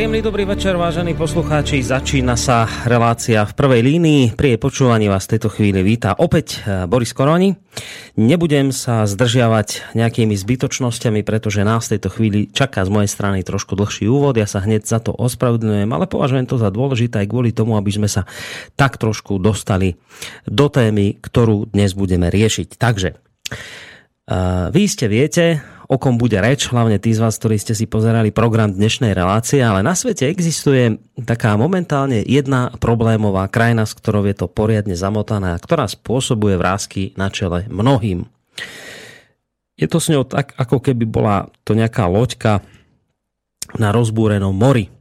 Príjemný dobrý večer, vážení poslucháči. Začína sa relácia v prvej línii. Pri jej počúvaní vás v tejto chvíli víta opäť eh, Boris Koroni. Nebudem sa zdržiavať nejakými zbytočnosťami, pretože nás v tejto chvíli čaká z mojej strany trošku dlhší úvod. Ja sa hneď za to ospravedlňujem, ale považujem to za dôležité aj kvôli tomu, aby sme sa tak trošku dostali do témy, ktorú dnes budeme riešiť. Takže, vy ste viete, o kom bude reč, hlavne tí z vás, ktorí ste si pozerali program dnešnej relácie, ale na svete existuje taká momentálne jedna problémová krajina, s ktorou je to poriadne zamotané a ktorá spôsobuje vrázky na čele mnohým. Je to s ňou tak, ako keby bola to nejaká loďka na rozbúrenom mori.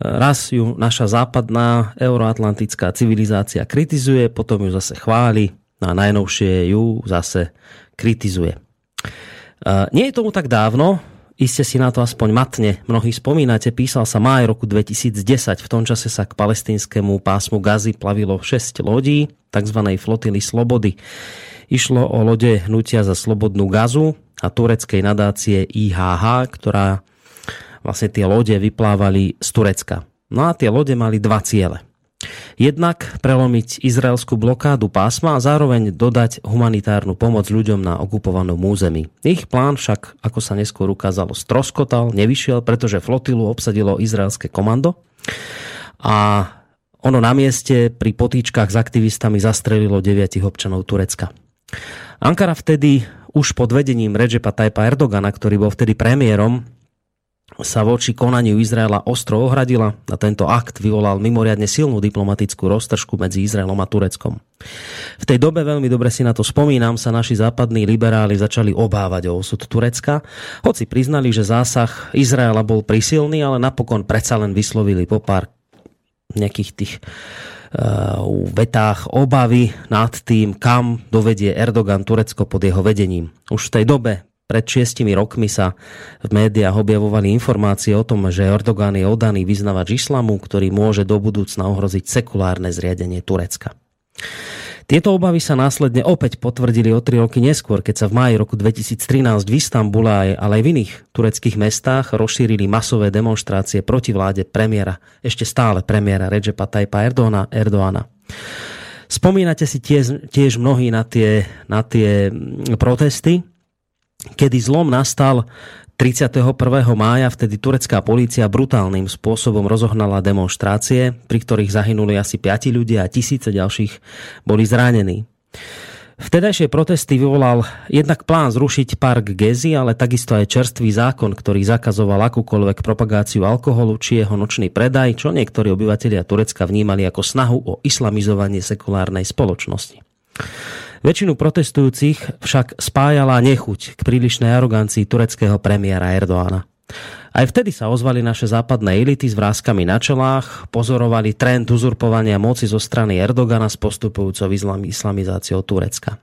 Raz ju naša západná euroatlantická civilizácia kritizuje, potom ju zase chváli a najnovšie ju zase kritizuje. Nie je tomu tak dávno, iste si na to aspoň matne mnohí spomínate, písal sa máj roku 2010. V tom čase sa k palestinskému pásmu Gazy plavilo 6 lodí, tzv. flotily Slobody. Išlo o lode hnutia za slobodnú gazu a tureckej nadácie IHH, ktorá vlastne tie lode vyplávali z Turecka. No a tie lode mali dva ciele. Jednak prelomiť izraelskú blokádu pásma a zároveň dodať humanitárnu pomoc ľuďom na okupovanom území. Ich plán však, ako sa neskôr ukázalo, stroskotal, nevyšiel, pretože flotilu obsadilo izraelské komando a ono na mieste pri potýčkach s aktivistami zastrelilo deviatich občanov Turecka. Ankara vtedy už pod vedením Recepa Tajpa Erdogana, ktorý bol vtedy premiérom, sa voči konaniu Izraela ostro ohradila a tento akt vyvolal mimoriadne silnú diplomatickú roztržku medzi Izraelom a Tureckom. V tej dobe, veľmi dobre si na to spomínam, sa naši západní liberáli začali obávať o osud Turecka, hoci priznali, že zásah Izraela bol prisilný, ale napokon predsa len vyslovili po pár nejakých tých uh, vetách obavy nad tým, kam dovedie Erdogan Turecko pod jeho vedením. Už v tej dobe pred šiestimi rokmi sa v médiách objavovali informácie o tom, že Erdogan je oddaný vyznavač islamu, ktorý môže do budúcna ohroziť sekulárne zriadenie Turecka. Tieto obavy sa následne opäť potvrdili o tri roky neskôr, keď sa v máji roku 2013 v Istambule, ale aj v iných tureckých mestách rozšírili masové demonstrácie proti vláde premiéra, ešte stále premiéra Recepa Tajpa Erdoana. Erdoana. Spomínate si tiež, tiež mnohí na tie, na tie protesty, kedy zlom nastal 31. mája, vtedy turecká polícia brutálnym spôsobom rozohnala demonstrácie, pri ktorých zahynuli asi 5 ľudia a tisíce ďalších boli zranení. Vtedajšie protesty vyvolal jednak plán zrušiť park Gezi, ale takisto aj čerstvý zákon, ktorý zakazoval akúkoľvek propagáciu alkoholu či jeho nočný predaj, čo niektorí obyvatelia Turecka vnímali ako snahu o islamizovanie sekulárnej spoločnosti. Väčšinu protestujúcich však spájala nechuť k prílišnej arogancii tureckého premiéra Erdoána. Aj vtedy sa ozvali naše západné elity s vrázkami na čelách, pozorovali trend uzurpovania moci zo strany Erdogana s postupujúcou islamizáciou Turecka.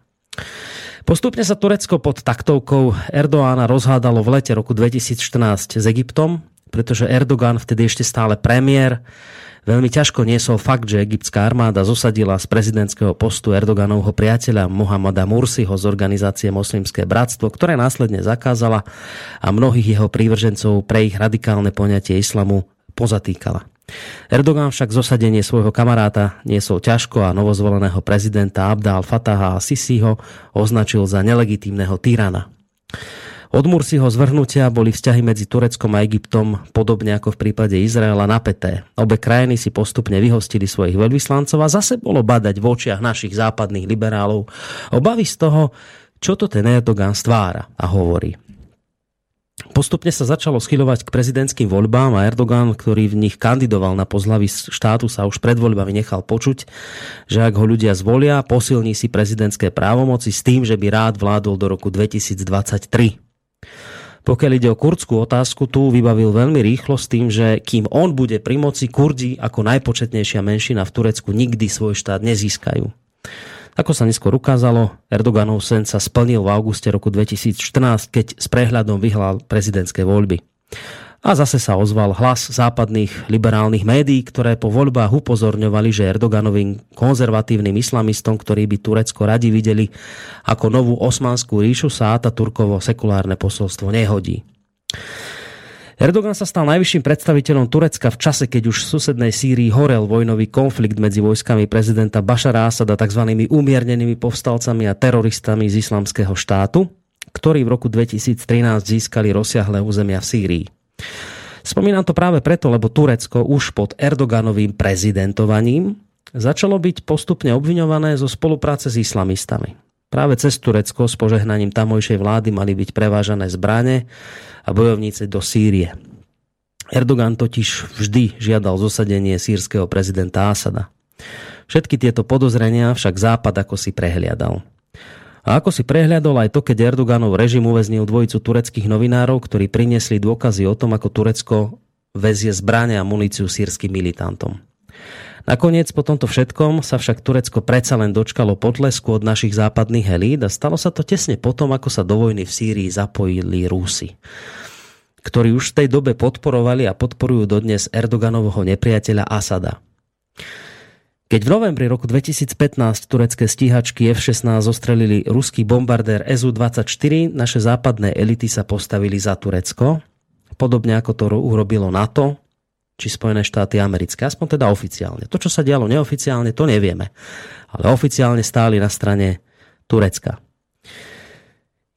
Postupne sa Turecko pod taktovkou Erdoána rozhádalo v lete roku 2014 s Egyptom, pretože Erdogan vtedy ešte stále premiér Veľmi ťažko niesol fakt, že egyptská armáda zosadila z prezidentského postu Erdoganovho priateľa Mohamada Mursiho z organizácie Moslimské bratstvo, ktoré následne zakázala a mnohých jeho prívržencov pre ich radikálne poňatie islamu pozatýkala. Erdogan však zosadenie svojho kamaráta niesol ťažko a novozvoleného prezidenta Abda al-Fataha a Sisiho označil za nelegitímneho tyrana. Od Mursiho zvrhnutia boli vzťahy medzi Tureckom a Egyptom podobne ako v prípade Izraela napäté. Obe krajiny si postupne vyhostili svojich veľvyslancov a zase bolo badať v očiach našich západných liberálov obavy z toho, čo to ten Erdogan stvára a hovorí. Postupne sa začalo schyľovať k prezidentským voľbám a Erdogan, ktorý v nich kandidoval na pozlavy štátu, sa už pred voľbami nechal počuť, že ak ho ľudia zvolia, posilní si prezidentské právomoci s tým, že by rád vládol do roku 2023. Pokiaľ ide o kurdskú otázku, tu vybavil veľmi rýchlo s tým, že kým on bude pri moci, Kurdi ako najpočetnejšia menšina v Turecku nikdy svoj štát nezískajú. Ako sa neskôr ukázalo, Erdoganov sen sa splnil v auguste roku 2014, keď s prehľadom vyhlal prezidentské voľby. A zase sa ozval hlas západných liberálnych médií, ktoré po voľbách upozorňovali, že Erdoganovým konzervatívnym islamistom, ktorí by Turecko radi videli ako novú osmanskú ríšu, sa Ataturkovo sekulárne posolstvo nehodí. Erdogan sa stal najvyšším predstaviteľom Turecka v čase, keď už v susednej Sýrii horel vojnový konflikt medzi vojskami prezidenta Bašara Asada tzv. umiernenými povstalcami a teroristami z islamského štátu, ktorí v roku 2013 získali rozsiahle územia v Sýrii. Spomínam to práve preto, lebo Turecko už pod Erdoganovým prezidentovaním začalo byť postupne obviňované zo spolupráce s islamistami. Práve cez Turecko s požehnaním tamojšej vlády mali byť prevážané zbrane a bojovníci do Sýrie. Erdogan totiž vždy žiadal zosadenie sírskeho prezidenta Asada. Všetky tieto podozrenia však Západ ako si prehliadal. A ako si prehľadol aj to, keď Erdoganov režim uväznil dvojicu tureckých novinárov, ktorí priniesli dôkazy o tom, ako Turecko vezie zbrane a muníciu sírským militantom. Nakoniec po tomto všetkom sa však Turecko predsa len dočkalo potlesku od našich západných elít a stalo sa to tesne potom, ako sa do vojny v Sýrii zapojili Rúsi ktorí už v tej dobe podporovali a podporujú dodnes Erdoganovho nepriateľa Asada. Keď v novembri roku 2015 turecké stíhačky F-16 zostrelili ruský bombardér Su-24, naše západné elity sa postavili za Turecko, podobne ako to urobilo NATO, či Spojené štáty americké, aspoň teda oficiálne. To, čo sa dialo neoficiálne, to nevieme. Ale oficiálne stáli na strane Turecka.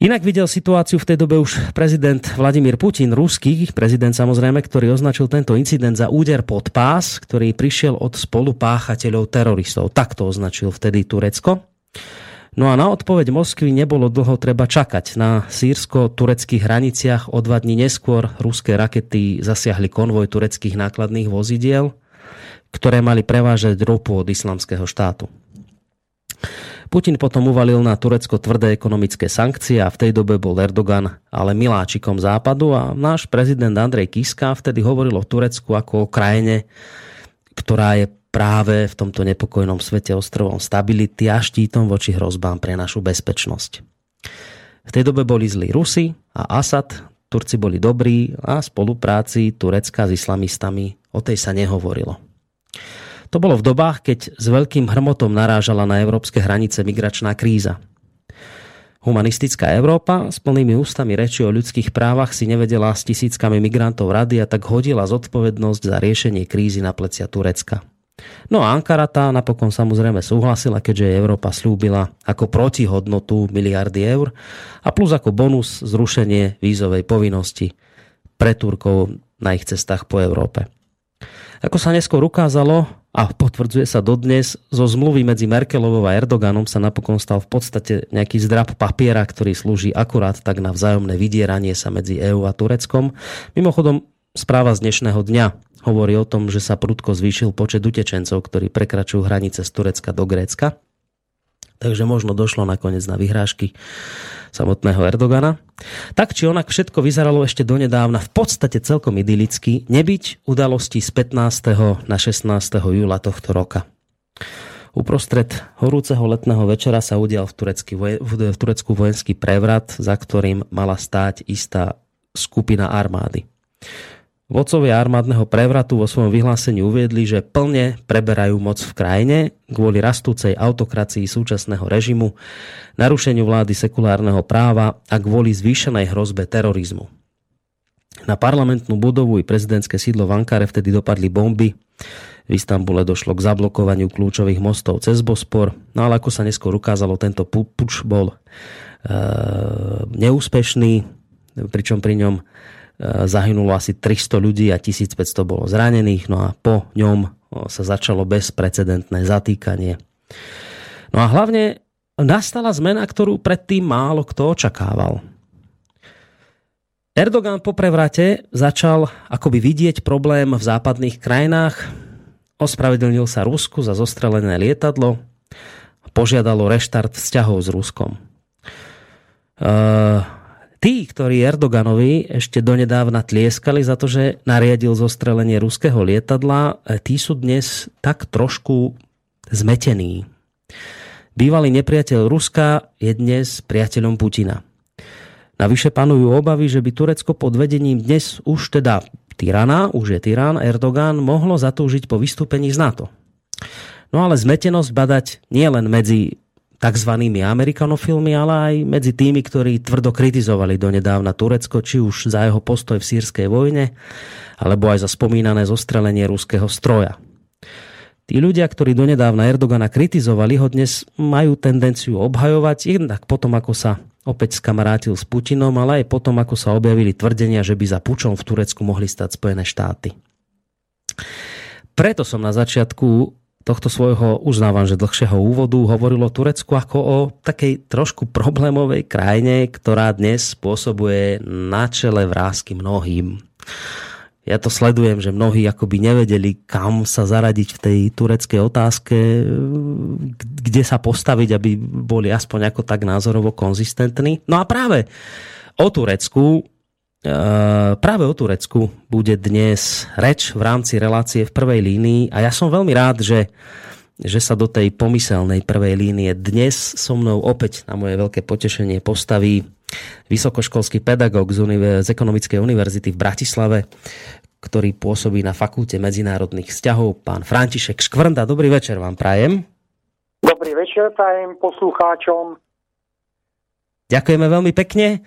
Inak videl situáciu v tej dobe už prezident Vladimír Putin, ruský prezident samozrejme, ktorý označil tento incident za úder pod pás, ktorý prišiel od spolupáchateľov teroristov. Takto označil vtedy Turecko. No a na odpoveď Moskvy nebolo dlho treba čakať. Na sírsko-tureckých hraniciach o dva dní neskôr ruské rakety zasiahli konvoj tureckých nákladných vozidiel, ktoré mali prevážať ropu od islamského štátu. Putin potom uvalil na Turecko tvrdé ekonomické sankcie a v tej dobe bol Erdogan ale miláčikom západu a náš prezident Andrej Kiska vtedy hovoril o Turecku ako o krajine, ktorá je práve v tomto nepokojnom svete ostrovom stability a štítom voči hrozbám pre našu bezpečnosť. V tej dobe boli zlí Rusi a Asad, Turci boli dobrí a spolupráci Turecka s islamistami o tej sa nehovorilo. To bolo v dobách, keď s veľkým hrmotom narážala na európske hranice migračná kríza. Humanistická Európa s plnými ústami reči o ľudských právach si nevedela s tisíckami migrantov rady a tak hodila zodpovednosť za riešenie krízy na plecia Turecka. No a Ankara tá napokon samozrejme súhlasila, keďže Európa slúbila ako protihodnotu miliardy eur a plus ako bonus zrušenie vízovej povinnosti pre Turkov na ich cestách po Európe. Ako sa neskôr ukázalo a potvrdzuje sa dodnes, zo zmluvy medzi Merkelovou a Erdoganom sa napokon stal v podstate nejaký zdrab papiera, ktorý slúži akurát tak na vzájomné vydieranie sa medzi EÚ a Tureckom. Mimochodom, správa z dnešného dňa hovorí o tom, že sa prudko zvýšil počet utečencov, ktorí prekračujú hranice z Turecka do Grécka. Takže možno došlo nakoniec na vyhrážky samotného Erdogana. Tak či onak všetko vyzeralo ešte donedávna v podstate celkom idylicky, nebyť udalosti z 15. na 16. júla tohto roka. Uprostred horúceho letného večera sa udial v, Turecky, v Turecku vojenský prevrat, za ktorým mala stáť istá skupina armády. Vodcovia armádneho prevratu vo svojom vyhlásení uviedli, že plne preberajú moc v krajine kvôli rastúcej autokracii súčasného režimu, narušeniu vlády sekulárneho práva a kvôli zvýšenej hrozbe terorizmu. Na parlamentnú budovu i prezidentské sídlo v Ankare vtedy dopadli bomby. V Istambule došlo k zablokovaniu kľúčových mostov cez Bospor, no ale ako sa neskôr ukázalo, tento puč bol e, neúspešný, pričom pri ňom zahynulo asi 300 ľudí a 1500 bolo zranených, no a po ňom sa začalo bezprecedentné zatýkanie. No a hlavne nastala zmena, ktorú predtým málo kto očakával. Erdogan po prevrate začal akoby vidieť problém v západných krajinách, ospravedlnil sa Rusku za zostrelené lietadlo a požiadalo reštart vzťahov s Ruskom. Uh, Tí, ktorí Erdoganovi ešte donedávna tlieskali za to, že nariadil zostrelenie ruského lietadla, e, tí sú dnes tak trošku zmetení. Bývalý nepriateľ Ruska je dnes priateľom Putina. Navyše panujú obavy, že by Turecko pod vedením dnes už teda tyrana, už je tyran, Erdogan, mohlo zatúžiť po vystúpení z NATO. No ale zmetenosť badať nie len medzi tzv. amerikanofilmy, ale aj medzi tými, ktorí tvrdo kritizovali donedávna Turecko, či už za jeho postoj v sírskej vojne, alebo aj za spomínané zostrelenie ruského stroja. Tí ľudia, ktorí donedávna Erdogana kritizovali, ho dnes majú tendenciu obhajovať, jednak potom, ako sa opäť skamarátil s Putinom, ale aj potom, ako sa objavili tvrdenia, že by za pučom v Turecku mohli stať Spojené štáty. Preto som na začiatku tohto svojho, uznávam, že dlhšieho úvodu hovoril o Turecku ako o takej trošku problémovej krajine, ktorá dnes spôsobuje na čele vrázky mnohým ja to sledujem, že mnohí akoby nevedeli, kam sa zaradiť v tej tureckej otázke, kde sa postaviť, aby boli aspoň ako tak názorovo konzistentní. No a práve o Turecku práve o Turecku bude dnes reč v rámci relácie v prvej línii a ja som veľmi rád, že že sa do tej pomyselnej prvej línie dnes so mnou opäť na moje veľké potešenie postaví vysokoškolský pedagóg z, univer- z Ekonomickej univerzity v Bratislave, ktorý pôsobí na Fakulte medzinárodných vzťahov, pán František Škvrnda. Dobrý večer vám prajem. Dobrý večer prajem poslucháčom. Ďakujeme veľmi pekne.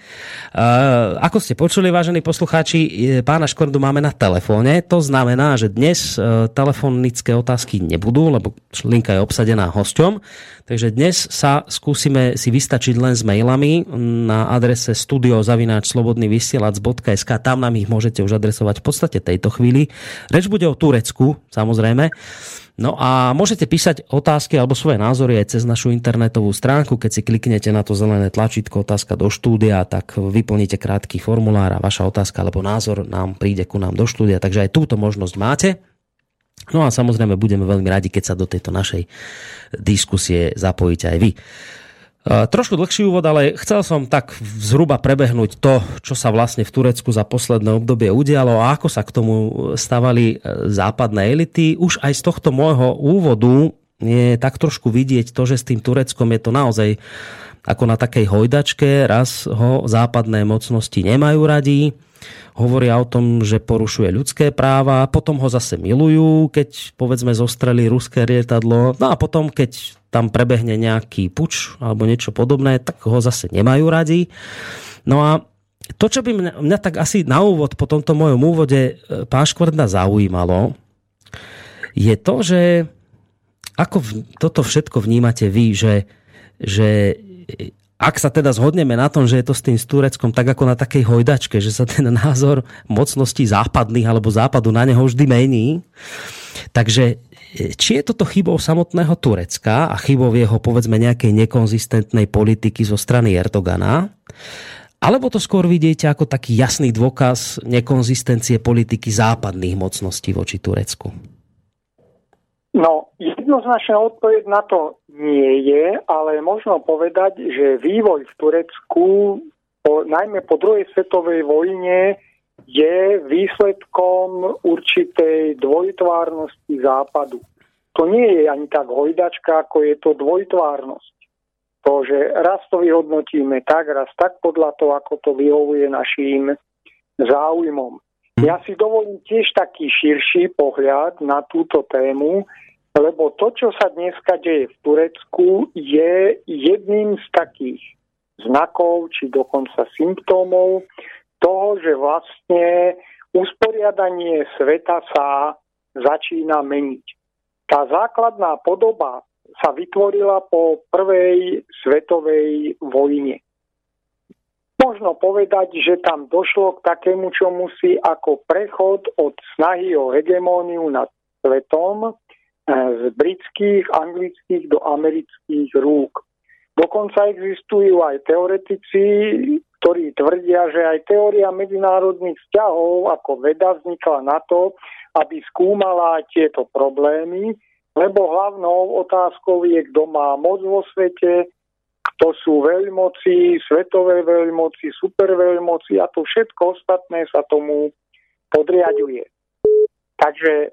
Uh, ako ste počuli, vážení poslucháči, pána Škordu máme na telefóne. To znamená, že dnes uh, telefonické otázky nebudú, lebo linka je obsadená hosťom. Takže dnes sa skúsime si vystačiť len s mailami na adrese studiozavináčslobodnyvysielac.sk. Tam nám ich môžete už adresovať v podstate tejto chvíli. Reč bude o Turecku, samozrejme. No a môžete písať otázky alebo svoje názory aj cez našu internetovú stránku. Keď si kliknete na to zelené tlačítko otázka do štúdia, tak vyplníte krátky formulár a vaša otázka alebo názor nám príde ku nám do štúdia. Takže aj túto možnosť máte. No a samozrejme budeme veľmi radi, keď sa do tejto našej diskusie zapojíte aj vy. Trošku dlhší úvod, ale chcel som tak zhruba prebehnúť to, čo sa vlastne v Turecku za posledné obdobie udialo a ako sa k tomu stavali e, západné elity. Už aj z tohto môjho úvodu je tak trošku vidieť to, že s tým Tureckom je to naozaj ako na takej hojdačke. Raz ho západné mocnosti nemajú radi, hovoria o tom, že porušuje ľudské práva, potom ho zase milujú, keď povedzme zostreli ruské lietadlo, no a potom, keď tam prebehne nejaký puč alebo niečo podobné, tak ho zase nemajú radi. No a to, čo by mňa, mňa tak asi na úvod, po tomto mojom úvode e, pán Škvrda zaujímalo, je to, že ako v, toto všetko vnímate vy, že, že ak sa teda zhodneme na tom, že je to s tým s Tureckom tak ako na takej hojdačke, že sa ten názor mocností západných alebo západu na neho vždy mení, takže či je toto chybou samotného Turecka a chybou jeho povedzme nejakej nekonzistentnej politiky zo strany Erdogana, alebo to skôr vidíte ako taký jasný dôkaz nekonzistencie politiky západných mocností voči Turecku? No, jednoznačná odpoveď na to nie je, ale možno povedať, že vývoj v Turecku, po, najmä po druhej svetovej vojne, je výsledkom určitej dvojtvárnosti západu. To nie je ani tak hojdačka, ako je to dvojtvárnosť. To, že raz to vyhodnotíme tak, raz tak podľa toho, ako to vyhovuje našim záujmom. Ja si dovolím tiež taký širší pohľad na túto tému, lebo to, čo sa dneska deje v Turecku, je jedným z takých znakov, či dokonca symptómov toho, že vlastne usporiadanie sveta sa začína meniť. Tá základná podoba sa vytvorila po prvej svetovej vojne. Možno povedať, že tam došlo k takému čomu si ako prechod od snahy o hegemóniu nad svetom eh, z britských, anglických do amerických rúk. Dokonca existujú aj teoretici, ktorí tvrdia, že aj teória medzinárodných vzťahov ako veda vznikla na to, aby skúmala tieto problémy, lebo hlavnou otázkou je, kto má moc vo svete, kto sú veľmoci, svetové veľmoci, superveľmoci a to všetko ostatné sa tomu podriaduje. Takže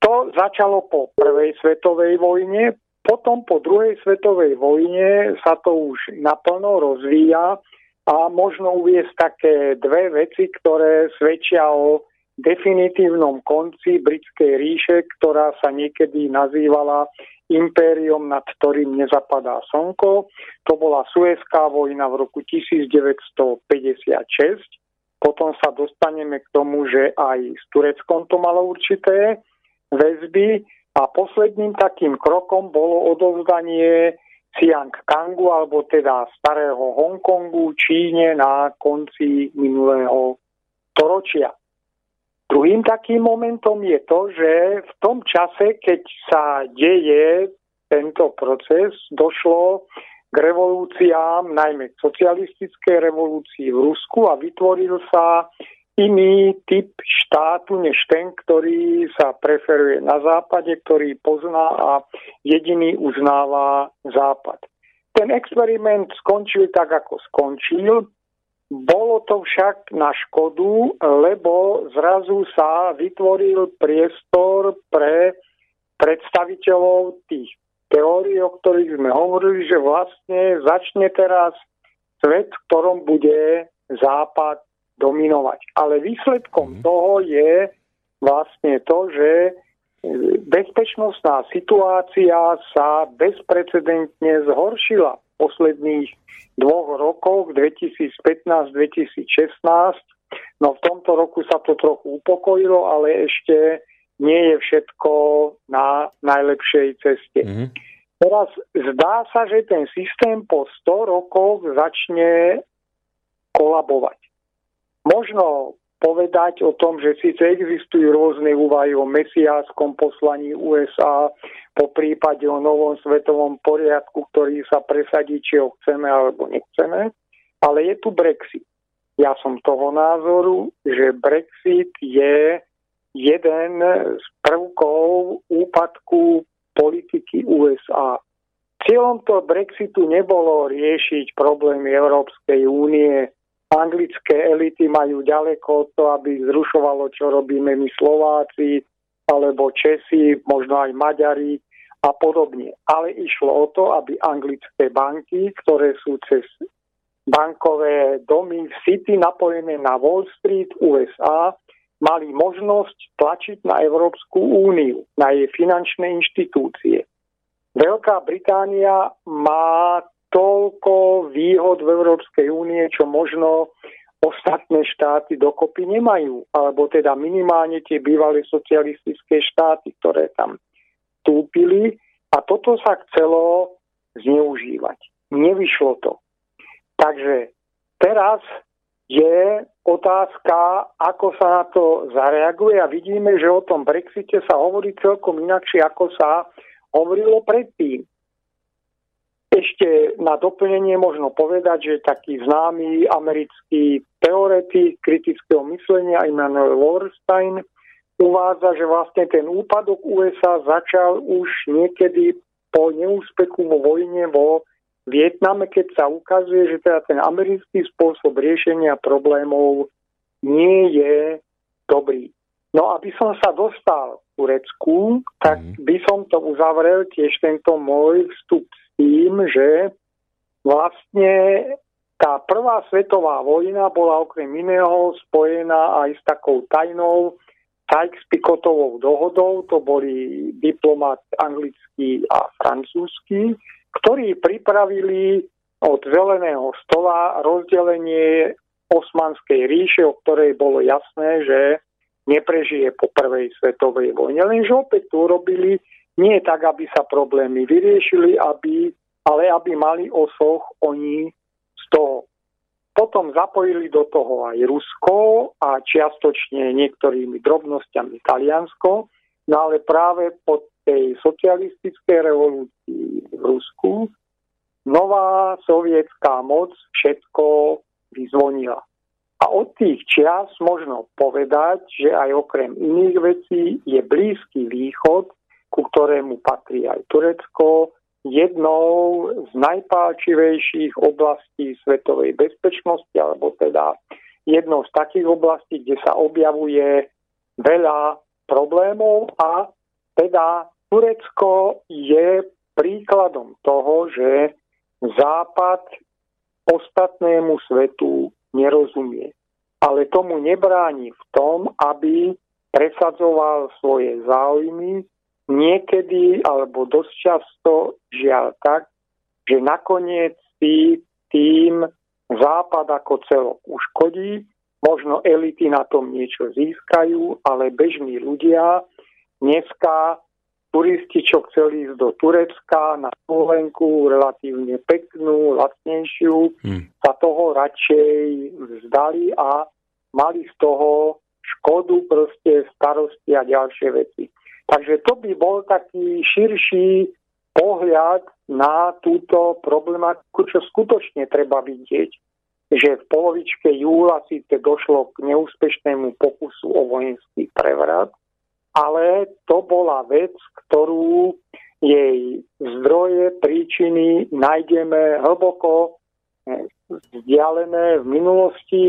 to začalo po prvej svetovej vojne, potom po druhej svetovej vojne sa to už naplno rozvíja a možno uviesť také dve veci, ktoré svedčia o definitívnom konci britskej ríše, ktorá sa niekedy nazývala impérium, nad ktorým nezapadá slnko. To bola Suezká vojna v roku 1956. Potom sa dostaneme k tomu, že aj s Tureckom to malo určité väzby. A posledným takým krokom bolo odovzdanie Siang Kangu, alebo teda starého Hongkongu, Číne na konci minulého storočia. Druhým takým momentom je to, že v tom čase, keď sa deje tento proces, došlo k revolúciám, najmä k socialistickej revolúcii v Rusku a vytvoril sa iný typ štátu než ten, ktorý sa preferuje na západe, ktorý pozná a jediný uznáva západ. Ten experiment skončil tak, ako skončil. Bolo to však na škodu, lebo zrazu sa vytvoril priestor pre predstaviteľov tých teórií, o ktorých sme hovorili, že vlastne začne teraz svet, v ktorom bude Západ dominovať. Ale výsledkom mm. toho je vlastne to, že e, bezpečnostná situácia sa bezprecedentne zhoršila v posledných dvoch rokoch, 2015-2016. No v tomto roku sa to trochu upokojilo, ale ešte nie je všetko na najlepšej ceste. Mm. Teraz zdá sa, že ten systém po 100 rokoch začne kolabovať. Možno povedať o tom, že síce existujú rôzne úvahy o mesiáskom poslaní USA, po prípade o novom svetovom poriadku, ktorý sa presadí, či ho chceme alebo nechceme, ale je tu Brexit. Ja som toho názoru, že Brexit je jeden z prvkov úpadku politiky USA. Cieľom toho Brexitu nebolo riešiť problémy Európskej únie anglické elity majú ďaleko od toho, aby zrušovalo, čo robíme my Slováci, alebo Česi, možno aj Maďari a podobne. Ale išlo o to, aby anglické banky, ktoré sú cez bankové domy v City napojené na Wall Street, USA, mali možnosť tlačiť na Európsku úniu, na jej finančné inštitúcie. Veľká Británia má toľko výhod v Európskej únie, čo možno ostatné štáty dokopy nemajú. Alebo teda minimálne tie bývalé socialistické štáty, ktoré tam vstúpili. A toto sa chcelo zneužívať. Nevyšlo to. Takže teraz je otázka, ako sa na to zareaguje a vidíme, že o tom Brexite sa hovorí celkom inakšie, ako sa hovorilo predtým. Ešte na doplnenie možno povedať, že taký známy americký teoretik kritického myslenia Immanuel Wallerstein uvádza, že vlastne ten úpadok USA začal už niekedy po neúspechu vo vojne vo Vietname, keď sa ukazuje, že teda ten americký spôsob riešenia problémov nie je dobrý. No aby som sa dostal k Turecku, tak mhm. by som to uzavrel tiež tento môj vstup tým, že vlastne tá prvá svetová vojna bola okrem iného spojená aj s takou tajnou Sykes-Picotovou dohodou, to boli diplomat anglický a francúzsky, ktorí pripravili od zeleného stola rozdelenie Osmanskej ríše, o ktorej bolo jasné, že neprežije po prvej svetovej vojne. Lenže opäť tu urobili nie tak, aby sa problémy vyriešili, aby, ale aby mali osoch oni z toho. Potom zapojili do toho aj Rusko a čiastočne niektorými drobnosťami Taliansko, no ale práve po tej socialistickej revolúcii v Rusku nová sovietská moc všetko vyzvonila. A od tých čias možno povedať, že aj okrem iných vecí je Blízky východ ku ktorému patrí aj Turecko, jednou z najpálčivejších oblastí svetovej bezpečnosti, alebo teda jednou z takých oblastí, kde sa objavuje veľa problémov a teda Turecko je príkladom toho, že Západ ostatnému svetu nerozumie. Ale tomu nebráni v tom, aby presadzoval svoje záujmy, niekedy alebo dosť často žiaľ tak, že nakoniec tý, tým západ ako celok uškodí, možno elity na tom niečo získajú, ale bežní ľudia dneska turisti, čo chceli ísť do Turecka na Slovenku, relatívne peknú, lacnejšiu, hmm. sa toho radšej vzdali a mali z toho škodu, proste starosti a ďalšie veci. Takže to by bol taký širší pohľad na túto problematiku, čo skutočne treba vidieť, že v polovičke júla síce došlo k neúspešnému pokusu o vojenský prevrat, ale to bola vec, ktorú jej zdroje, príčiny nájdeme hlboko vzdialené v minulosti,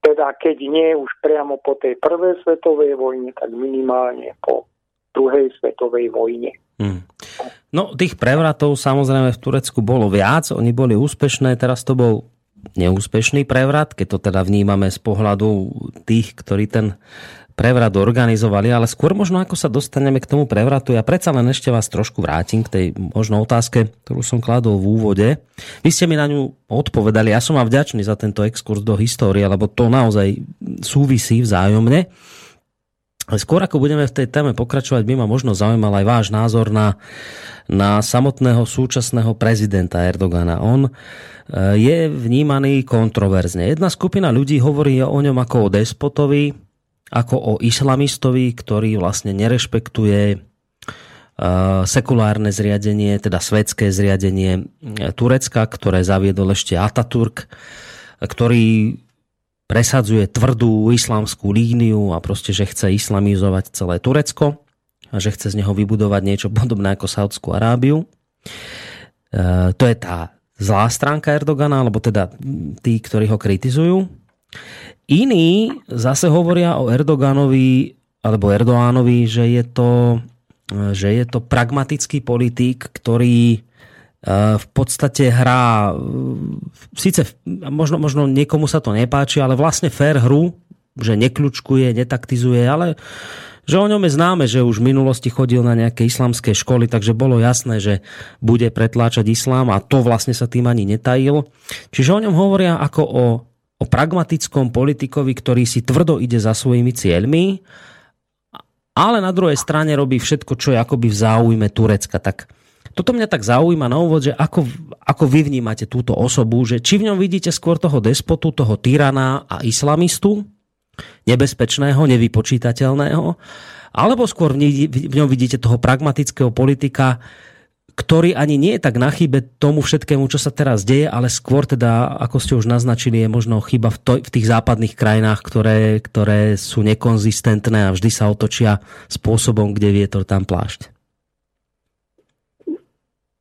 teda keď nie už priamo po tej prvej svetovej vojne, tak minimálne po druhej svetovej vojne. Hmm. No, tých prevratov samozrejme v Turecku bolo viac, oni boli úspešné, teraz to bol neúspešný prevrat, keď to teda vnímame z pohľadu tých, ktorí ten prevrat organizovali, ale skôr možno ako sa dostaneme k tomu prevratu, ja predsa len ešte vás trošku vrátim k tej možno otázke, ktorú som kladol v úvode. Vy ste mi na ňu odpovedali, ja som vám vďačný za tento exkurs do histórie, lebo to naozaj súvisí vzájomne. Ale skôr ako budeme v tej téme pokračovať, by ma možno zaujímal aj váš názor na, na samotného súčasného prezidenta Erdogana. On e, je vnímaný kontroverzne. Jedna skupina ľudí hovorí o ňom ako o despotovi, ako o islamistovi, ktorý vlastne nerešpektuje e, sekulárne zriadenie, teda svetské zriadenie e, Turecka, ktoré zaviedol ešte Ataturk, ktorý presadzuje tvrdú islamskú líniu a proste, že chce islamizovať celé Turecko a že chce z neho vybudovať niečo podobné ako Saudskú Arábiu. E, to je tá zlá stránka Erdogana, alebo teda tí, ktorí ho kritizujú. Iní zase hovoria o Erdoganovi alebo Erdoánovi, že je to, že je to pragmatický politik, ktorý e, v podstate hrá, síce možno, možno niekomu sa to nepáči, ale vlastne fair hru, že nekľučkuje, netaktizuje, ale že o ňom je známe, že už v minulosti chodil na nejaké islamské školy, takže bolo jasné, že bude pretláčať islám a to vlastne sa tým ani netajil. Čiže o ňom hovoria ako o o pragmatickom politikovi, ktorý si tvrdo ide za svojimi cieľmi, ale na druhej strane robí všetko, čo je akoby v záujme Turecka. Tak toto mňa tak zaujíma na úvod, že ako, ako vy vnímate túto osobu, že či v ňom vidíte skôr toho despotu, toho tyrana a islamistu, nebezpečného, nevypočítateľného, alebo skôr v ňom vidíte toho pragmatického politika, ktorý ani nie je tak na chybe tomu všetkému, čo sa teraz deje, ale skôr teda, ako ste už naznačili, je možno chyba v, to, v tých západných krajinách, ktoré, ktoré sú nekonzistentné a vždy sa otočia spôsobom, kde vietor tam plášť.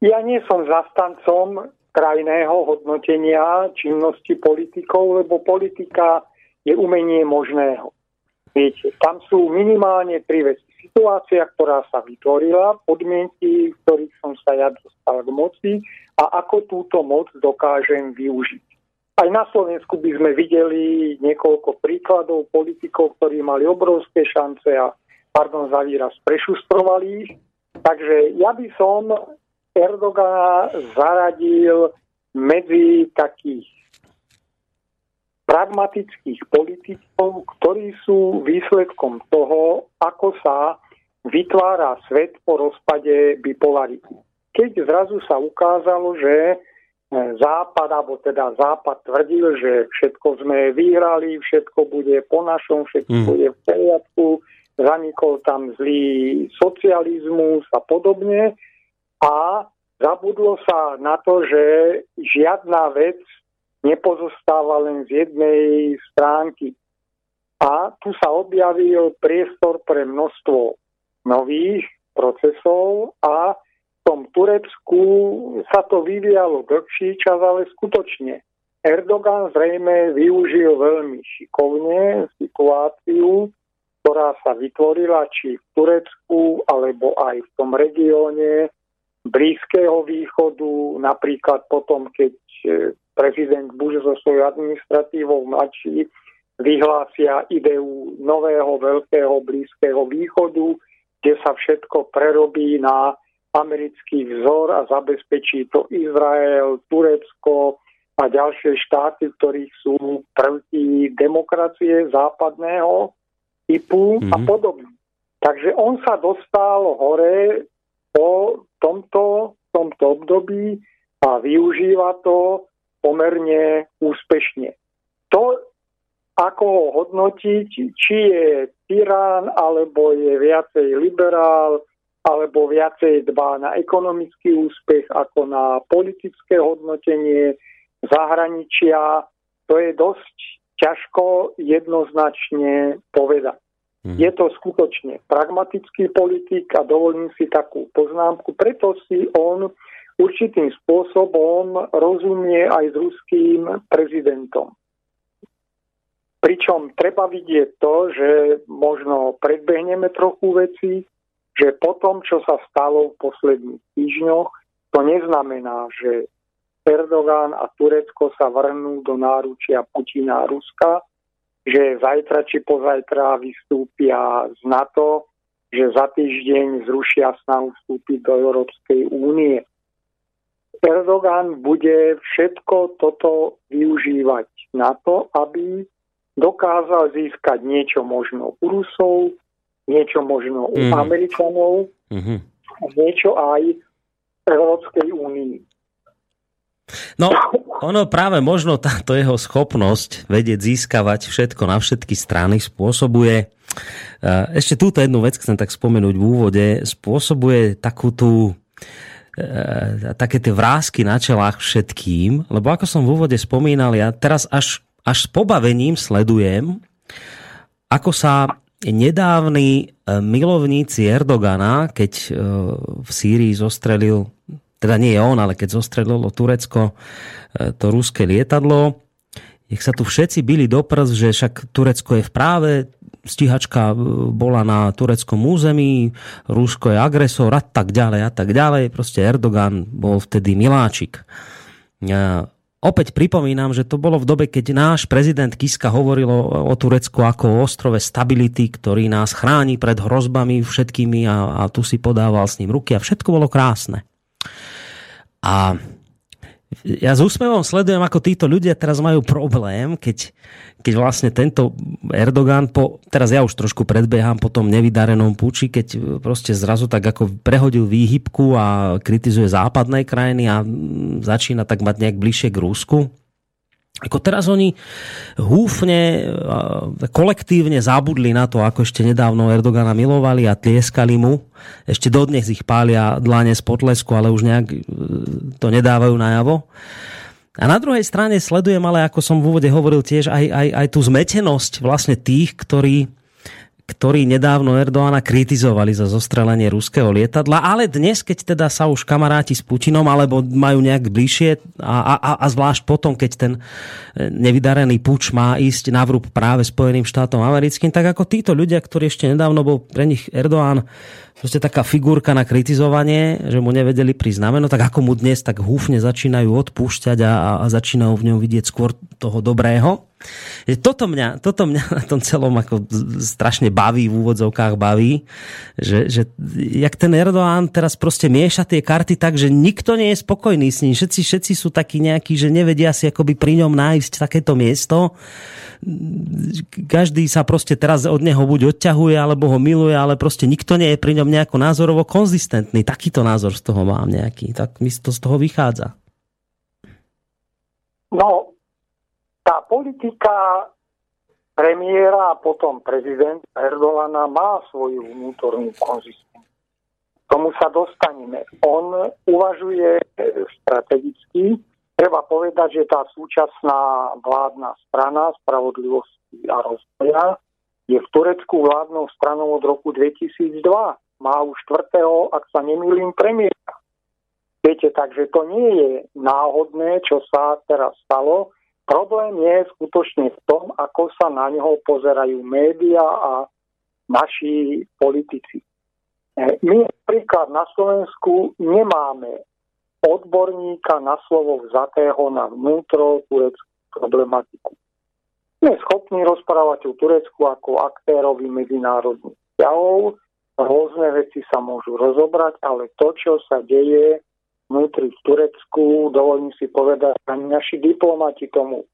Ja nie som zastancom krajného hodnotenia činnosti politikov, lebo politika je umenie možného. Viete, tam sú minimálne tri veci situácia, ktorá sa vytvorila, podmienky, v ktorých som sa ja dostal k moci a ako túto moc dokážem využiť. Aj na Slovensku by sme videli niekoľko príkladov politikov, ktorí mali obrovské šance a, pardon za výraz, prešustrovali ich. Takže ja by som Erdogana zaradil medzi takých pragmatických politikov, ktorí sú výsledkom toho, ako sa vytvára svet po rozpade bipolarity. Keď zrazu sa ukázalo, že e, Západ, alebo teda Západ tvrdil, že všetko sme vyhrali, všetko bude po našom, všetko mm. bude v poriadku, zanikol tam zlý socializmus a podobne. A zabudlo sa na to, že žiadna vec nepozostáva len z jednej stránky. A tu sa objavil priestor pre množstvo nových procesov a v tom Turecku sa to vyvíjalo dlhší čas, ale skutočne Erdogan zrejme využil veľmi šikovne situáciu, ktorá sa vytvorila či v Turecku, alebo aj v tom regióne Blízkeho východu, napríklad potom, keď prezident Bush so svojou administratívou mladší vyhlásia ideu nového veľkého blízkeho východu, kde sa všetko prerobí na americký vzor a zabezpečí to Izrael, Turecko a ďalšie štáty, ktorých sú prvky demokracie západného typu mm-hmm. a mhm. podobne. Takže on sa dostal hore po tomto, tomto období a využíva to pomerne úspešne. To, ako ho hodnotiť, či je tyrán, alebo je viacej liberál, alebo viacej dbá na ekonomický úspech ako na politické hodnotenie zahraničia, to je dosť ťažko jednoznačne povedať. Mm. Je to skutočne pragmatický politik a dovolím si takú poznámku, preto si on určitým spôsobom rozumie aj s ruským prezidentom. Pričom treba vidieť to, že možno predbehneme trochu veci, že po tom, čo sa stalo v posledných týždňoch, to neznamená, že Erdogan a Turecko sa vrhnú do náručia Putina a Ruska, že zajtra či pozajtra vystúpia z NATO, že za týždeň zrušia snahu vstúpiť do Európskej únie. Erdogan bude všetko toto využívať na to, aby dokázal získať niečo možno u Rusov, niečo možno u mm. Američanov, mm-hmm. niečo aj v Európskej únii. No, ono práve možno táto jeho schopnosť vedieť získavať všetko na všetky strany spôsobuje, eh, ešte túto jednu vec chcem tak spomenúť v úvode, spôsobuje takú tú eh, také tie vrázky na čelách všetkým, lebo ako som v úvode spomínal, ja teraz až, až s pobavením sledujem, ako sa nedávni eh, milovníci Erdogana, keď v Sýrii zostrelil teda nie je on, ale keď zostrelilo Turecko e, to ruské lietadlo, nech sa tu všetci byli do že však Turecko je v práve, stíhačka e, bola na tureckom území, Rusko je agresor a tak ďalej a tak ďalej. Proste Erdogan bol vtedy miláčik. Ja opäť pripomínam, že to bolo v dobe, keď náš prezident Kiska hovoril o Turecku ako o ostrove stability, ktorý nás chráni pred hrozbami všetkými a, a tu si podával s ním ruky a všetko bolo krásne. A ja s úsmevom sledujem, ako títo ľudia teraz majú problém, keď, keď vlastne tento Erdogan, po, teraz ja už trošku predbieham po tom nevydarenom púči, keď proste zrazu tak ako prehodil výhybku a kritizuje západné krajiny a začína tak mať nejak bližšie k Rúsku, ako teraz oni húfne, kolektívne zabudli na to, ako ešte nedávno Erdogana milovali a tlieskali mu. Ešte dodnes ich pália dlane z potlesku, ale už nejak e, to nedávajú najavo. A na druhej strane sledujem, ale ako som v úvode hovoril tiež, aj, aj, aj tú zmetenosť vlastne tých, ktorí ktorí nedávno Erdoána kritizovali za zostrelenie ruského lietadla, ale dnes, keď teda sa už kamaráti s Putinom alebo majú nejak bližšie a, a, a zvlášť potom, keď ten e, nevydarený puč má ísť na vrúb práve Spojeným štátom americkým, tak ako títo ľudia, ktorí ešte nedávno bol pre nich Erdoğan proste taká figurka na kritizovanie, že mu nevedeli prísť znameno, tak ako mu dnes tak húfne začínajú odpúšťať a, a začínajú v ňom vidieť skôr toho dobrého. Toto mňa, toto mňa na tom celom ako strašne baví, v úvodzovkách baví, že, že jak ten Erdoğan teraz proste mieša tie karty tak, že nikto nie je spokojný s ním. Všetci, všetci sú takí nejakí, že nevedia si akoby pri ňom nájsť takéto miesto každý sa proste teraz od neho buď odťahuje, alebo ho miluje, ale proste nikto nie je pri ňom nejako názorovo konzistentný. Takýto názor z toho mám nejaký. Tak mi to z toho vychádza. No, tá politika premiéra a potom prezident Erdogana má svoju vnútornú konzistenciu. Tomu sa dostaneme. On uvažuje strategicky, Treba povedať, že tá súčasná vládna strana Spravodlivosti a rozvoja je v Turecku vládnou stranou od roku 2002. Má už štvrtého, ak sa nemýlim, premiéra. Viete, takže to nie je náhodné, čo sa teraz stalo. Problém je skutočne v tom, ako sa na neho pozerajú médiá a naši politici. My napríklad na Slovensku nemáme odborníka na slovo vzatého na vnútro tureckú problematiku. Sme schopní rozprávať o Turecku ako aktérovi medzinárodných vzťahov, rôzne veci sa môžu rozobrať, ale to, čo sa deje vnútri v Turecku, dovolím si povedať, ani naši diplomati tomu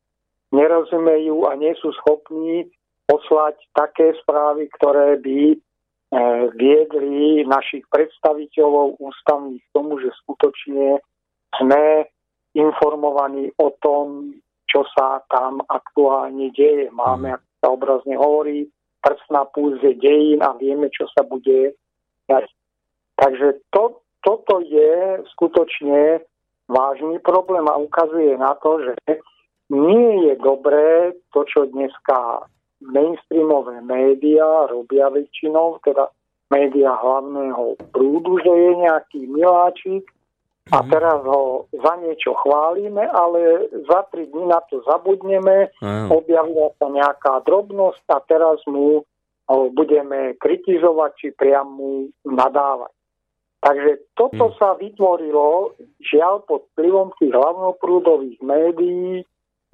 nerozumejú a nie sú schopní poslať také správy, ktoré by viedli našich predstaviteľov ústavných k tomu, že skutočne sme informovaní o tom, čo sa tam aktuálne deje. Máme, mhm. ako sa obrazne hovorí, prst na púze dejín a vieme, čo sa bude dať. Takže to, toto je skutočne vážny problém a ukazuje na to, že nie je dobré to, čo dneska mainstreamové médiá robia väčšinou, teda médiá hlavného prúdu, že je nejaký miláčik, a mhm. teraz ho za niečo chválime, ale za tri dní na to zabudneme, objavila sa nejaká drobnosť a teraz mu budeme kritizovať, či priam mu nadávať. Takže toto hmm. sa vytvorilo, žiaľ pod vplyvom tých hlavnoprúdových médií,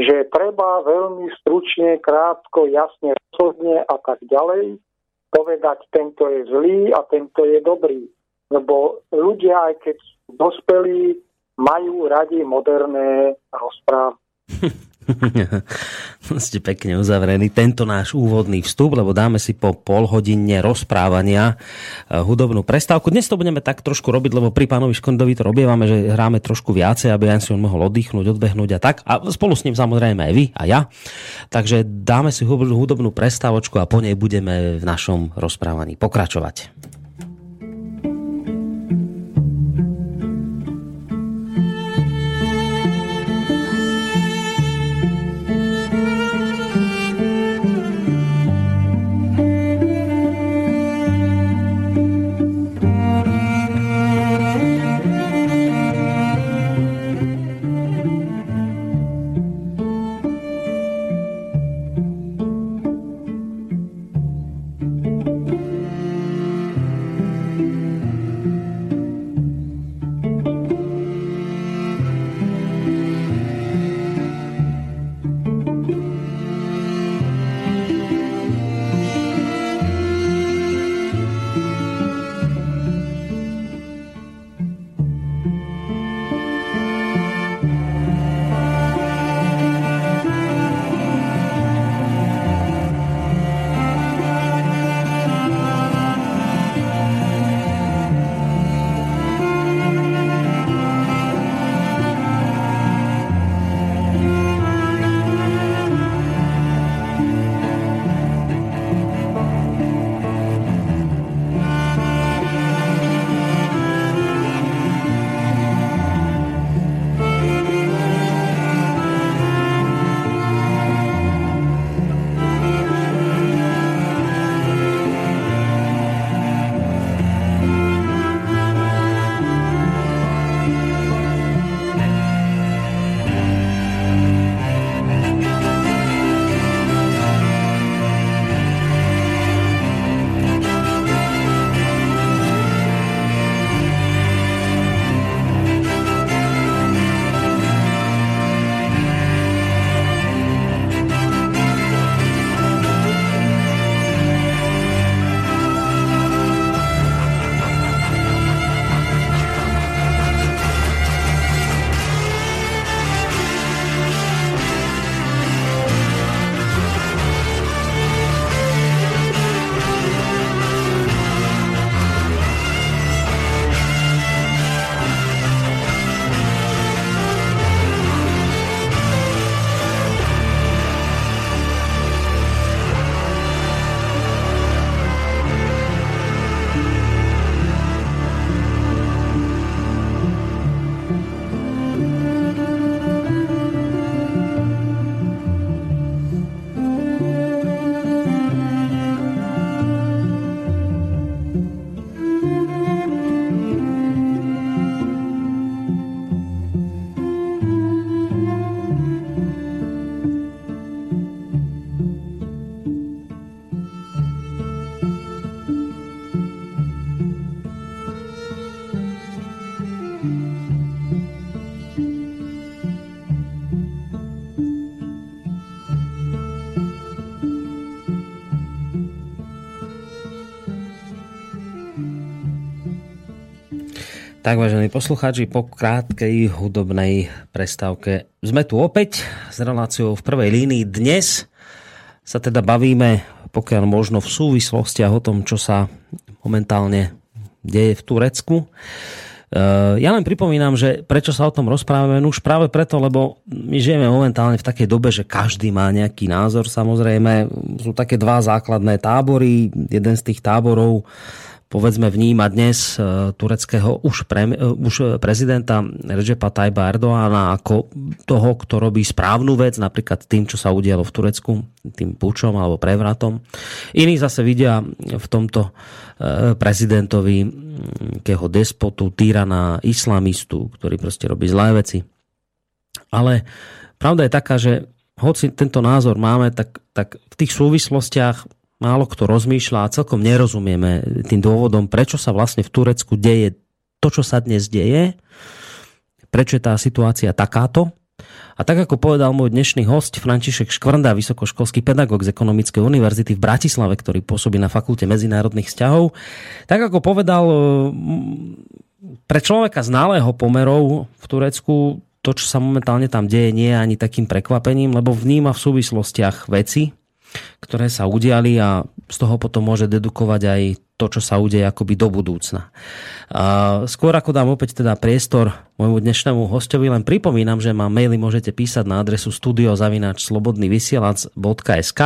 že treba veľmi stručne, krátko, jasne, rozhodne a tak ďalej povedať, tento je zlý a tento je dobrý. Lebo ľudia, aj keď dospelí majú radi moderné rozprávy. Ste pekne uzavrený tento náš úvodný vstup, lebo dáme si po pol hodine rozprávania eh, hudobnú prestávku. Dnes to budeme tak trošku robiť, lebo pri pánovi Škondovi to robievame, že hráme trošku viacej, aby aj si on mohol oddychnúť, odbehnúť a tak. A spolu s ním samozrejme aj vy a ja. Takže dáme si hudobnú prestávočku a po nej budeme v našom rozprávaní pokračovať. Tak, vážení poslucháči, po krátkej hudobnej prestávke sme tu opäť s reláciou v prvej línii. Dnes sa teda bavíme, pokiaľ možno v súvislostiach o tom, čo sa momentálne deje v Turecku. E, ja len pripomínam, že prečo sa o tom rozprávame, no už práve preto, lebo my žijeme momentálne v takej dobe, že každý má nejaký názor, samozrejme. Sú také dva základné tábory. Jeden z tých táborov povedzme vníma dnes e, tureckého už, pre, e, už prezidenta Recepa Tajba Erdoána ako toho, kto robí správnu vec, napríklad tým, čo sa udialo v Turecku, tým pučom alebo prevratom. Iní zase vidia v tomto e, prezidentovi keho despotu, tyrana, islamistu, ktorý proste robí zlé veci. Ale pravda je taká, že hoci tento názor máme, tak, tak v tých súvislostiach málo kto rozmýšľa a celkom nerozumieme tým dôvodom, prečo sa vlastne v Turecku deje to, čo sa dnes deje, prečo je tá situácia takáto. A tak ako povedal môj dnešný host František Škvrnda, vysokoškolský pedagóg z Ekonomickej univerzity v Bratislave, ktorý pôsobí na Fakulte medzinárodných vzťahov, tak ako povedal, pre človeka znalého pomerov v Turecku to, čo sa momentálne tam deje, nie je ani takým prekvapením, lebo vníma v súvislostiach veci, ktoré sa udiali a z toho potom môže dedukovať aj to, čo sa udeje akoby do budúcna. A skôr ako dám opäť teda priestor môjmu dnešnému hostovi, len pripomínam, že ma maily môžete písať na adresu studiozavináčslobodnyvysielac.sk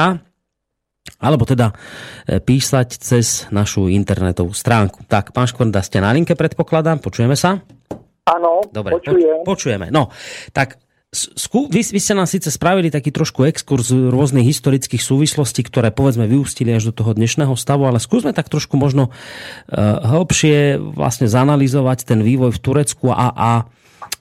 alebo teda e, písať cez našu internetovú stránku. Tak, pán Škvrnda, ste na linke, predpokladám, počujeme sa? Áno, Dobre, počujem. počujeme. No, tak Skú, vy, vy ste nám síce spravili taký trošku exkurs rôznych historických súvislostí, ktoré povedzme vyústili až do toho dnešného stavu, ale skúsme tak trošku možno uh, hĺbšie vlastne zanalizovať ten vývoj v Turecku a, a,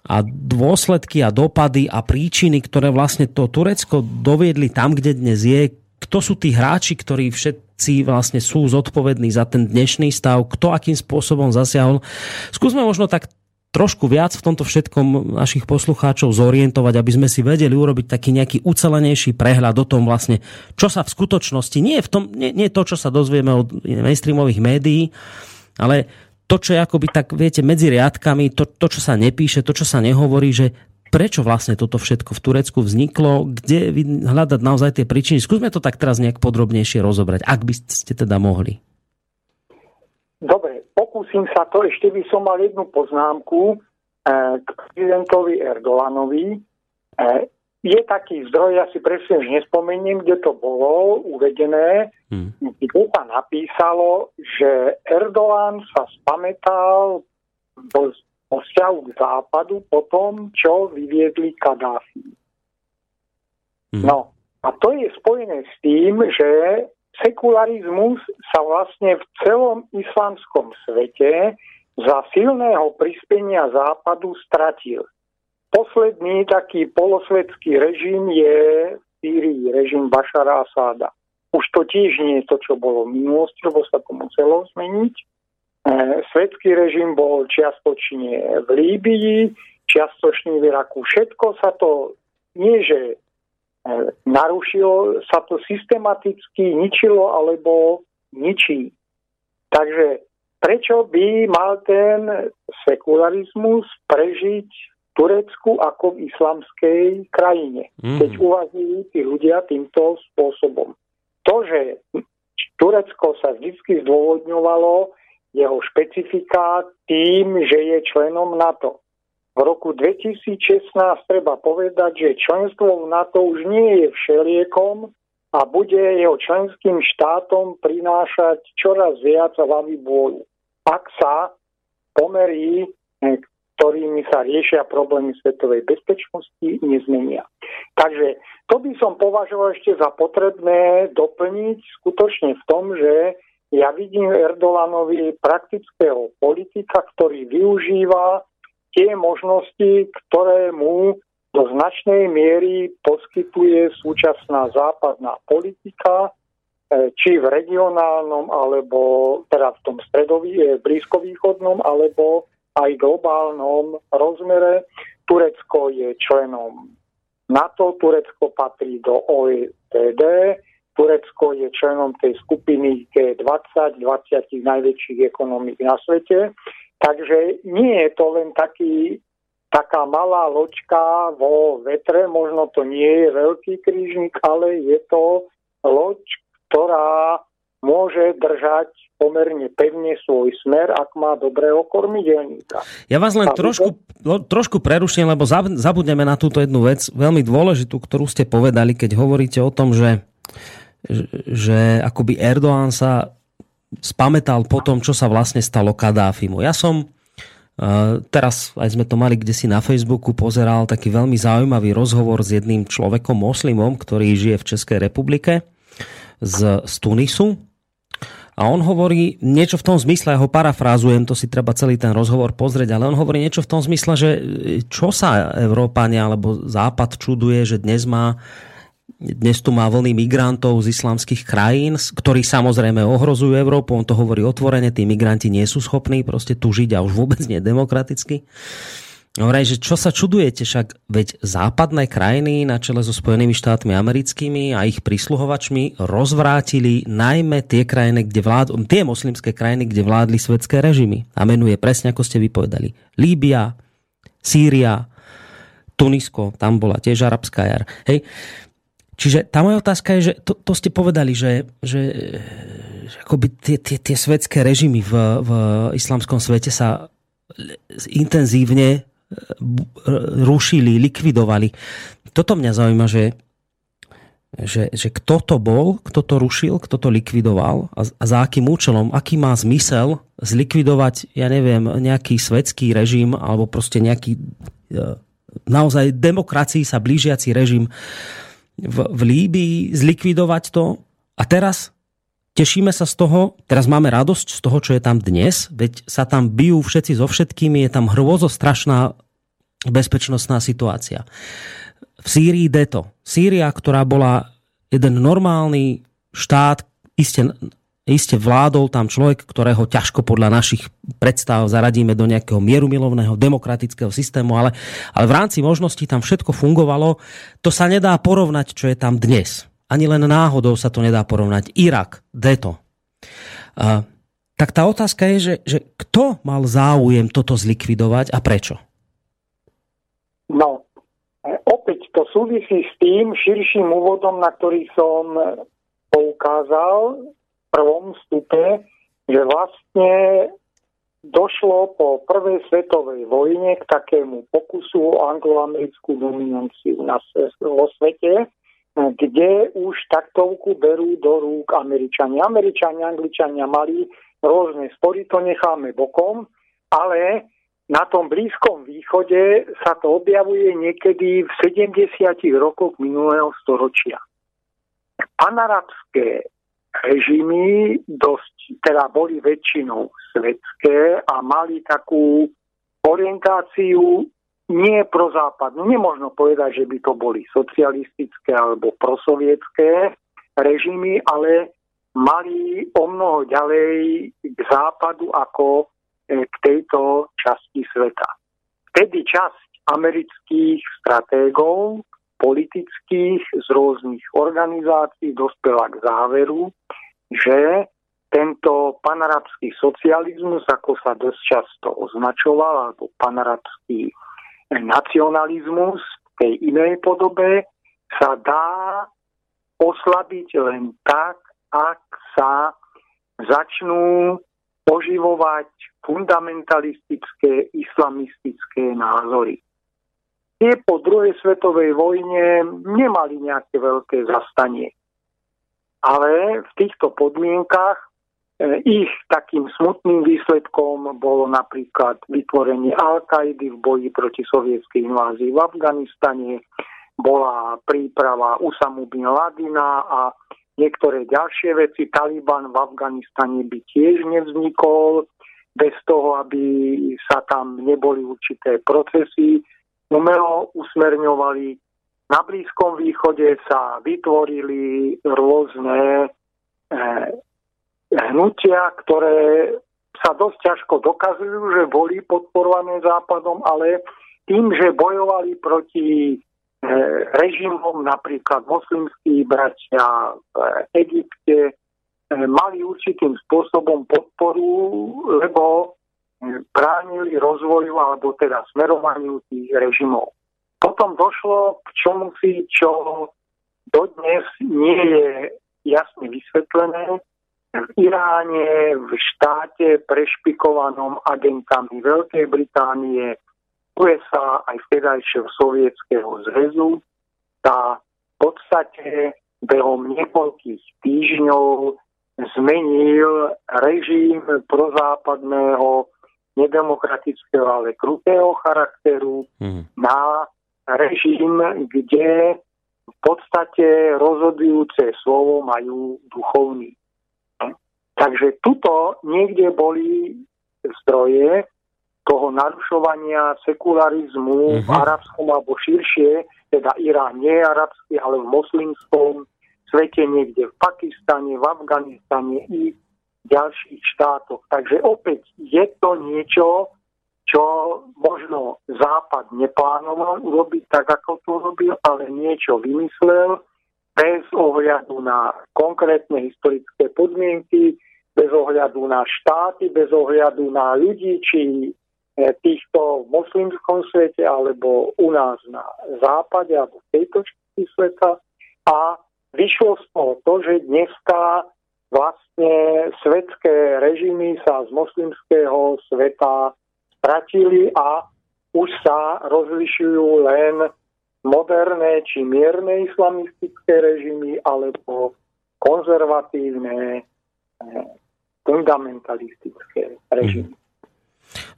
a dôsledky a dopady a príčiny, ktoré vlastne to Turecko doviedli tam, kde dnes je. Kto sú tí hráči, ktorí všetci vlastne sú zodpovední za ten dnešný stav, kto akým spôsobom zasiahol. Skúsme možno tak trošku viac v tomto všetkom našich poslucháčov zorientovať, aby sme si vedeli urobiť taký nejaký ucelenejší prehľad o tom vlastne, čo sa v skutočnosti, nie, v tom, nie, nie to, čo sa dozvieme od mainstreamových médií, ale to, čo je akoby tak, viete, medzi riadkami, to, to, čo sa nepíše, to, čo sa nehovorí, že prečo vlastne toto všetko v Turecku vzniklo, kde hľadať naozaj tie príčiny. Skúsme to tak teraz nejak podrobnejšie rozobrať, ak by ste teda mohli. Dobre, pokúsim sa to. Ešte by som mal jednu poznámku eh, k prezidentovi Erdoganovi. Eh, je taký zdroj, ja si presne už nespomeniem, kde to bolo uvedené, hmm. kde sa napísalo, že Erdogan sa spametal do, do vzťahu k západu po tom, čo vyviedli Kadáfi. Hmm. No, a to je spojené s tým, že sekularizmus sa vlastne v celom islamskom svete za silného prispenia západu stratil. Posledný taký polosvedský režim je v Sýrii, režim Bašara Asáda. Už to tiež nie je to, čo bolo v minulosti, lebo sa to muselo zmeniť. E, svetský režim bol čiastočne v Líbii, čiastočne v Iraku. Všetko sa to nie, že narušilo sa to systematicky, ničilo alebo ničí. Takže prečo by mal ten sekularizmus prežiť v Turecku ako v islamskej krajine, mm. keď uvažujú tí ľudia týmto spôsobom. To, že Turecko sa vždy zdôvodňovalo jeho špecifika tým, že je členom NATO. V roku 2016 treba povedať, že členstvo v NATO už nie je všeliekom a bude jeho členským štátom prinášať čoraz viac hlavy boju. Ak sa pomerí, ktorými sa riešia problémy svetovej bezpečnosti, nezmenia. Takže to by som považoval ešte za potrebné doplniť skutočne v tom, že ja vidím Erdolanovi praktického politika, ktorý využíva tie možnosti, ktoré mu do značnej miery poskytuje súčasná západná politika, e, či v regionálnom, alebo teda v tom stredový, e, blízkovýchodnom, alebo aj globálnom rozmere. Turecko je členom NATO, Turecko patrí do OECD, Turecko je členom tej skupiny G20, 20 najväčších ekonomík na svete. Takže nie je to len taký, taká malá loďka vo vetre, možno to nie je veľký krížnik, ale je to loď, ktorá môže držať pomerne pevne svoj smer, ak má dobrého kormidelníka. Ja vás len trošku, no, trošku preruším, lebo zabudneme na túto jednu vec, veľmi dôležitú, ktorú ste povedali, keď hovoríte o tom, že, že akoby Erdoğan sa spametal po tom, čo sa vlastne stalo Kadáfimu. Ja som teraz aj sme to mali kde si na Facebooku pozeral taký veľmi zaujímavý rozhovor s jedným človekom moslimom, ktorý žije v Českej republike z, z Tunisu. A on hovorí niečo v tom zmysle, ja ho parafrázujem, to si treba celý ten rozhovor pozrieť, ale on hovorí niečo v tom zmysle, že čo sa Európania alebo Západ čuduje, že dnes má dnes tu má vlny migrantov z islamských krajín, ktorí samozrejme ohrozujú Európu. On to hovorí otvorene, tí migranti nie sú schopní proste tu žiť a už vôbec nie demokraticky. Hovorí, že čo sa čudujete, však veď západné krajiny na čele so Spojenými štátmi americkými a ich prísluhovačmi rozvrátili najmä tie krajiny, kde vlád, tie moslimské krajiny, kde vládli svetské režimy. A menuje presne, ako ste vypovedali. Líbia, Sýria, Tunisko, tam bola tiež arabská jar. Hej. Čiže tá moja otázka je, že to, to ste povedali, že, že, že akoby tie, tie, tie svetské režimy v, v islamskom svete sa intenzívne rušili, likvidovali. Toto mňa zaujíma, že, že, že kto to bol, kto to rušil, kto to likvidoval a, a za akým účelom, aký má zmysel zlikvidovať, ja neviem, nejaký svetský režim alebo proste nejaký e, naozaj demokracii sa blížiaci režim v, v Líbii, zlikvidovať to a teraz tešíme sa z toho, teraz máme radosť z toho, čo je tam dnes, veď sa tam bijú všetci so všetkými, je tam hrôzo strašná bezpečnostná situácia. V Sýrii deto. Sýria, ktorá bola jeden normálny štát, iste, iste vládol tam človek, ktorého ťažko podľa našich predstav zaradíme do nejakého mierumilovného demokratického systému, ale, ale v rámci možností tam všetko fungovalo. To sa nedá porovnať, čo je tam dnes. Ani len náhodou sa to nedá porovnať. Irak, deto. Uh, tak tá otázka je, že, že kto mal záujem toto zlikvidovať a prečo? No, opäť to súvisí s tým širším úvodom, na ktorý som poukázal prvom stupe, že vlastne došlo po prvej svetovej vojne k takému pokusu o angloamerickú dominanciu na, vo svete, kde už taktovku berú do rúk Američania. Američania, Angličania mali rôzne spory, to necháme bokom, ale na tom Blízkom východe sa to objavuje niekedy v 70. rokoch minulého storočia. Panarabské režimy dosť, teda boli väčšinou svetské a mali takú orientáciu nie prozápadnú. Nemožno povedať, že by to boli socialistické alebo prosovietské režimy, ale mali o mnoho ďalej k západu ako E, k tejto časti sveta. Vtedy časť amerických stratégov, politických z rôznych organizácií dospela k záveru, že tento panarabský socializmus, ako sa dosť často označoval, alebo panarabský nacionalizmus v tej inej podobe, sa dá oslabiť len tak, ak sa začnú oživovať fundamentalistické islamistické názory. Tie po druhej svetovej vojne nemali nejaké veľké zastanie. Ale v týchto podmienkach e, ich takým smutným výsledkom bolo napríklad vytvorenie Al-Kaidy v boji proti sovietskej invázii v Afganistane, bola príprava Usamu bin Ladina a niektoré ďalšie veci. Taliban v Afganistane by tiež nevznikol bez toho, aby sa tam neboli určité procesy, umelo usmerňovali. Na Blízkom východe sa vytvorili rôzne eh, hnutia, ktoré sa dosť ťažko dokazujú, že boli podporované Západom, ale tým, že bojovali proti eh, režimom, napríklad moslimskí bratia v Egypte, mali určitým spôsobom podporu, lebo bránili rozvoju alebo teda smerovaniu tých režimov. Potom došlo k čomu si, čo dodnes nie je jasne vysvetlené. V Iráne, v štáte prešpikovanom agentami Veľkej Británie, USA aj vtedajšieho sovietského zväzu, tá v podstate behom niekoľkých týždňov zmenil režim prozápadného, nedemokratického, ale krutého charakteru mm. na režim, kde v podstate rozhodujúce slovo majú duchovní. Takže tuto niekde boli zdroje toho narušovania sekularizmu mm-hmm. v mhm. arabskom alebo širšie, teda Irán nie je arabský, ale v moslimskom svete, niekde v Pakistane, v Afganistane i ďalších štátoch. Takže opäť je to niečo, čo možno Západ neplánoval urobiť tak, ako to robil, ale niečo vymyslel bez ohľadu na konkrétne historické podmienky, bez ohľadu na štáty, bez ohľadu na ľudí, či e, týchto v moslimskom svete, alebo u nás na západe, alebo v tejto časti sveta. A vyšlo z toho to, že dneska vlastne svetské režimy sa z moslimského sveta stratili a už sa rozlišujú len moderné či mierne islamistické režimy alebo konzervatívne eh, fundamentalistické režimy.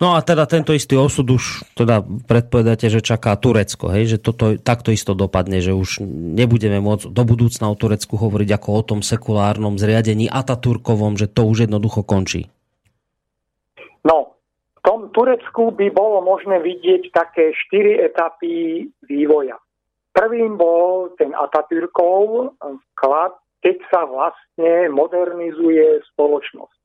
No a teda tento istý osud už teda predpovedáte, že čaká Turecko, hej? že toto takto isto dopadne, že už nebudeme môcť do budúcna o Turecku hovoriť ako o tom sekulárnom zriadení Ataturkovom, že to už jednoducho končí. No, v tom Turecku by bolo možné vidieť také štyri etapy vývoja. Prvým bol ten Atatürkov vklad, keď sa vlastne modernizuje spoločnosť.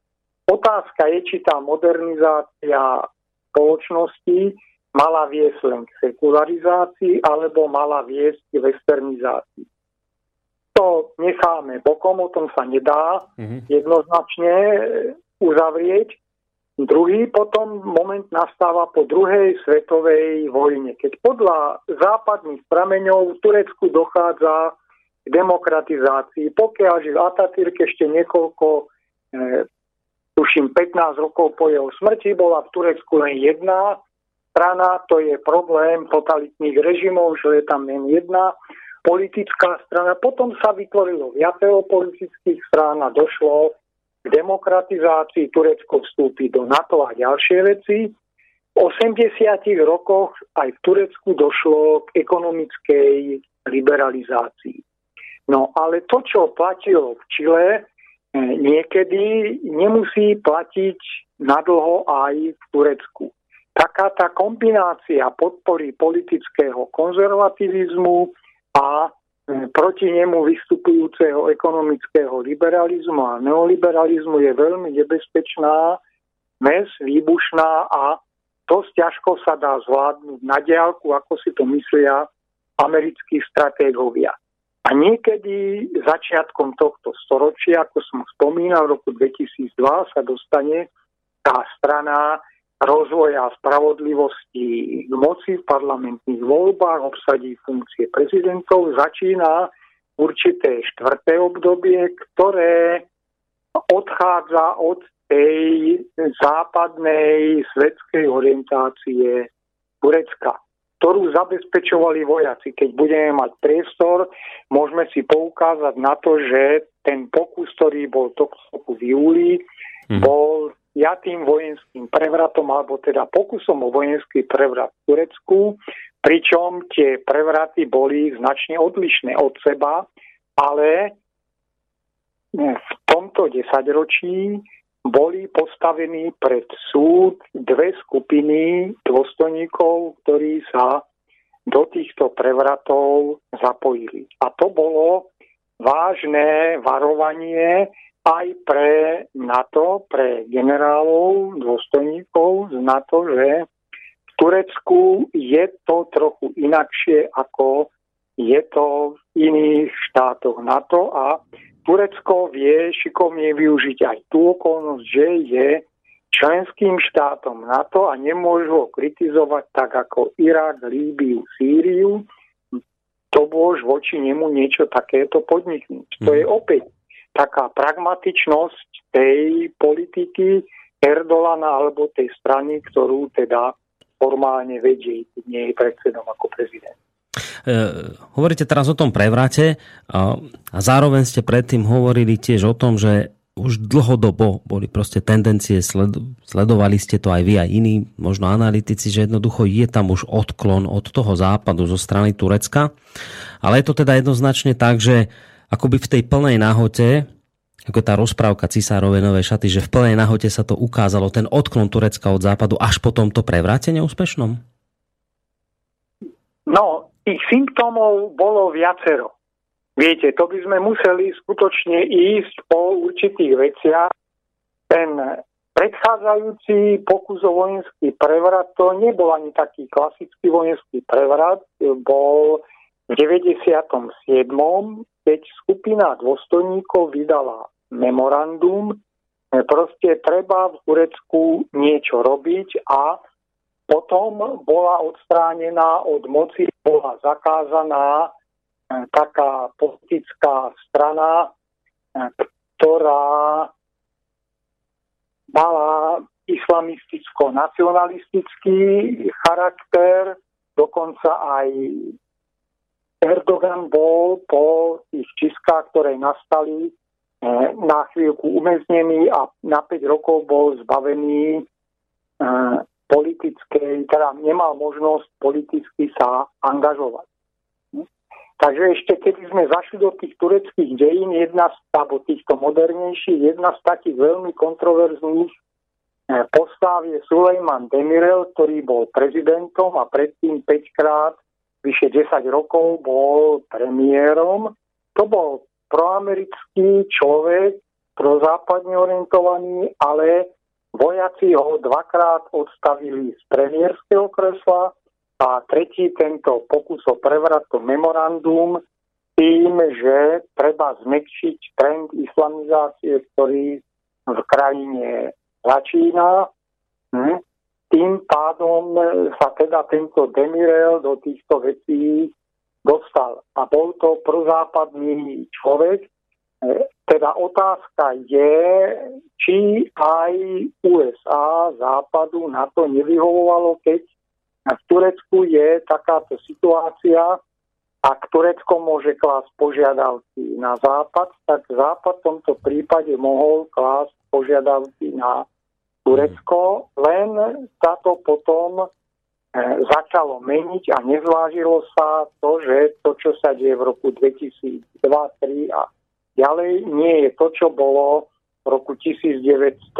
Otázka je, či tá modernizácia spoločnosti mala viesť len k sekularizácii alebo mala viesť k westernizácii. To necháme bokom, o tom sa nedá mm-hmm. jednoznačne uzavrieť. Druhý potom moment nastáva po druhej svetovej vojne, keď podľa západných prameňov v Turecku dochádza k demokratizácii. Pokiaľ žil Atatürk ešte niekoľko eh, tuším 15 rokov po jeho smrti, bola v Turecku len jedna strana, to je problém totalitných režimov, že je tam len jedna politická strana. Potom sa vytvorilo viacero politických strán a došlo k demokratizácii. Turecko vstúpi do NATO a ďalšie veci. V 80 rokoch aj v Turecku došlo k ekonomickej liberalizácii. No ale to, čo platilo v Čile, niekedy nemusí platiť nadlho aj v Turecku. Taká tá kombinácia podpory politického konzervativizmu a e, proti nemu vystupujúceho ekonomického liberalizmu a neoliberalizmu je veľmi nebezpečná, mes, výbušná a dosť ťažko sa dá zvládnuť na diálku, ako si to myslia americkí stratégovia. A niekedy začiatkom tohto storočia, ako som spomínal, v roku 2002 sa dostane tá strana rozvoja spravodlivosti k moci v parlamentných voľbách, obsadí funkcie prezidentov, začína určité štvrté obdobie, ktoré odchádza od tej západnej svetskej orientácie Turecka ktorú zabezpečovali vojaci. Keď budeme mať priestor, môžeme si poukázať na to, že ten pokus, ktorý bol tohto v júli, mm. bol ja tým vojenským prevratom, alebo teda pokusom o vojenský prevrat v Turecku, pričom tie prevraty boli značne odlišné od seba, ale v tomto desaťročí boli postavení pred súd dve skupiny dôstojníkov, ktorí sa do týchto prevratov zapojili. A to bolo vážne varovanie aj pre NATO, pre generálov, dôstojníkov z NATO, že v Turecku je to trochu inakšie, ako je to v iných štátoch NATO a Turecko vie šikovne využiť aj tú okolnosť, že je členským štátom NATO a nemôžu ho kritizovať tak ako Irak, Líbiu, Sýriu, to môž voči nemu niečo takéto podniknúť. Mm. To je mhm. opäť taká pragmatičnosť tej politiky Erdolana alebo tej strany, ktorú teda formálne vedie, nie je predsedom ako prezident. E, hovoríte teraz o tom prevrate a, a zároveň ste predtým hovorili tiež o tom, že už dlhodobo boli proste tendencie, sled, sledovali ste to aj vy, aj iní, možno analytici, že jednoducho je tam už odklon od toho západu zo strany Turecka. Ale je to teda jednoznačne tak, že akoby v tej plnej náhote, ako tá rozprávka cisárovej novej šaty, že v plnej náhote sa to ukázalo, ten odklon Turecka od západu až po tomto prevráte neúspešnom? No, tých symptómov bolo viacero. Viete, to by sme museli skutočne ísť po určitých veciach. Ten predchádzajúci pokus o vojenský prevrat, to nebol ani taký klasický vojenský prevrat, bol v 97. keď skupina dôstojníkov vydala memorandum, proste treba v Turecku niečo robiť a potom bola odstránená od moci, bola zakázaná taká politická strana, ktorá mala islamisticko-nacionalistický charakter, dokonca aj Erdogan bol po tých čistkách, ktoré nastali, eh, na chvíľku umeznený a na 5 rokov bol zbavený politickej, teda nemal možnosť politicky sa angažovať. Takže ešte keď sme zašli do tých tureckých dejín, jedna z, alebo týchto modernejších, jedna z takých veľmi kontroverzných eh, postav je Sulejman Demirel, ktorý bol prezidentom a predtým 5 krát, vyše 10 rokov bol premiérom. To bol proamerický človek, prozápadne orientovaný, ale vojaci ho dvakrát odstavili z premiérskeho kresla a tretí tento pokus o prevrat, to memorandum, tým, že treba zmekšiť trend islamizácie, ktorý v krajine začína. Hm? Tým pádom sa teda tento Demirel do týchto vecí dostal. A bol to prozápadný človek. Teda otázka je, či aj USA západu na to nevyhovovalo, keď v Turecku je takáto situácia, ak Turecko môže klásť požiadavky na Západ, tak Západ v tomto prípade mohol klásť požiadavky na Turecko, len sa to potom e, začalo meniť a nezvážilo sa to, že to, čo sa deje v roku 2002, 2003 a ďalej, nie je to, čo bolo v roku 1980,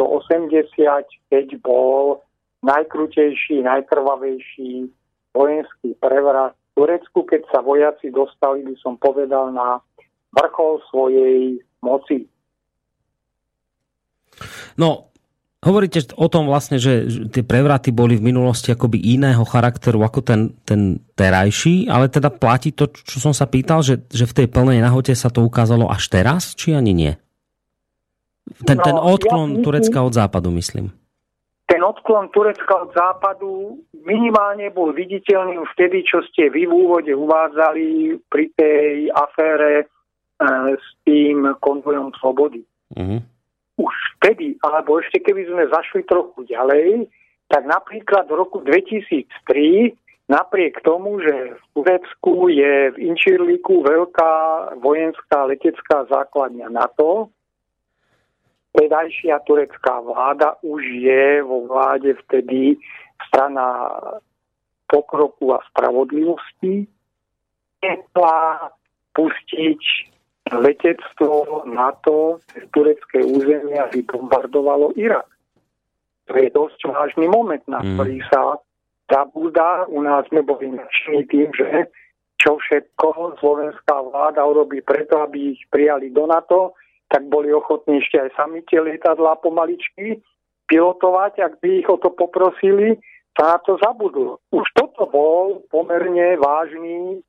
keď bol najkrutejší, najkrvavejší vojenský prevrat v Turecku, keď sa vojaci dostali, by som povedal, na vrchol svojej moci. No, hovoríte o tom vlastne, že tie prevraty boli v minulosti akoby iného charakteru ako ten, ten terajší, ale teda platí to, čo som sa pýtal, že, že v tej plnej nahote sa to ukázalo až teraz, či ani nie? Ten, no, ten odklon ja Turecka od západu, myslím ten odklon Turecka od západu minimálne bol viditeľný už vtedy, čo ste vy v úvode uvádzali pri tej afére e, s tým konvojom slobody. Uh-huh. Už vtedy, alebo ešte keby sme zašli trochu ďalej, tak napríklad v roku 2003 napriek tomu, že v Turecku je v Inčirliku veľká vojenská letecká základňa NATO, Vedajšia turecká vláda už je vo vláde vtedy strana pokroku a spravodlivosti. Nechla pustiť letectvo NATO z turecké územie, aby bombardovalo Irak. To je dosť vážny moment, na mm. ktorý sa zabúda. U nás sme boli nadšení tým, že čo všetko slovenská vláda urobí preto, aby ich prijali do NATO tak boli ochotní ešte aj sami tie lietadlá pomaličky pilotovať, ak by ich o to poprosili, sa na to zabudlo. Už toto bol pomerne vážny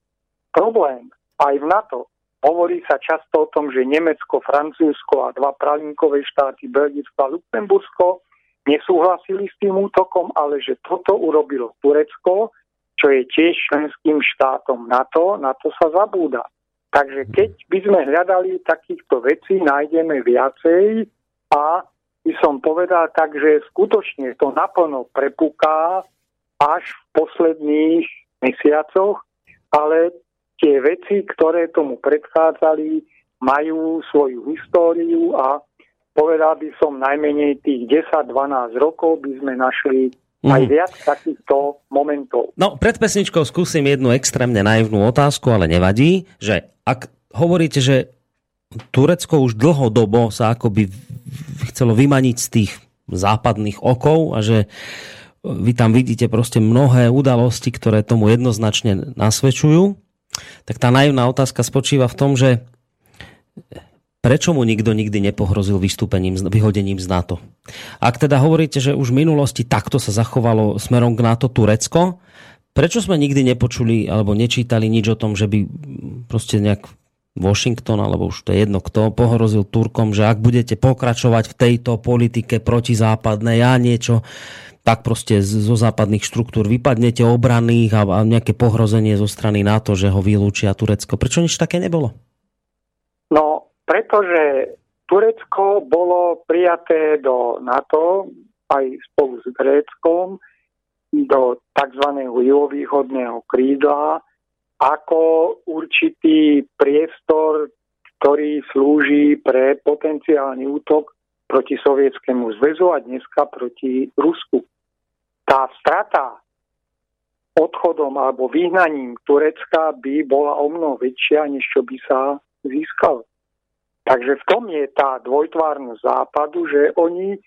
problém aj v NATO. Hovorí sa často o tom, že Nemecko, Francúzsko a dva pralinkové štáty, Belgicko a Luxembursko nesúhlasili s tým útokom, ale že toto urobilo Turecko, čo je tiež členským štátom NATO, na to sa zabúda. Takže keď by sme hľadali takýchto vecí, nájdeme viacej a by som povedal tak, že skutočne to naplno prepuká až v posledných mesiacoch, ale tie veci, ktoré tomu predchádzali, majú svoju históriu a povedal by som najmenej tých 10-12 rokov by sme našli aj mhm. viac takýchto momentov. No, pred pesničkou skúsim jednu extrémne naivnú otázku, ale nevadí, že ak hovoríte, že Turecko už dlhodobo sa akoby chcelo vymaniť z tých západných okov a že vy tam vidíte proste mnohé udalosti, ktoré tomu jednoznačne nasvedčujú, tak tá naivná otázka spočíva v tom, že prečo mu nikto nikdy nepohrozil vystúpením, vyhodením z NATO? Ak teda hovoríte, že už v minulosti takto sa zachovalo smerom k NATO Turecko, prečo sme nikdy nepočuli alebo nečítali nič o tom, že by proste nejak Washington, alebo už to je jedno kto, pohrozil Turkom, že ak budete pokračovať v tejto politike protizápadnej a niečo, tak proste zo západných štruktúr vypadnete obranných a, nejaké pohrozenie zo strany NATO, že ho vylúčia Turecko. Prečo nič také nebolo? No, pretože Turecko bolo prijaté do NATO aj spolu s Gréckom do tzv. juhovýchodného krídla ako určitý priestor, ktorý slúži pre potenciálny útok proti Sovietskému zväzu a dneska proti Rusku. Tá strata odchodom alebo vyhnaním Turecka by bola o mnoho väčšia, než čo by sa získalo. Takže v tom je tá dvojtvárnosť západu, že oni e,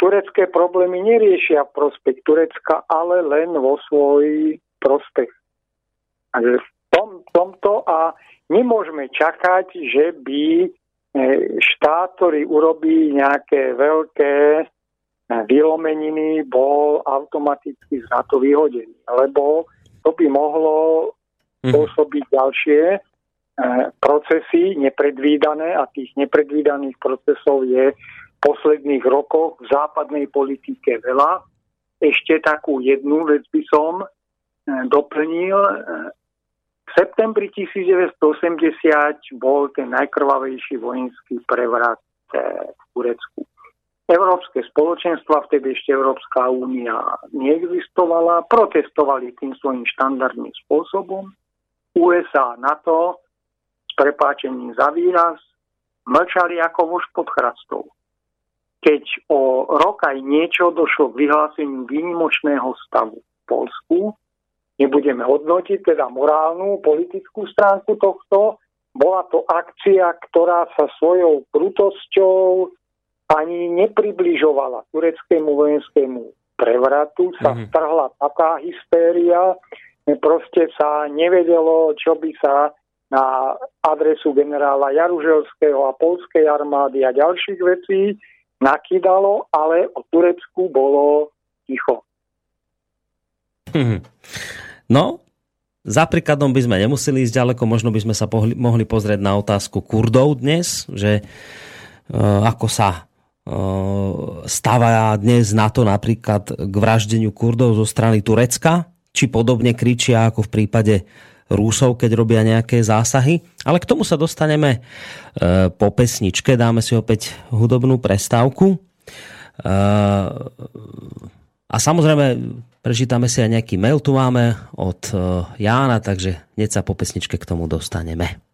turecké problémy neriešia v prospech Turecka, ale len vo svoj prospech. V tom, tomto a nemôžeme čakať, že by e, štát, ktorý urobí nejaké veľké e, vylomeniny, bol automaticky z NATO vyhodený. Lebo to by mohlo mhm. spôsobiť ďalšie E, procesy nepredvídané a tých nepredvídaných procesov je v posledných rokoch v západnej politike veľa. Ešte takú jednu vec by som doplnil. V septembri 1980 bol ten najkrvavejší vojenský prevrat v Turecku. Európske spoločenstva, vtedy ešte Európska únia neexistovala, protestovali tým svojím štandardným spôsobom. USA, NATO prepáčením za výraz, mlčali ako vož pod chrastou. Keď o rok aj niečo došlo k vyhláseniu výnimočného stavu v Polsku, nebudeme hodnotiť teda morálnu, politickú stránku tohto, bola to akcia, ktorá sa svojou krutosťou ani nepribližovala tureckému vojenskému prevratu, sa mm-hmm. strhla taká hystéria, proste sa nevedelo, čo by sa na adresu generála Jaruželského a polskej armády a ďalších vecí nakýdalo, ale o Turecku bolo ticho. Hmm. No, za príkladom by sme nemuseli ísť ďaleko, možno by sme sa pohli, mohli pozrieť na otázku Kurdov dnes, že uh, ako sa uh, stáva dnes na to napríklad k vraždeniu Kurdov zo strany Turecka, či podobne kričia ako v prípade Rúsov, keď robia nejaké zásahy. Ale k tomu sa dostaneme e, po pesničke. Dáme si opäť hudobnú prestávku. E, a samozrejme, prečítame si aj nejaký mail tu máme od e, Jána, takže hneď sa po pesničke k tomu dostaneme.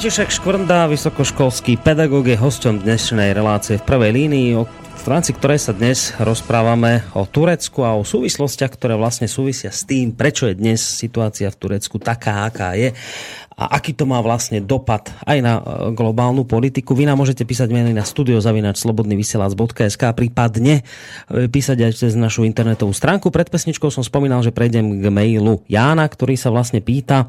František Škvrnda, vysokoškolský pedagóg, je hosťom dnešnej relácie v prvej línii, o v rámci ktorej sa dnes rozprávame o Turecku a o súvislostiach, ktoré vlastne súvisia s tým, prečo je dnes situácia v Turecku taká, aká je a aký to má vlastne dopad aj na e, globálnu politiku. Vy nám môžete písať maily na studiozavinač.slobodnyvysielac.sk prípadne e, písať aj cez našu internetovú stránku. Pred pesničkou som spomínal, že prejdem k mailu Jána, ktorý sa vlastne pýta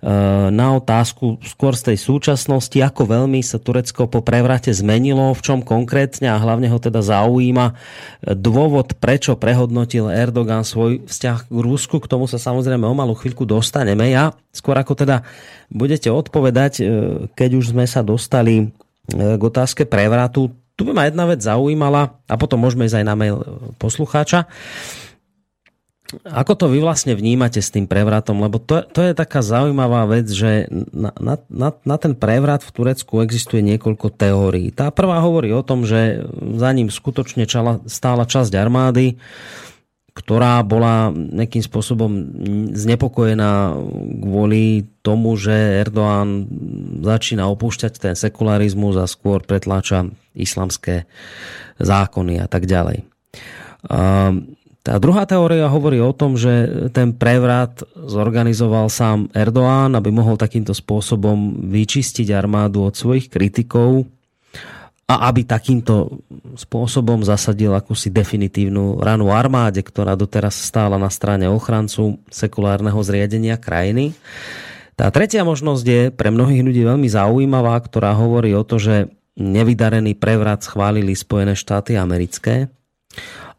e, na otázku skôr z tej súčasnosti, ako veľmi sa Turecko po prevrate zmenilo, v čom konkrétne a hlavne ho teda zaujíma dôvod, prečo prehodnotil Erdogan svoj vzťah k Rusku. K tomu sa samozrejme o malú chvíľku dostaneme. Ja skôr ako teda budete odpovedať, e, keď už sme sa dostali e, k otázke prevratu. Tu by ma jedna vec zaujímala a potom môžeme ísť aj na mail e, poslucháča. Ako to vy vlastne vnímate s tým prevratom? Lebo to, to je taká zaujímavá vec, že na, na, na ten prevrat v Turecku existuje niekoľko teórií. Tá prvá hovorí o tom, že za ním skutočne čala, stála časť armády, ktorá bola nejakým spôsobom znepokojená kvôli tomu, že Erdoğan začína opúšťať ten sekularizmus a skôr pretláča islamské zákony a tak ďalej. Tá druhá teória hovorí o tom, že ten prevrat zorganizoval sám Erdoğan, aby mohol takýmto spôsobom vyčistiť armádu od svojich kritikov a aby takýmto spôsobom zasadil akúsi definitívnu ranu armáde, ktorá doteraz stála na strane ochrancu sekulárneho zriadenia krajiny. Tá tretia možnosť je pre mnohých ľudí veľmi zaujímavá, ktorá hovorí o to, že nevydarený prevrat schválili Spojené štáty americké.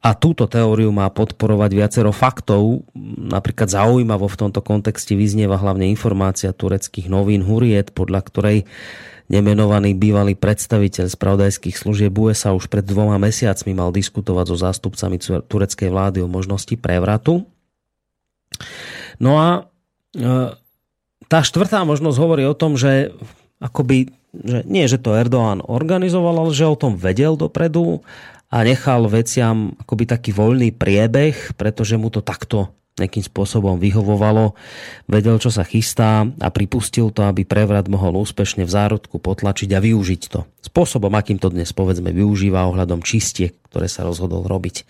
A túto teóriu má podporovať viacero faktov. Napríklad zaujímavo v tomto kontexte vyznieva hlavne informácia tureckých novín Huriet, podľa ktorej Nemenovaný bývalý predstaviteľ spravodajských služieb USA už pred dvoma mesiacmi mal diskutovať so zástupcami tureckej vlády o možnosti prevratu. No a e, tá štvrtá možnosť hovorí o tom, že akoby, že nie, že to Erdoğan organizoval, ale že o tom vedel dopredu a nechal veciam akoby taký voľný priebeh, pretože mu to takto nejakým spôsobom vyhovovalo, vedel, čo sa chystá a pripustil to, aby prevrat mohol úspešne v zárodku potlačiť a využiť to. Spôsobom, akým to dnes povedzme využíva ohľadom čistiek, ktoré sa rozhodol robiť.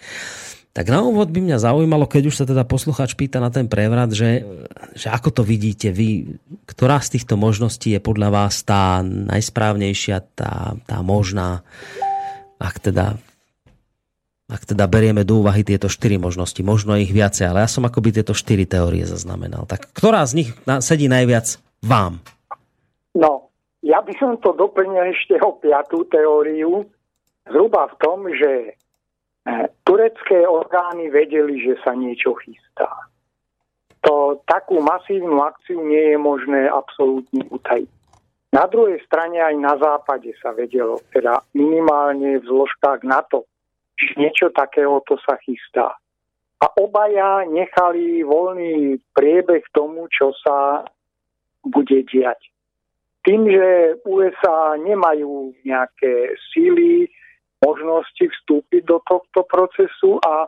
Tak na úvod by mňa zaujímalo, keď už sa teda posluchač pýta na ten prevrat, že, že ako to vidíte vy, ktorá z týchto možností je podľa vás tá najsprávnejšia, tá, tá možná, ak teda ak teda berieme do úvahy tieto štyri možnosti, možno ich viacej, ale ja som akoby tieto štyri teórie zaznamenal. Tak ktorá z nich sedí najviac vám? No, ja by som to doplnil ešte o piatú teóriu, zhruba v tom, že e, turecké orgány vedeli, že sa niečo chystá. To takú masívnu akciu nie je možné absolútne utajiť. Na druhej strane aj na západe sa vedelo, teda minimálne v zložkách NATO, niečo takéhoto sa chystá. A obaja nechali voľný priebeh tomu, čo sa bude diať. Tým, že USA nemajú nejaké síly, možnosti vstúpiť do tohto procesu a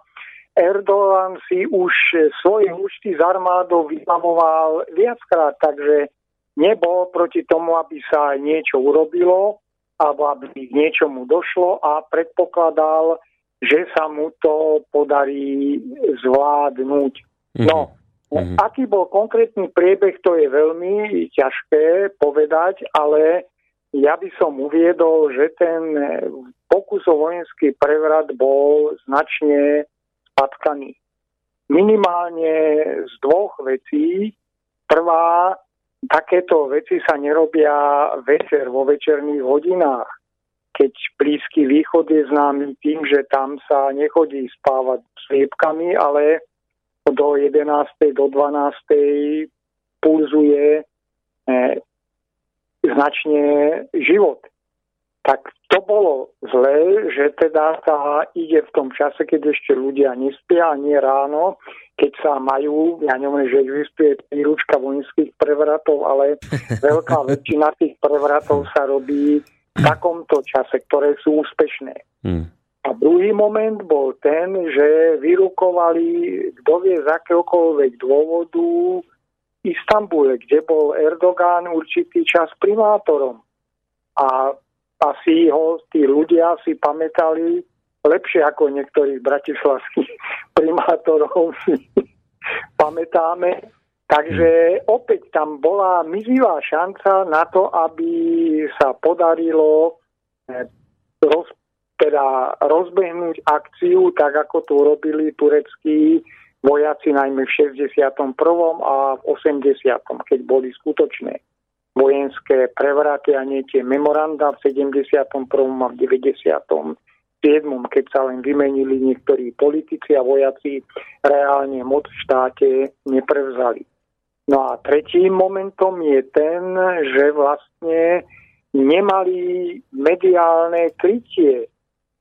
Erdogan si už svoje účty z armádou vybavoval viackrát, takže nebol proti tomu, aby sa niečo urobilo alebo aby k niečomu došlo a predpokladal že sa mu to podarí zvládnuť. Mm-hmm. No, mm-hmm. aký bol konkrétny priebeh, to je veľmi ťažké povedať, ale ja by som uviedol, že ten pokus o vojenský prevrat bol značne spatkaný. Minimálne z dvoch vecí. Prvá, takéto veci sa nerobia večer, vo večerných hodinách keď Blízky východ je známy tým, že tam sa nechodí spávať s liepkami, ale do 11. do 12. pulzuje e, značne život. Tak to bolo zlé, že teda sa ide v tom čase, keď ešte ľudia nespia a nie ráno, keď sa majú, ja neviem, že existuje príručka vojenských prevratov, ale veľká väčšina tých prevratov sa robí v takomto čase, ktoré sú úspešné. Hmm. A druhý moment bol ten, že vyrukovali, kto vie z akéhokoľvek dôvodu, Istambule, kde bol Erdogan určitý čas primátorom. A asi ho tí ľudia si pamätali lepšie ako niektorých bratislavských primátorov si pamätáme. Takže opäť tam bola mizivá šanca na to, aby sa podarilo eh, roz, teda rozbehnúť akciu, tak ako to urobili tureckí vojaci najmä v 61. a v 80. keď boli skutočné vojenské prevraty a nie tie memoranda v 71. a v 90. 7. keď sa len vymenili niektorí politici a vojaci reálne moc v štáte neprevzali. No a tretím momentom je ten, že vlastne nemali mediálne krytie.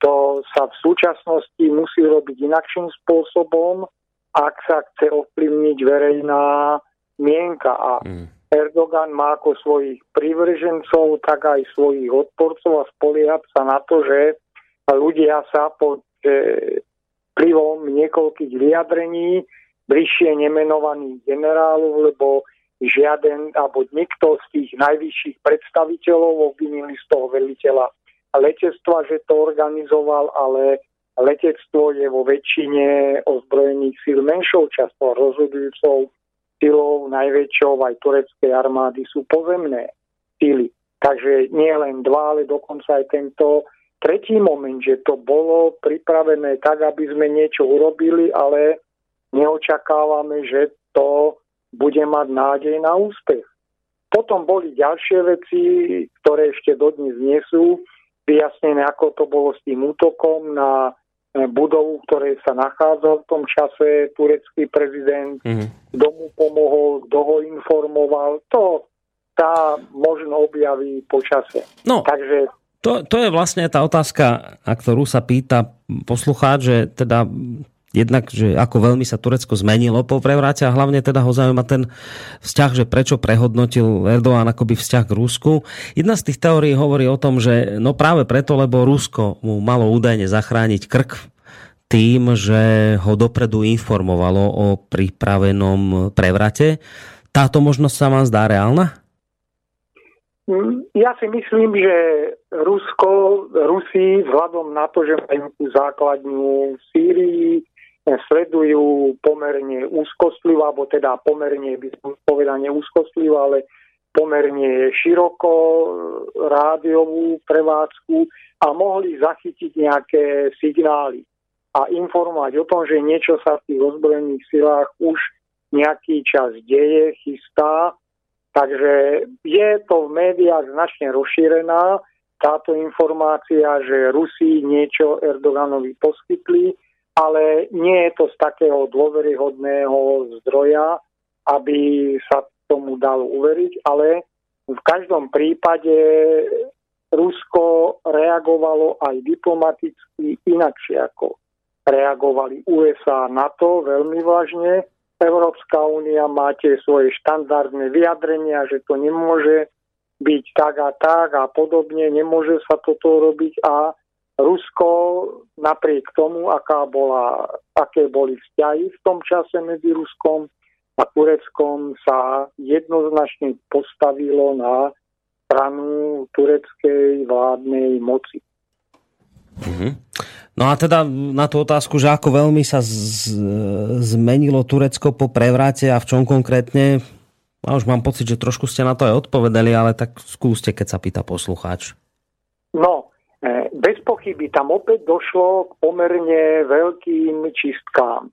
To sa v súčasnosti musí robiť inakším spôsobom, ak sa chce ovplyvniť verejná mienka. A mm. Erdogan má ako svojich privržencov, tak aj svojich odporcov a spoliehať sa na to, že ľudia sa pod e, vplyvom niekoľkých vyjadrení bližšie nemenovaných generálov, lebo žiaden, alebo nikto z tých najvyšších predstaviteľov obvinili z toho veliteľa letectva, že to organizoval, ale letectvo je vo väčšine ozbrojených síl menšou časťou rozhodujúcou silou najväčšou aj tureckej armády sú pozemné síly. Takže nie len dva, ale dokonca aj tento tretí moment, že to bolo pripravené tak, aby sme niečo urobili, ale neočakávame, že to bude mať nádej na úspech. Potom boli ďalšie veci, ktoré ešte dodnes nie sú vyjasnené, ako to bolo s tým útokom na e, budovu, ktoré sa nachádzal v tom čase turecký prezident, mm-hmm. kto mu pomohol, kto ho informoval. To sa možno objaví po čase. No. Takže to, to je vlastne tá otázka, a ktorú sa pýta poslucháč, že teda jednak, že ako veľmi sa Turecko zmenilo po prevrate a hlavne teda ho zaujíma ten vzťah, že prečo prehodnotil Erdoğan akoby vzťah k Rusku. Jedna z tých teórií hovorí o tom, že no práve preto, lebo Rusko mu malo údajne zachrániť krk tým, že ho dopredu informovalo o pripravenom prevrate. Táto možnosť sa vám zdá reálna? Mm, ja si myslím, že Rusko, Rusi vzhľadom na to, že majú tú základňu v Sýrii, sledujú pomerne úzkostlivo, alebo teda pomerne, by som povedal, neúzkostlivo, ale pomerne široko rádiovú prevádzku a mohli zachytiť nejaké signály a informovať o tom, že niečo sa v tých ozbrojených silách už nejaký čas deje, chystá. Takže je to v médiách značne rozšírená táto informácia, že Rusi niečo Erdoganovi poskytli, ale nie je to z takého dôveryhodného zdroja, aby sa tomu dalo uveriť, ale v každom prípade Rusko reagovalo aj diplomaticky inakšie ako reagovali USA na to veľmi vážne. Európska únia má tie svoje štandardné vyjadrenia, že to nemôže byť tak a tak a podobne, nemôže sa toto robiť a Rusko napriek tomu, aká bola, aké boli vzťahy v tom čase medzi Ruskom a Tureckom sa jednoznačne postavilo na stranu tureckej vládnej moci. Mm-hmm. No a teda na tú otázku, že ako veľmi sa z, zmenilo Turecko po prevrate a v čom konkrétne, a už mám pocit, že trošku ste na to aj odpovedali, ale tak skúste, keď sa pýta poslucháč. No, bez pochyby tam opäť došlo k pomerne veľkým čistkám.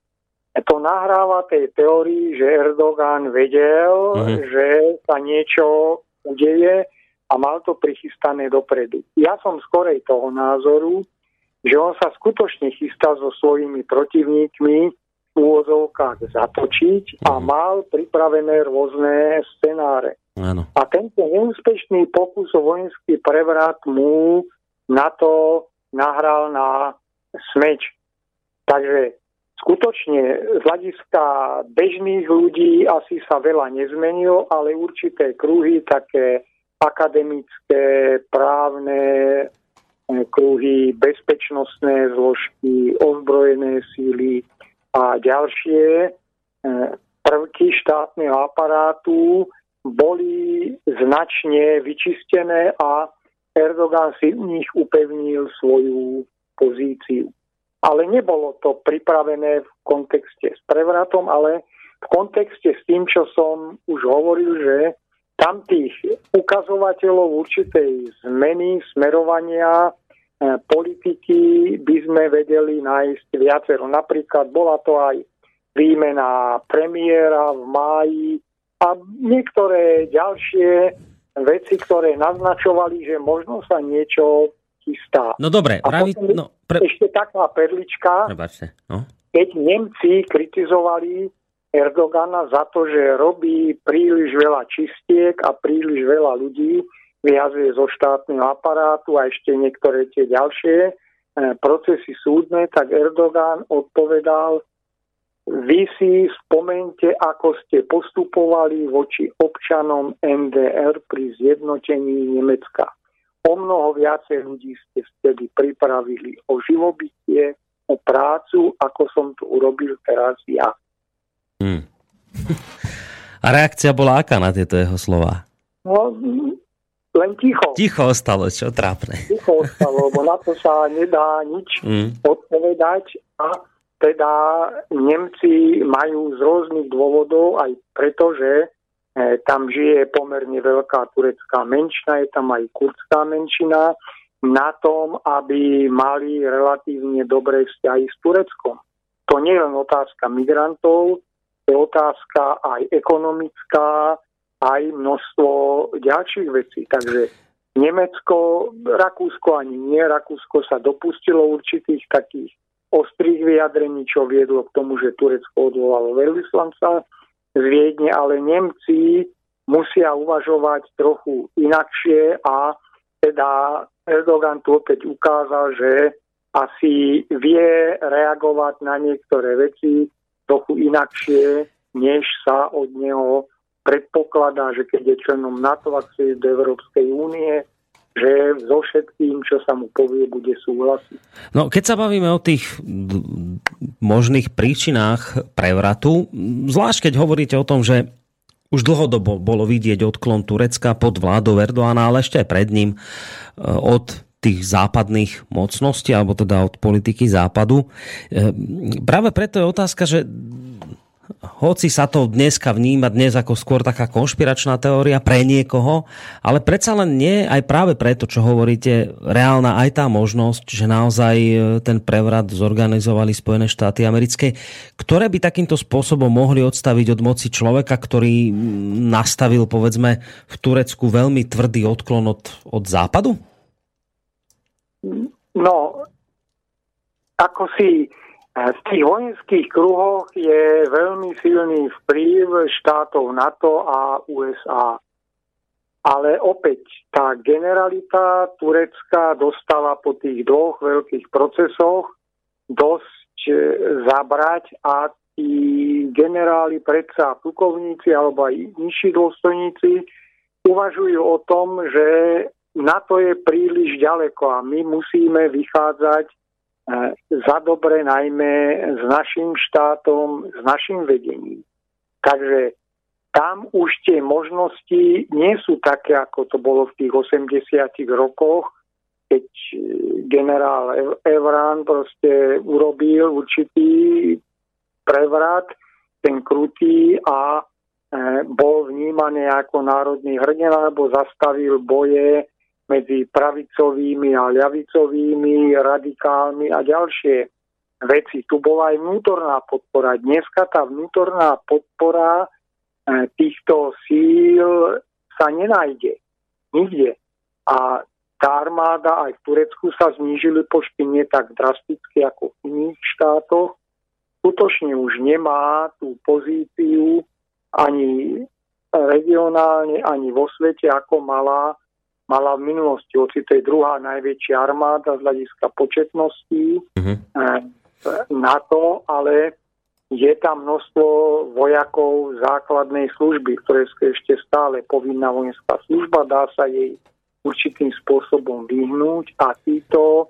E, to nahráva tej teórii, že Erdogan vedel, uh-huh. že sa niečo udeje a mal to prichystané dopredu. Ja som skorej toho názoru, že on sa skutočne chystá so svojimi protivníkmi v úvozovkách zatočiť a mhm. mal pripravené rôzne scenáre. Áno. A tento neúspešný pokus o vojenský prevrat mu na to nahral na smeč. Takže skutočne z hľadiska bežných ľudí asi sa veľa nezmenilo, ale určité kruhy, také akademické, právne, kruhy, bezpečnostné zložky, ozbrojené síly a ďalšie e, prvky štátneho aparátu boli značne vyčistené a Erdogan si v nich upevnil svoju pozíciu. Ale nebolo to pripravené v kontexte s prevratom, ale v kontexte s tým, čo som už hovoril, že tam tých ukazovateľov určitej zmeny, smerovania e, politiky by sme vedeli nájsť viacero. Napríklad bola to aj výmena premiéra v máji a niektoré ďalšie veci, ktoré naznačovali, že možno sa niečo chystá. No dobre, pravi... no, pre... ešte taká perlička. Prebačte, no. Keď Nemci kritizovali Erdogana za to, že robí príliš veľa čistiek a príliš veľa ľudí, vyhazuje zo štátneho aparátu a ešte niektoré tie ďalšie e, procesy súdne, tak Erdogan odpovedal, vy si spomente, ako ste postupovali voči občanom NDR pri zjednotení Nemecka. O mnoho viacej ľudí ste vtedy pripravili o živobytie, o prácu, ako som to urobil teraz ja. Hmm. A reakcia bola aká na tieto jeho slova? No, len ticho. Ticho ostalo, čo trápne. Ticho ostalo, lebo na to sa nedá nič hmm. odpovedať a teda Nemci majú z rôznych dôvodov, aj preto, že e, tam žije pomerne veľká turecká menšina, je tam aj kurdská menšina, na tom, aby mali relatívne dobré vzťahy s Tureckom. To nie je len otázka migrantov, to je otázka aj ekonomická, aj množstvo ďalších vecí. Takže Nemecko, Rakúsko ani nie. Rakúsko sa dopustilo určitých takých ostrých vyjadrení, čo viedlo k tomu, že Turecko odvolalo veľvyslanca z Viedne, ale Nemci musia uvažovať trochu inakšie a teda Erdogan tu opäť ukázal, že asi vie reagovať na niektoré veci trochu inakšie, než sa od neho predpokladá, že keď je členom NATO a chce do Európskej únie, že so všetkým, čo sa mu povie, bude súhlasiť. No, keď sa bavíme o tých možných príčinách prevratu, zvlášť keď hovoríte o tom, že už dlhodobo bolo vidieť odklon Turecka pod vládou Erdoána, ale ešte aj pred ním e, od tých západných mocností, alebo teda od politiky západu. E, práve preto je otázka, že hoci sa to dneska vníma dnes ako skôr taká konšpiračná teória pre niekoho, ale predsa len nie aj práve preto, čo hovoríte, reálna aj tá možnosť, že naozaj e, ten prevrat zorganizovali Spojené štáty americké, ktoré by takýmto spôsobom mohli odstaviť od moci človeka, ktorý nastavil povedzme v Turecku veľmi tvrdý odklon od, od západu? No, ako si v tých vojenských kruhoch je veľmi silný vplyv štátov NATO a USA. Ale opäť, tá generalita Turecka dostala po tých dvoch veľkých procesoch dosť e, zabrať a tí generáli, predsa plukovníci alebo aj nižší dôstojníci uvažujú o tom, že NATO je príliš ďaleko a my musíme vychádzať za dobre najmä s našim štátom, s našim vedením. Takže tam už tie možnosti nie sú také, ako to bolo v tých 80 rokoch, keď e, generál Evran proste urobil určitý prevrat, ten krutý a e, bol vnímaný ako národný hrdina, lebo zastavil boje medzi pravicovými a ľavicovými radikálmi a ďalšie veci. Tu bola aj vnútorná podpora. Dneska tá vnútorná podpora e, týchto síl sa nenájde. Nikde. A tá armáda aj v Turecku sa znížili počty nie tak drasticky ako v iných štátoch. Skutočne už nemá tú pozíciu ani regionálne, ani vo svete, ako mala mala v minulosti, je druhá najväčšia armáda z hľadiska početnosti mm-hmm. NATO, ale je tam množstvo vojakov základnej služby, ktoré sú ešte stále povinná vojenská služba, dá sa jej určitým spôsobom vyhnúť a títo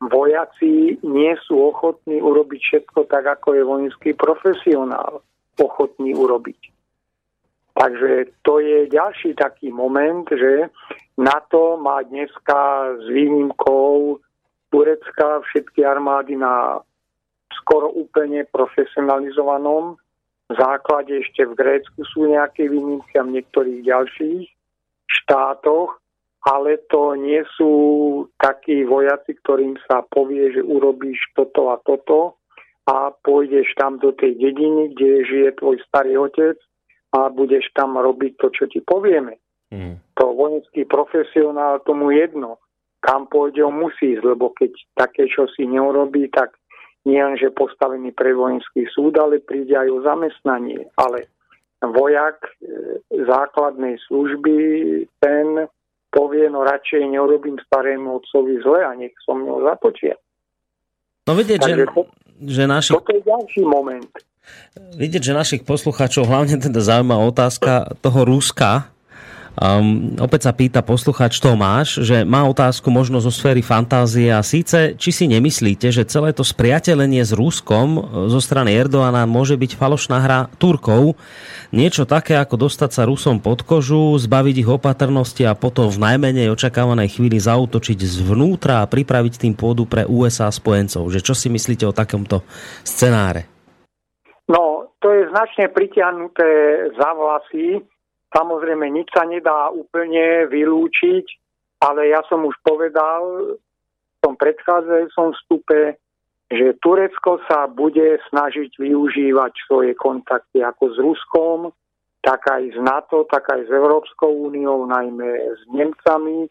vojaci nie sú ochotní urobiť všetko tak, ako je vojenský profesionál. ochotní urobiť. Takže to je ďalší taký moment, že NATO má dneska s výnimkou Turecka všetky armády na skoro úplne profesionalizovanom základe. Ešte v Grécku sú nejaké výnimky a v niektorých ďalších štátoch, ale to nie sú takí vojaci, ktorým sa povie, že urobíš toto a toto a pôjdeš tam do tej dediny, kde žije tvoj starý otec a budeš tam robiť to, čo ti povieme. Mm. To vojenský profesionál tomu jedno kam pôjde, on musí ísť, lebo keď také, čo si neurobí, tak nie len, že postavený pre vojenský súd, ale príde aj o zamestnanie. Ale vojak e, základnej služby, ten povie, no radšej neurobím starému otcovi zle a nech som mnou zatočia. No vidieť, Takže že, že našich... Toto je ďalší moment. Vidieť, že našich poslucháčov hlavne teda zaujíma otázka toho Ruska, Um, opäť sa pýta posluchač Tomáš, že má otázku možno zo sféry fantázie a síce, či si nemyslíte, že celé to spriatelenie s Ruskom e, zo strany Erdoána môže byť falošná hra Turkov, niečo také ako dostať sa Rusom pod kožu, zbaviť ich opatrnosti a potom v najmenej očakávanej chvíli zautočiť zvnútra a pripraviť tým pôdu pre USA spojencov. Že čo si myslíte o takomto scenáre? No, to je značne pritiahnuté za vlasy Samozrejme, nič sa nedá úplne vylúčiť, ale ja som už povedal v tom predchádzajúcom vstupe, že Turecko sa bude snažiť využívať svoje kontakty ako s Ruskom, tak aj z NATO, tak aj s Európskou úniou, najmä s Nemcami. E,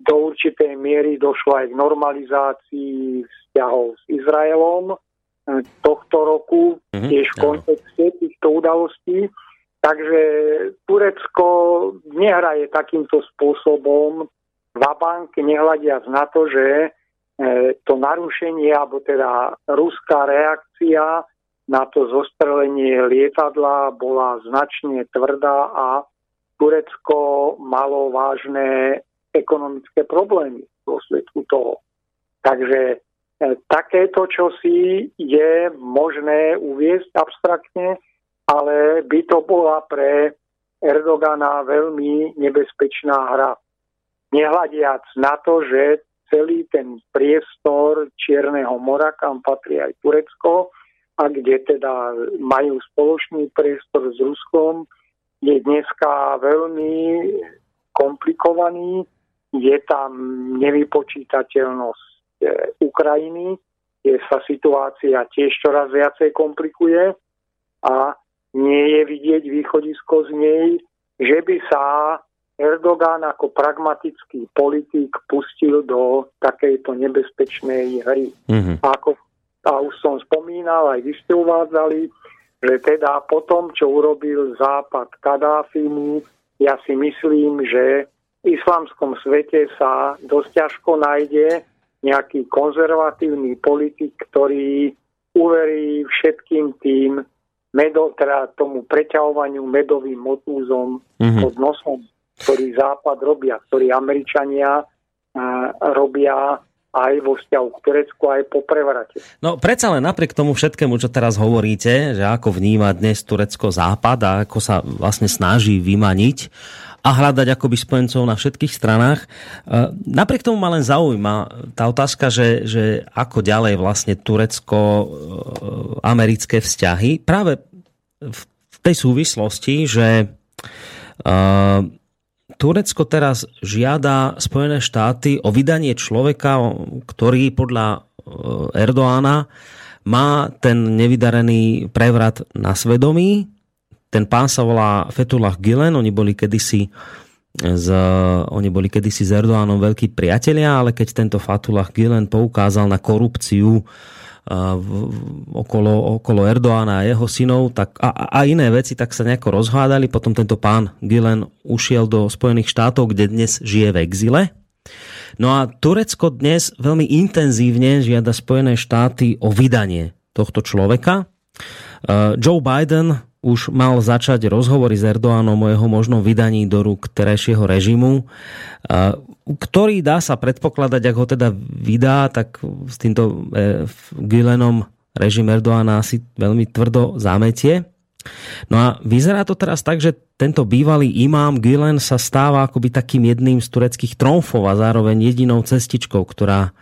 do určitej miery došlo aj k normalizácii vzťahov s Izraelom e, tohto roku, mm-hmm, tiež v kontexte týchto udalostí. Takže Turecko nehraje takýmto spôsobom vabank, nehľadiac na to, že e, to narušenie, alebo teda ruská reakcia na to zostrelenie lietadla bola značne tvrdá a Turecko malo vážne ekonomické problémy v dôsledku toho. Takže e, takéto čosi je možné uviezť abstraktne, ale by to bola pre Erdogana veľmi nebezpečná hra. Nehľadiac na to, že celý ten priestor Čierneho mora, kam patrí aj Turecko, a kde teda majú spoločný priestor s Ruskom, je dneska veľmi komplikovaný. Je tam nevypočítateľnosť e, Ukrajiny, kde sa situácia tiež čoraz viacej komplikuje a nie je vidieť východisko z nej, že by sa Erdogan ako pragmatický politik pustil do takejto nebezpečnej hry. Mm-hmm. Ako a už som spomínal, aj vy ste uvádzali, že teda po tom, čo urobil západ Kadáfimu, ja si myslím, že v islamskom svete sa dosť ťažko nájde nejaký konzervatívny politik, ktorý uverí všetkým tým medo, teda tomu preťahovaniu medovým motúzom mm-hmm. pod nosom, ktorý Západ robia, ktorý Američania a, robia aj vo vzťahu k Turecku, aj po prevrate. No predsa len napriek tomu všetkému, čo teraz hovoríte, že ako vníma dnes Turecko Západ a ako sa vlastne snaží vymaniť a hľadať akoby spojencov na všetkých stranách. E, napriek tomu ma len zaujíma tá otázka, že, že ako ďalej vlastne turecko-americké vzťahy. Práve v tej súvislosti, že uh, Turecko teraz žiada Spojené štáty o vydanie človeka, ktorý podľa Erdoána má ten nevydarený prevrat na svedomí. Ten pán sa volá Fetullah Gilen, oni boli kedysi z, oni boli kedysi s Erdoánom veľkí priatelia, ale keď tento Fatullah Gilen poukázal na korupciu okolo, okolo Erdoána a jeho synov tak, a, a iné veci, tak sa nejako rozhádali. Potom tento pán Gilen ušiel do Spojených štátov, kde dnes žije v exile. No a Turecko dnes veľmi intenzívne žiada Spojené štáty o vydanie tohto človeka. Joe Biden už mal začať rozhovory s Erdoánom o jeho možnom vydaní do rúk terajšieho režimu, ktorý dá sa predpokladať, ak ho teda vydá, tak s týmto e, Gülenom režim Erdoána asi veľmi tvrdo zametie. No a vyzerá to teraz tak, že tento bývalý imám Gilen sa stáva akoby takým jedným z tureckých tromfov a zároveň jedinou cestičkou, ktorá e,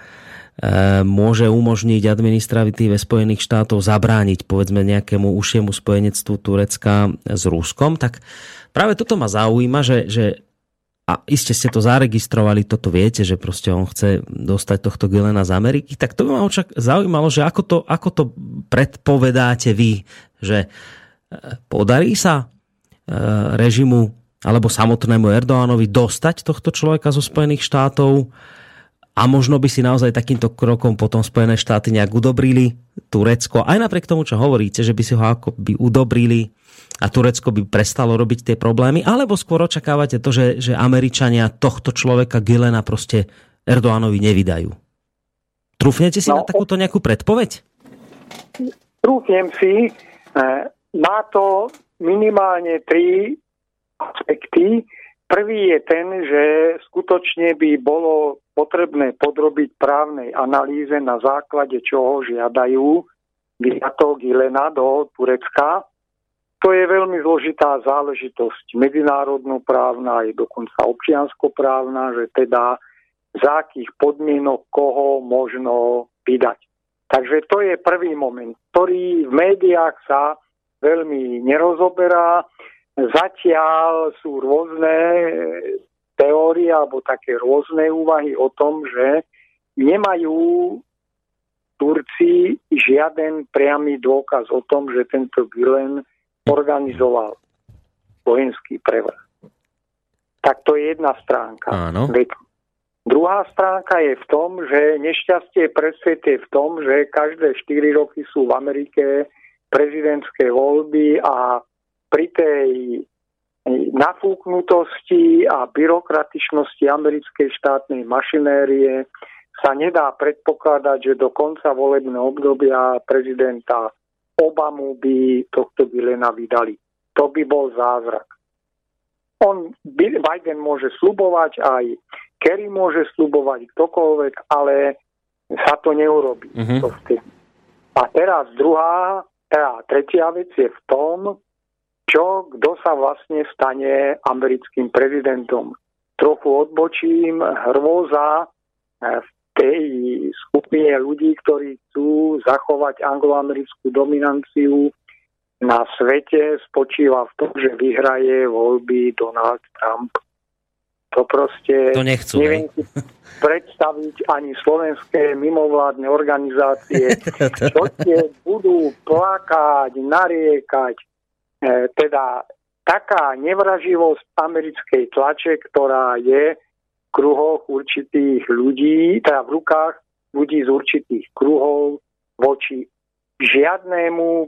môže umožniť administratíve Spojených štátov zabrániť povedzme nejakému ušiemu spojenectvu Turecka s Ruskom. Tak práve toto ma zaujíma, že, že a iste ste to zaregistrovali, toto viete, že proste on chce dostať tohto Gilena z Ameriky, tak to by ma očak zaujímalo, že ako to, ako to predpovedáte vy, že e, podarí sa e, režimu alebo samotnému Erdoánovi dostať tohto človeka zo Spojených štátov a možno by si naozaj takýmto krokom potom Spojené štáty nejak udobrili Turecko, aj napriek tomu, čo hovoríte, že by si ho ako by udobrili a Turecko by prestalo robiť tie problémy, alebo skôr očakávate to, že, že Američania tohto človeka Gilena proste Erdoánovi nevydajú? Trúfnete si no, na takúto nejakú predpoveď? Trúfnem si. E, má to minimálne tri aspekty. Prvý je ten, že skutočne by bolo potrebné podrobiť právnej analýze, na základe čoho žiadajú vyjato Gilena do Turecka to je veľmi zložitá záležitosť, medzinárodnoprávna, aj dokonca občianskoprávna, že teda za akých podmienok koho možno vydať. Takže to je prvý moment, ktorý v médiách sa veľmi nerozoberá. Zatiaľ sú rôzne teórie alebo také rôzne úvahy o tom, že nemajú Turci žiaden priamy dôkaz o tom, že tento Gilen organizoval vojenský prevrh. Tak to je jedna stránka. Áno. Druhá stránka je v tom, že nešťastie predsvete je v tom, že každé 4 roky sú v Amerike prezidentské voľby a pri tej nafúknutosti a byrokratičnosti americkej štátnej mašinérie sa nedá predpokladať, že do konca volebného obdobia prezidenta Obamu by tohto Bilena vydali. To by bol zázrak. On, Biden môže slubovať, aj Kerry môže slubovať, ktokoľvek, ale sa to neurobi. Mm-hmm. To A teraz druhá, teda tretia vec je v tom, čo, kto sa vlastne stane americkým prezidentom. Trochu odbočím, hrôza v tej skupine ľudí, ktorí chcú zachovať angloamerickú dominanciu na svete, spočíva v tom, že vyhraje voľby Donald Trump. To proste to nechcú, neviem si predstaviť ani slovenské mimovládne organizácie, čo tie budú plakať, nariekať. E, teda taká nevraživosť americkej tlače, ktorá je kruhoch určitých ľudí, teda v rukách ľudí z určitých kruhov voči žiadnému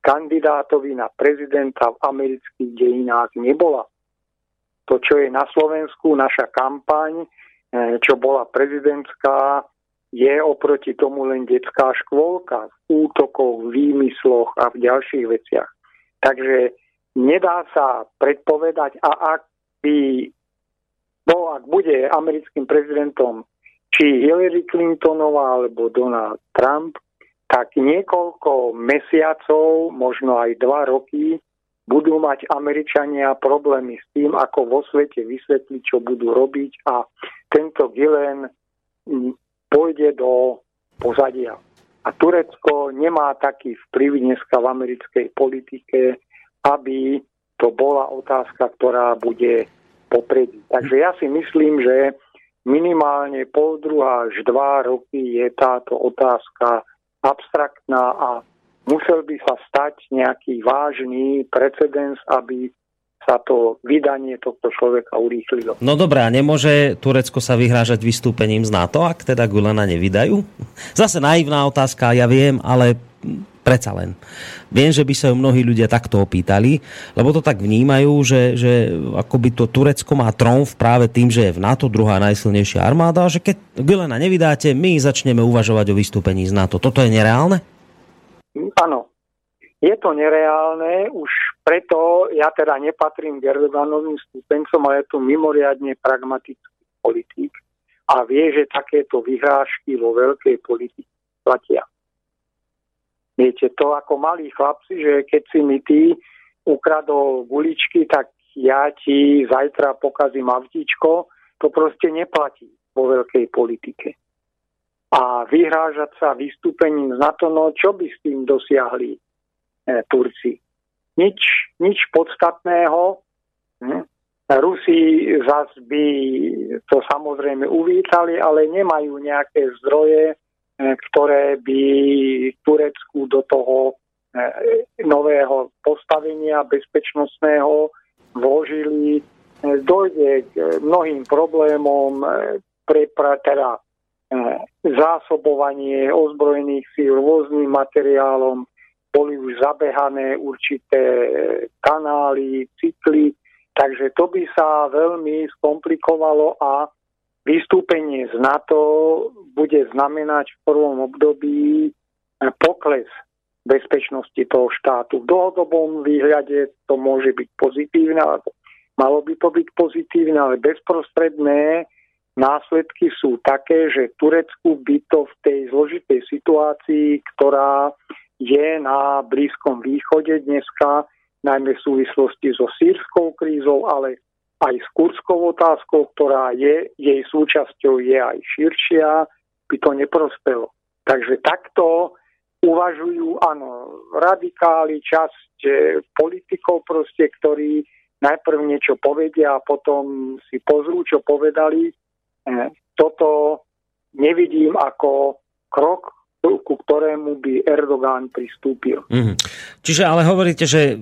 kandidátovi na prezidenta v amerických dejinách nebola. To, čo je na Slovensku, naša kampaň, eh, čo bola prezidentská, je oproti tomu len detská škôlka v útokoch, výmysloch a v ďalších veciach. Takže nedá sa predpovedať, a ak by No ak bude americkým prezidentom či Hillary Clintonová alebo Donald Trump, tak niekoľko mesiacov, možno aj dva roky, budú mať Američania problémy s tým, ako vo svete vysvetliť, čo budú robiť a tento Gilen pôjde do pozadia. A Turecko nemá taký vplyv dneska v americkej politike, aby to bola otázka, ktorá bude popredí. Takže ja si myslím, že minimálne pol druhá až dva roky je táto otázka abstraktná a musel by sa stať nejaký vážny precedens, aby sa to vydanie tohto človeka urýchlilo. No dobré, a nemôže Turecko sa vyhrážať vystúpením z NATO, ak teda Gulena nevydajú? Zase naivná otázka, ja viem, ale Predsa len. Viem, že by sa ju mnohí ľudia takto opýtali, lebo to tak vnímajú, že, že akoby to Turecko má tromf práve tým, že je v NATO druhá najsilnejšia armáda a že keď Gülena nevydáte, my začneme uvažovať o vystúpení z NATO. Toto je nereálne? Áno. Je to nereálne, už preto ja teda nepatrím k Erdoganovým stúpencom, ale je to mimoriadne pragmatický politik a vie, že takéto vyhrážky vo veľkej politike platia. Viete, to ako malí chlapci, že keď si mi ty ukradol guličky, tak ja ti zajtra pokazím avtíčko, to proste neplatí vo veľkej politike. A vyhrážať sa vystúpením z NATO, no čo by s tým dosiahli e, Turci? Nič, nič podstatného. Hm? Rusi zas by to samozrejme uvítali, ale nemajú nejaké zdroje, ktoré by Turecku do toho e, nového postavenia bezpečnostného vložili dojde k mnohým problémom pre, pre teda zásobovanie ozbrojených síl rôznym materiálom, boli už zabehané určité kanály, cykly, takže to by sa veľmi skomplikovalo a vystúpenie z NATO bude znamenať v prvom období pokles bezpečnosti toho štátu. V dlhodobom výhľade to môže byť pozitívne, alebo malo by to byť pozitívne, ale bezprostredné následky sú také, že Turecku by to v tej zložitej situácii, ktorá je na Blízkom východe dneska, najmä v súvislosti so sírskou krízou, ale aj s kurskou otázkou, ktorá je, jej súčasťou je aj širšia, by to neprospelo. Takže takto uvažujú, áno, radikáli, časť eh, politikov proste, ktorí najprv niečo povedia a potom si pozrú, čo povedali toto nevidím ako krok, ku ktorému by Erdogan pristúpil. Mm-hmm. Čiže ale hovoríte, že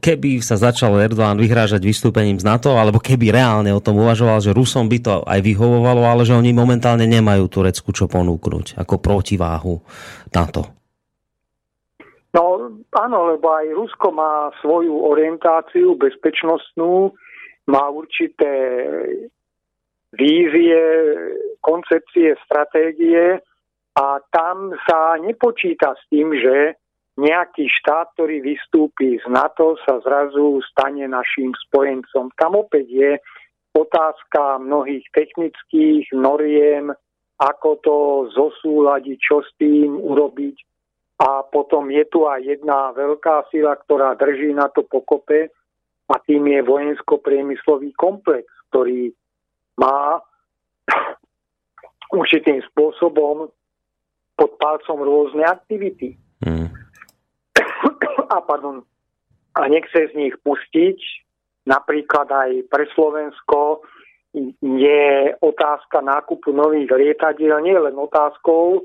keby sa začal Erdogan vyhrážať vystúpením z NATO, alebo keby reálne o tom uvažoval, že Rusom by to aj vyhovovalo, ale že oni momentálne nemajú Turecku čo ponúknuť ako protiváhu NATO. No áno, lebo aj Rusko má svoju orientáciu bezpečnostnú, má určité vízie, koncepcie, stratégie a tam sa nepočíta s tým, že nejaký štát, ktorý vystúpi z NATO, sa zrazu stane našim spojencom. Tam opäť je otázka mnohých technických noriem, ako to zosúľadiť, čo s tým urobiť. A potom je tu aj jedna veľká sila, ktorá drží na to pokope a tým je vojensko-priemyslový komplex, ktorý má určitým spôsobom pod palcom rôzne aktivity. Mm. A, pardon, a nechce z nich pustiť. Napríklad aj pre Slovensko je otázka nákupu nových lietadiel nie len otázkou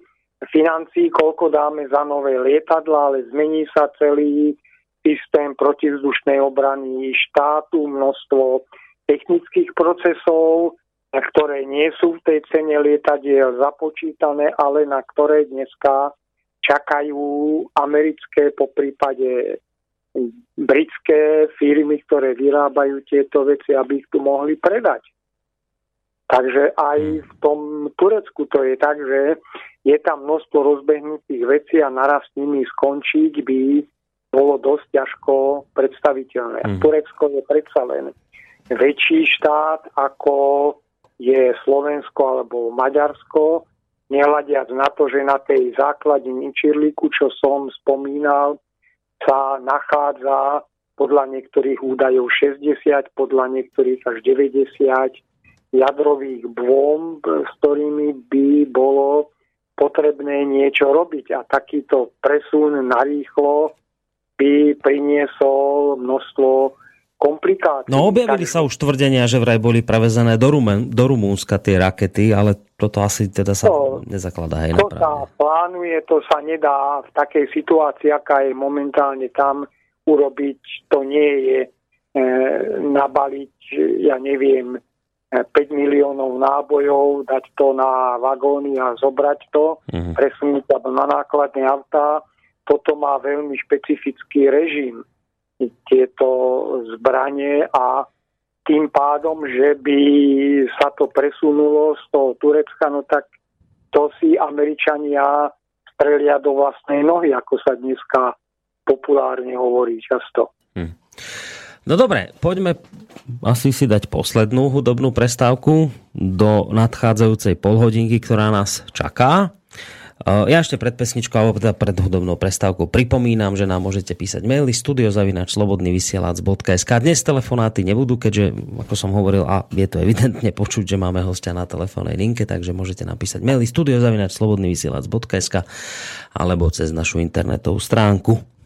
financí, koľko dáme za nové lietadla, ale zmení sa celý systém protivzdušnej obrany štátu, množstvo technických procesov, ktoré nie sú v tej cene lietadiel započítané, ale na ktoré dneska čakajú americké, po prípade britské firmy, ktoré vyrábajú tieto veci, aby ich tu mohli predať. Takže aj v tom Turecku to je tak, že je tam množstvo rozbehnutých vecí a naraz s nimi skončiť by bolo dosť ťažko predstaviteľné. Mm. Turecko je predsa len väčší štát ako je Slovensko alebo Maďarsko, nehľadiac na to, že na tej základe Ničirliku, čo som spomínal, sa nachádza podľa niektorých údajov 60, podľa niektorých až 90 jadrových bomb, s ktorými by bolo potrebné niečo robiť. A takýto presun narýchlo by priniesol množstvo komplikácií. No objavili tak... sa už tvrdenia, že vraj boli prevezené do, Rumen, do Rumúnska tie rakety, ale toto asi teda sa to, nezakladá aj To sa plánuje, to sa nedá v takej situácii, aká je momentálne tam urobiť. To nie je e, nabaliť, ja neviem, 5 e, miliónov nábojov, dať to na vagóny a zobrať to, mm. presunúť to na nákladné autá. Toto má veľmi špecifický režim tieto zbranie a tým pádom, že by sa to presunulo z toho Turecka, no tak to si Američania strelia do vlastnej nohy, ako sa dneska populárne hovorí často. Hm. No dobre, poďme asi si dať poslednú hudobnú prestávku do nadchádzajúcej polhodinky, ktorá nás čaká. Ja ešte pred pesničkou alebo teda pred hudobnou prestávkou pripomínam, že nám môžete písať maily studiozavinačslobodnyvysielac.sk Dnes telefonáty nebudú, keďže, ako som hovoril, a je to evidentne počuť, že máme hostia na telefónnej linke, takže môžete napísať maily studiozavinačslobodnyvysielac.sk alebo cez našu internetovú stránku.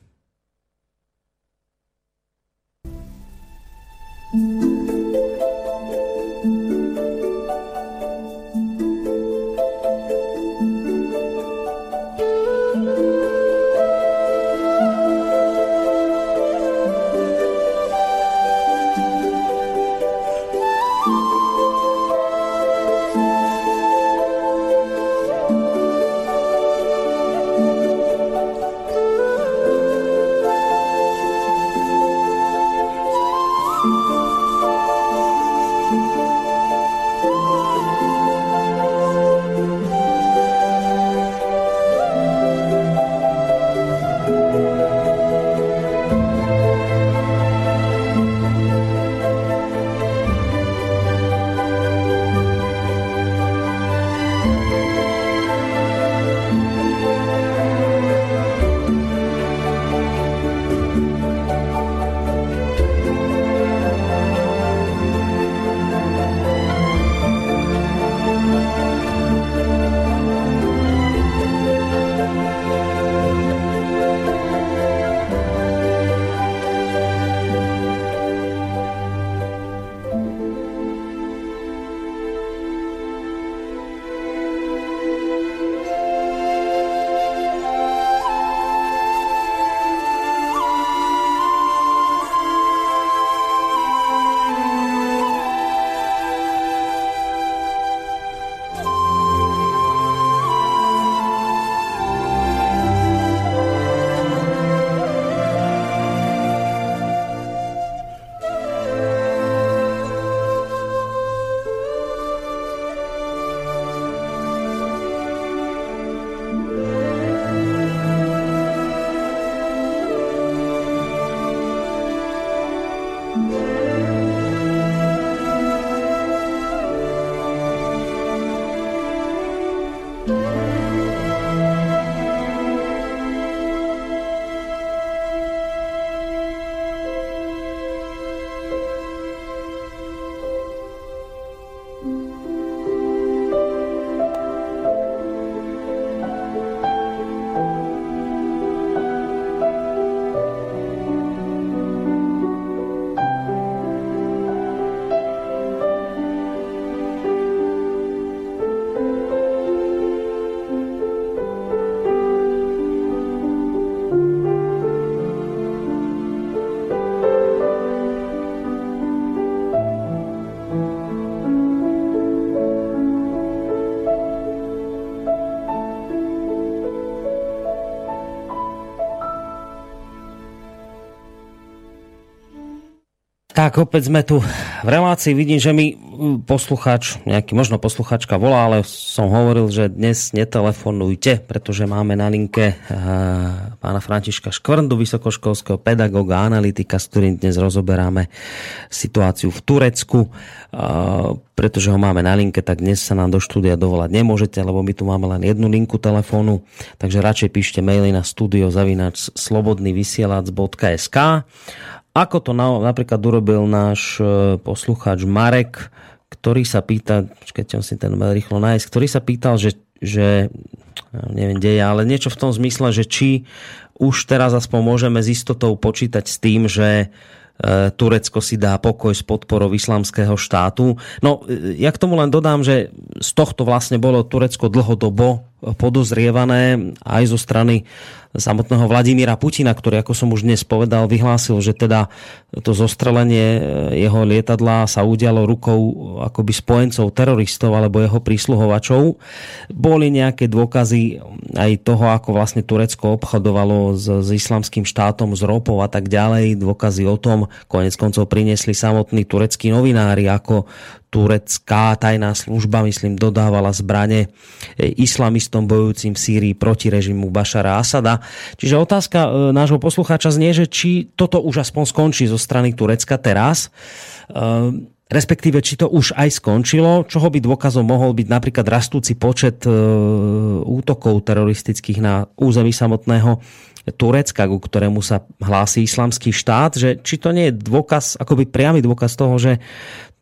Tak opäť sme tu v relácii. Vidím, že mi poslucháč, nejaký možno posluchačka volá, ale som hovoril, že dnes netelefonujte, pretože máme na linke uh, pána Františka Škvrndu, vysokoškolského pedagoga, analytika, s ktorým dnes rozoberáme situáciu v Turecku. Uh, pretože ho máme na linke, tak dnes sa nám do štúdia dovolať nemôžete, lebo my tu máme len jednu linku telefónu, takže radšej píšte maily na studio zavinač slobodnyvysielac.sk ako to na, napríklad urobil náš e, poslucháč Marek, ktorý sa pýta, počkajte, si ten rýchlo nájsť, ktorý sa pýtal, že, že neviem, kde je, ale niečo v tom zmysle, že či už teraz aspoň môžeme s istotou počítať s tým, že e, Turecko si dá pokoj s podporou islamského štátu. No, e, ja k tomu len dodám, že z tohto vlastne bolo Turecko dlhodobo podozrievané aj zo strany samotného Vladimíra Putina, ktorý, ako som už dnes povedal, vyhlásil, že teda to zostrelenie jeho lietadla sa udialo rukou akoby spojencov teroristov alebo jeho prísluhovačov. Boli nejaké dôkazy aj toho, ako vlastne Turecko obchodovalo s, s islamským štátom, s ropou a tak ďalej. Dôkazy o tom konec koncov priniesli samotní tureckí novinári, ako turecká tajná služba, myslím, dodávala zbrane islamistom bojujúcim v Sýrii proti režimu Bašara Asada. Čiže otázka e, nášho poslucháča znie, že či toto už aspoň skončí zo strany Turecka teraz. E, respektíve či to už aj skončilo, čoho by dôkazom mohol byť napríklad rastúci počet e, útokov teroristických na území samotného Turecka, ku ktorému sa hlási islamský štát, že či to nie je dôkaz, akoby priamy dôkaz toho, že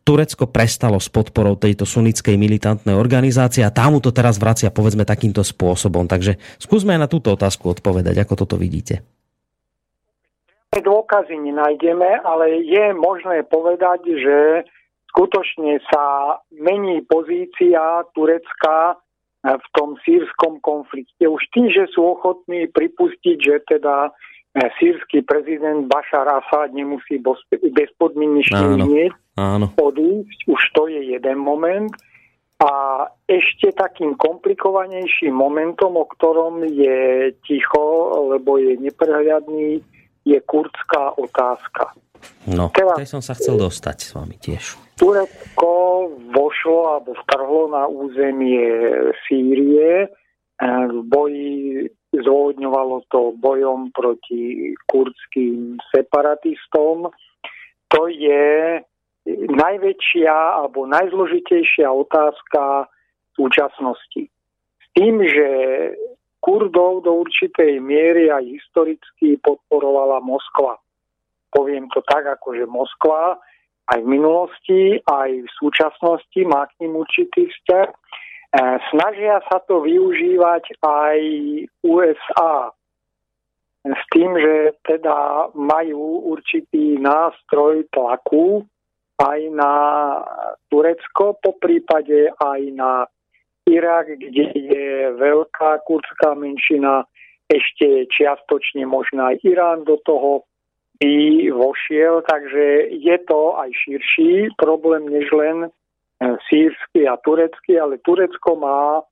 Turecko prestalo s podporou tejto sunnickej militantnej organizácie a tá mu to teraz vracia povedzme takýmto spôsobom. Takže skúsme aj na túto otázku odpovedať, ako toto vidíte. Dôkazy nenájdeme, ale je možné povedať, že skutočne sa mení pozícia Turecka v tom sírskom konflikte. Už tým, že sú ochotní pripustiť, že teda sírsky prezident Bashar Assad nemusí bezpodmienečne hneď odísť. Už to je jeden moment. A ešte takým komplikovanejším momentom, o ktorom je ticho, lebo je neprehľadný, je kurdská otázka. No, Teraz, tej som sa chcel dostať s vami tiež. Turecko vošlo alebo vtrhlo na územie Sýrie v boji zôvodňovalo to bojom proti kurdským separatistom. To je najväčšia alebo najzložitejšia otázka súčasnosti. S tým, že Kurdov do určitej miery aj historicky podporovala Moskva. Poviem to tak, ako že Moskva aj v minulosti, aj v súčasnosti má k ním určitý vzťah E, snažia sa to využívať aj USA s tým, že teda majú určitý nástroj tlaku aj na Turecko, po prípade aj na Irak, kde je veľká kurdská menšina, ešte čiastočne možno aj Irán do toho by vošiel, takže je to aj širší problém, než len sírsky a turecký, ale Turecko má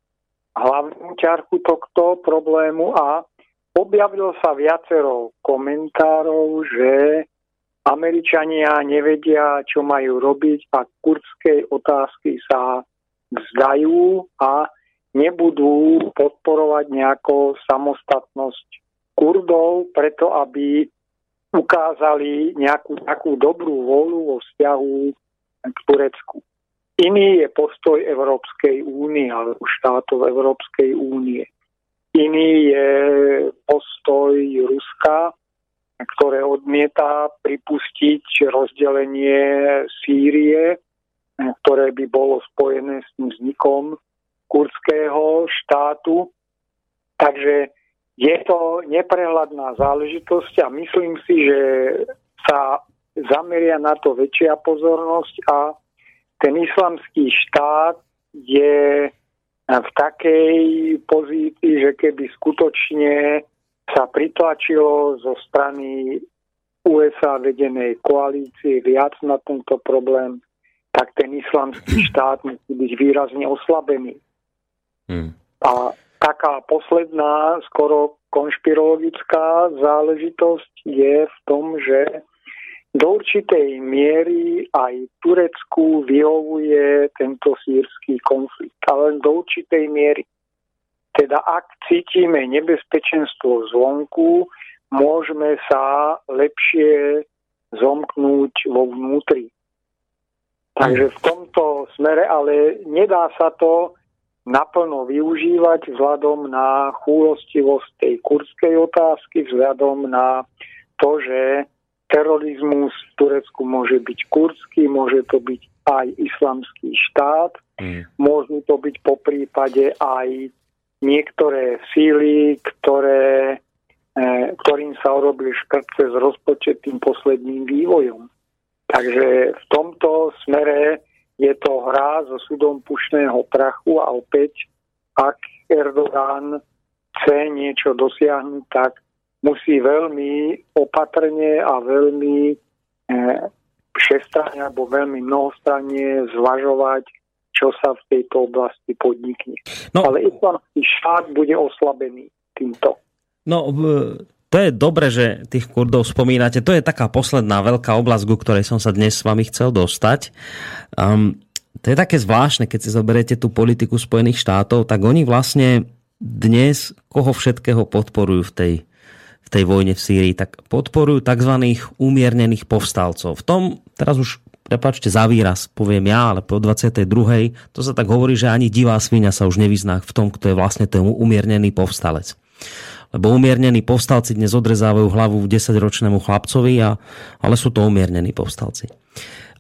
hlavnú ťarchu tohto problému a objavilo sa viacero komentárov, že Američania nevedia, čo majú robiť a kurdskej otázky sa vzdajú a nebudú podporovať nejakú samostatnosť Kurdov, preto aby ukázali nejakú takú dobrú volu vo vzťahu k Turecku. Iný je postoj Európskej únie alebo štátov Európskej únie. Iný je postoj Ruska, ktoré odmieta pripustiť rozdelenie Sýrie, ktoré by bolo spojené s tým vznikom kurdského štátu. Takže je to neprehľadná záležitosť a myslím si, že sa zameria na to väčšia pozornosť a ten islamský štát je v takej pozícii, že keby skutočne sa pritlačilo zo strany USA vedenej koalície viac na tento problém, tak ten islamský štát musí byť výrazne oslabený. Hmm. A taká posledná, skoro konšpirologická záležitosť je v tom, že do určitej miery aj Turecku vyhovuje tento sírsky konflikt, ale len do určitej miery. Teda ak cítime nebezpečenstvo zvonku, môžeme sa lepšie zomknúť vo vnútri. Takže v tomto smere, ale nedá sa to naplno využívať vzhľadom na chúlostivosť tej kurdskej otázky, vzhľadom na to, že terorizmus v Turecku môže byť kurdský, môže to byť aj islamský štát, mm. môžu to byť po prípade aj niektoré síly, ktoré, e, ktorým sa urobili škrtce s rozpočet tým posledným vývojom. Takže v tomto smere je to hra so súdom pušného prachu a opäť, ak Erdogan chce niečo dosiahnuť, tak musí veľmi opatrne a veľmi e, všestranne alebo veľmi mnohostranne zvažovať, čo sa v tejto oblasti podnikne. No, Ale islamský štát bude oslabený týmto. No, to je dobre, že tých Kurdov spomínate. To je taká posledná veľká oblasť, ku ktorej som sa dnes s vami chcel dostať. Um, to je také zvláštne, keď si zoberiete tú politiku Spojených štátov, tak oni vlastne dnes koho všetkého podporujú v tej tej vojne v Sýrii, tak podporujú tzv. umiernených povstalcov. V tom teraz už prepačte za výraz, poviem ja, ale po 22. to sa tak hovorí, že ani divá svinia sa už nevyzná v tom, kto je vlastne ten umiernený povstalec. Lebo umiernení povstalci dnes odrezávajú hlavu 10-ročnému chlapcovi, a, ale sú to umiernení povstalci.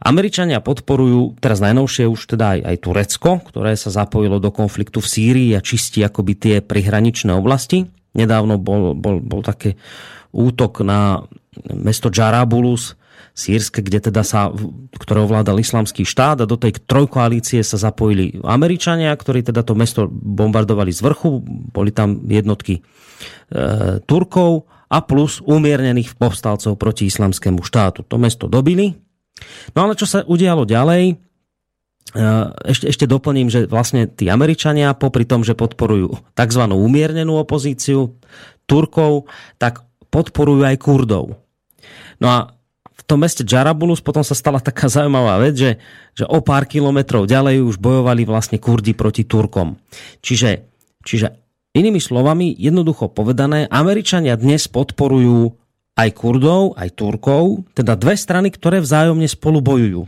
Američania podporujú teraz najnovšie už teda aj, aj Turecko, ktoré sa zapojilo do konfliktu v Sýrii a čistí akoby tie prihraničné oblasti. Nedávno bol, bol, bol také útok na mesto Jarabulus, sírske, kde teda sa, ktoré ovládal islamský štát a do tej trojkoalície sa zapojili Američania, ktorí teda to mesto bombardovali z vrchu, boli tam jednotky e, Turkov a plus umiernených povstalcov proti islamskému štátu. To mesto dobili. No ale čo sa udialo ďalej? E, ešte, ešte doplním, že vlastne tí Američania, popri tom, že podporujú tzv. umiernenú opozíciu Turkov, tak podporujú aj Kurdov. No a tom meste Jarabulus potom sa stala taká zaujímavá vec, že, že o pár kilometrov ďalej už bojovali vlastne Kurdi proti Turkom. Čiže, čiže inými slovami, jednoducho povedané, Američania dnes podporujú aj Kurdov, aj Turkov, teda dve strany, ktoré vzájomne spolu bojujú.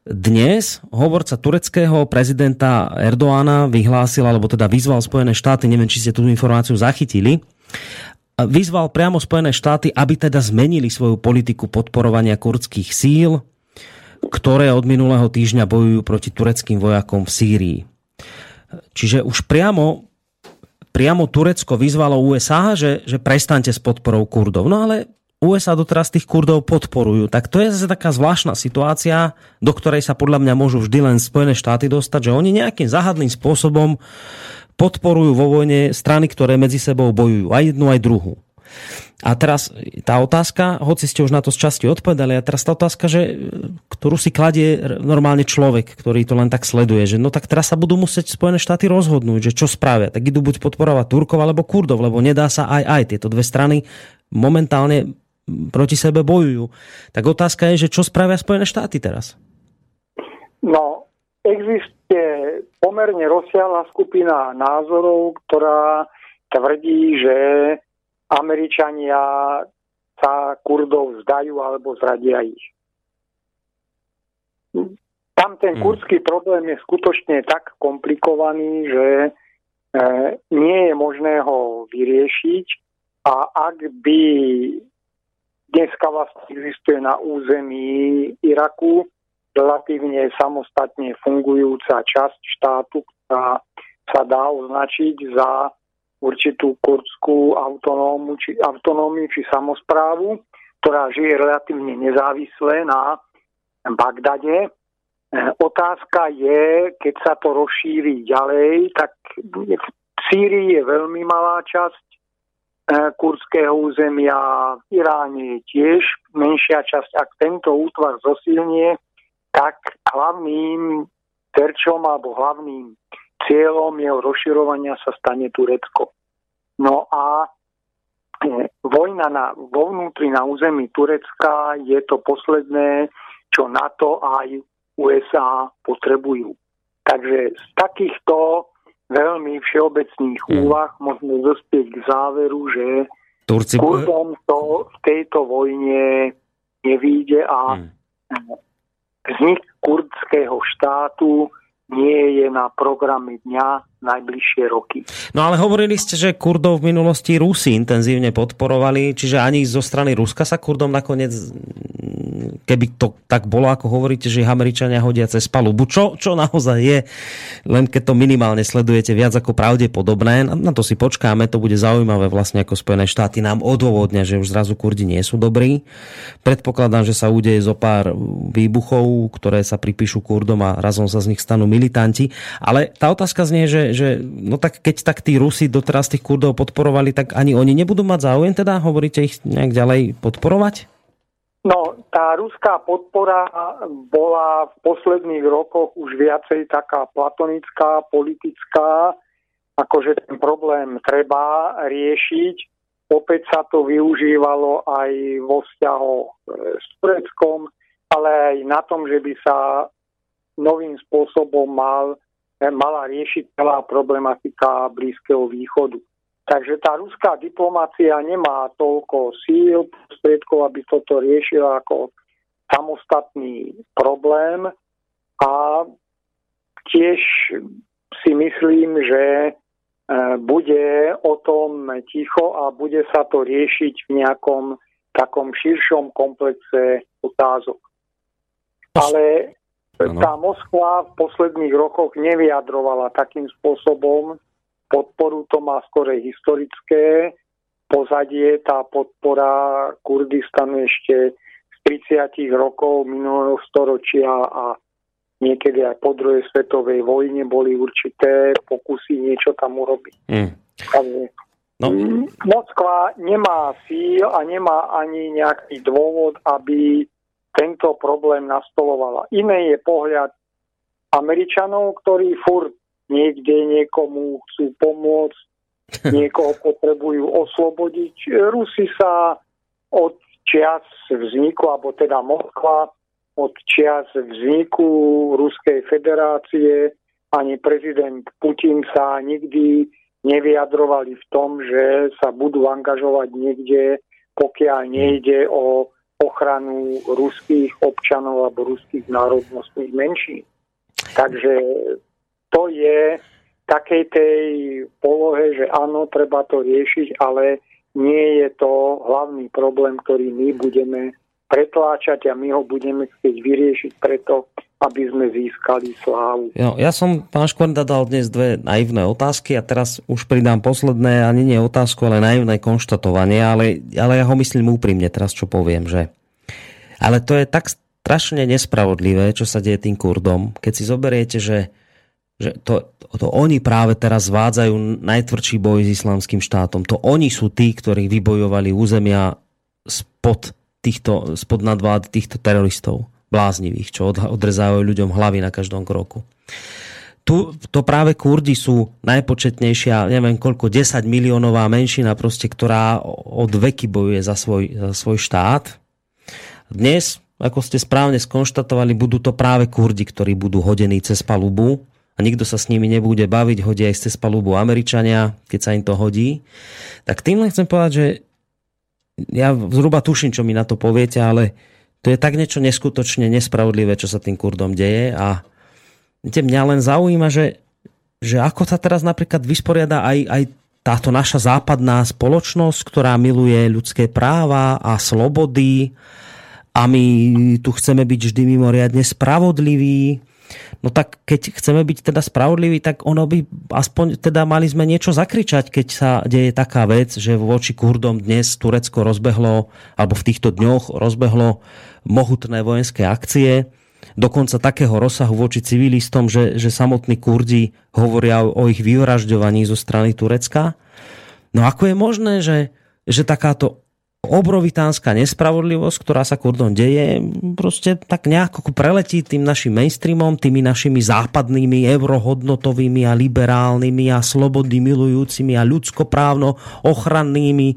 Dnes hovorca tureckého prezidenta Erdoána vyhlásil, alebo teda vyzval Spojené štáty, neviem, či ste tú informáciu zachytili, vyzval priamo Spojené štáty, aby teda zmenili svoju politiku podporovania kurdských síl, ktoré od minulého týždňa bojujú proti tureckým vojakom v Sýrii. Čiže už priamo, priamo Turecko vyzvalo USA, že, že prestante s podporou Kurdov. No ale USA doteraz tých Kurdov podporujú. Tak to je zase taká zvláštna situácia, do ktorej sa podľa mňa môžu vždy len Spojené štáty dostať, že oni nejakým záhadným spôsobom podporujú vo vojne strany, ktoré medzi sebou bojujú. Aj jednu, aj druhú. A teraz tá otázka, hoci ste už na to z časti odpovedali, a teraz tá otázka, že, ktorú si kladie normálne človek, ktorý to len tak sleduje, že no tak teraz sa budú musieť Spojené štáty rozhodnúť, že čo spravia. Tak idú buď podporovať Turkov alebo Kurdov, lebo nedá sa aj aj. Tieto dve strany momentálne proti sebe bojujú. Tak otázka je, že čo spravia Spojené štáty teraz? No, existuje pomerne rozsiahla skupina názorov, ktorá tvrdí, že Američania sa Kurdov vzdajú alebo zradia ich. Tam ten hmm. kurdský problém je skutočne tak komplikovaný, že e, nie je možné ho vyriešiť a ak by dneska vlastne existuje na území Iraku relatívne samostatne fungujúca časť štátu, ktorá sa dá označiť za určitú kurdskú autonómu, či, autonómiu či samozprávu, ktorá žije relatívne nezávisle na Bagdade. E, otázka je, keď sa to rozšíri ďalej, tak v Sýrii je veľmi malá časť e, kurdského územia, v Iráne je tiež menšia časť. Ak tento útvar zosilnie, tak hlavným terčom alebo hlavným cieľom jeho rozširovania sa stane Turecko. No a e, vojna na, vo vnútri na území Turecka je to posledné, čo NATO aj USA potrebujú. Takže z takýchto veľmi všeobecných hmm. úvah môžeme dospieť k záveru, že Turci... Kurdom to v tejto vojne nevíde a hmm vznik kurdského štátu nie je na programy dňa najbližšie roky. No ale hovorili ste, že Kurdov v minulosti Rusi intenzívne podporovali, čiže ani zo strany Ruska sa Kurdom nakoniec keby to tak bolo, ako hovoríte, že Američania hodia cez palubu, čo, čo naozaj je, len keď to minimálne sledujete viac ako pravdepodobné, na, to si počkáme, to bude zaujímavé vlastne ako Spojené štáty nám odôvodnia, že už zrazu Kurdi nie sú dobrí. Predpokladám, že sa udeje zo pár výbuchov, ktoré sa pripíšu Kurdom a razom sa z nich stanú militanti. Ale tá otázka znie, že, že no tak keď tak tí Rusi doteraz tých Kurdov podporovali, tak ani oni nebudú mať záujem teda, hovoríte ich nejak ďalej podporovať? No, tá ruská podpora bola v posledných rokoch už viacej taká platonická, politická, akože ten problém treba riešiť. Opäť sa to využívalo aj vo vzťahoch e, s Tureckom, ale aj na tom, že by sa novým spôsobom mal, e, mala riešiť celá problematika Blízkeho východu. Takže tá ruská diplomácia nemá toľko síl, prostriedkov, aby toto riešila ako samostatný problém a tiež si myslím, že e, bude o tom ticho a bude sa to riešiť v nejakom takom širšom komplexe otázok. Ale tá Moskva v posledných rokoch nevyjadrovala takým spôsobom podporu, to má skore historické pozadie, tá podpora Kurdistanu ešte z 30 rokov minulého storočia a niekedy aj po druhej svetovej vojne boli určité pokusy niečo tam urobiť. Mm. No. Moskva nemá síl a nemá ani nejaký dôvod, aby tento problém nastolovala. Iné je pohľad Američanov, ktorí furt niekde niekomu chcú pomôcť, niekoho potrebujú oslobodiť. Rusi sa od čias vzniku, alebo teda Moskva od čias vzniku Ruskej federácie ani prezident Putin sa nikdy nevyjadrovali v tom, že sa budú angažovať niekde, pokiaľ nejde o ochranu ruských občanov alebo ruských národnostných menšín. Takže to je takej tej polohe, že áno, treba to riešiť, ale nie je to hlavný problém, ktorý my budeme pretláčať a my ho budeme chcieť vyriešiť preto, aby sme získali slávu. Jo, ja som, pán Škvrnda, dal dnes dve naivné otázky a teraz už pridám posledné, ani nie otázku, ale naivné konštatovanie, ale, ale ja ho myslím úprimne teraz, čo poviem, že ale to je tak strašne nespravodlivé, čo sa deje tým Kurdom, keď si zoberiete, že že to, to oni práve teraz zvádzajú najtvrdší boj s islamským štátom. To oni sú tí, ktorí vybojovali územia spod týchto, spod nadvády týchto teroristov bláznivých, čo odrezávajú ľuďom hlavy na každom kroku. Tu, to práve Kurdi sú najpočetnejšia, neviem koľko, 10 miliónová menšina, proste, ktorá od veky bojuje za svoj, za svoj štát. Dnes, ako ste správne skonštatovali, budú to práve Kurdi, ktorí budú hodení cez palubu a nikto sa s nimi nebude baviť, hodia aj cez palubu Američania, keď sa im to hodí. Tak tým len chcem povedať, že ja zhruba tuším, čo mi na to poviete, ale to je tak niečo neskutočne nespravodlivé, čo sa tým Kurdom deje a viete, mňa len zaujíma, že, že ako sa teraz napríklad vysporiada aj, aj táto naša západná spoločnosť, ktorá miluje ľudské práva a slobody a my tu chceme byť vždy mimoriadne spravodliví No tak keď chceme byť teda spravodliví, tak ono by aspoň teda mali sme niečo zakričať, keď sa deje taká vec, že voči Kurdom dnes Turecko rozbehlo, alebo v týchto dňoch rozbehlo mohutné vojenské akcie, dokonca takého rozsahu voči civilistom, že, že samotní Kurdi hovoria o ich vyvražďovaní zo strany Turecka. No ako je možné, že, že takáto obrovitánska nespravodlivosť, ktorá sa Kurdom deje, proste tak nejako preletí tým našim mainstreamom, tými našimi západnými, eurohodnotovými a liberálnymi a slobody milujúcimi a ľudskoprávno ochrannými e,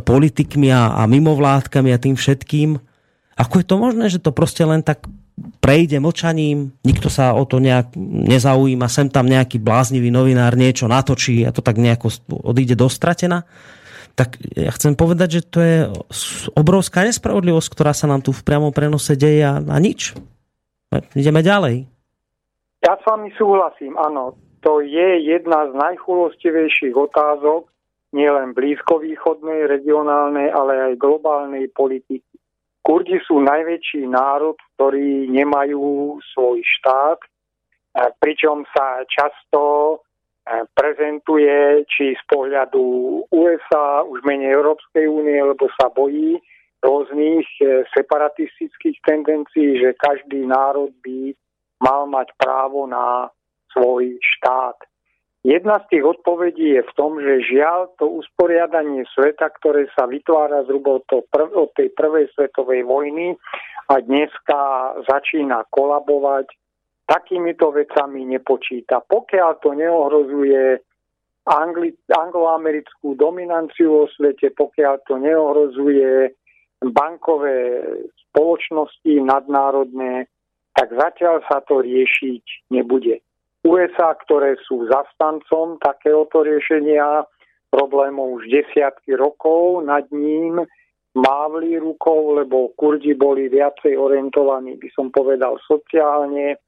politikmi a, a mimovládkami a tým všetkým. Ako je to možné, že to proste len tak prejde mlčaním, nikto sa o to nejak nezaujíma, sem tam nejaký bláznivý novinár niečo natočí a to tak nejako odíde do stratená tak ja chcem povedať, že to je obrovská nespravodlivosť, ktorá sa nám tu v priamom prenose deje a, a nič. Ideme ďalej. Ja s vami súhlasím, áno. To je jedna z najchulostivejších otázok nielen blízkovýchodnej, regionálnej, ale aj globálnej politiky. Kurdi sú najväčší národ, ktorí nemajú svoj štát, pričom sa často prezentuje, či z pohľadu USA, už menej Európskej únie, lebo sa bojí rôznych e, separatistických tendencií, že každý národ by mal mať právo na svoj štát. Jedna z tých odpovedí je v tom, že žiaľ to usporiadanie sveta, ktoré sa vytvára zhruba od, od tej prvej svetovej vojny a dneska začína kolabovať, takýmito vecami nepočíta. Pokiaľ to neohrozuje angli- angloamerickú dominanciu vo svete, pokiaľ to neohrozuje bankové spoločnosti nadnárodné, tak zatiaľ sa to riešiť nebude. USA, ktoré sú zastancom takéhoto riešenia problémov už desiatky rokov, nad ním mávli rukou, lebo Kurdi boli viacej orientovaní, by som povedal, sociálne,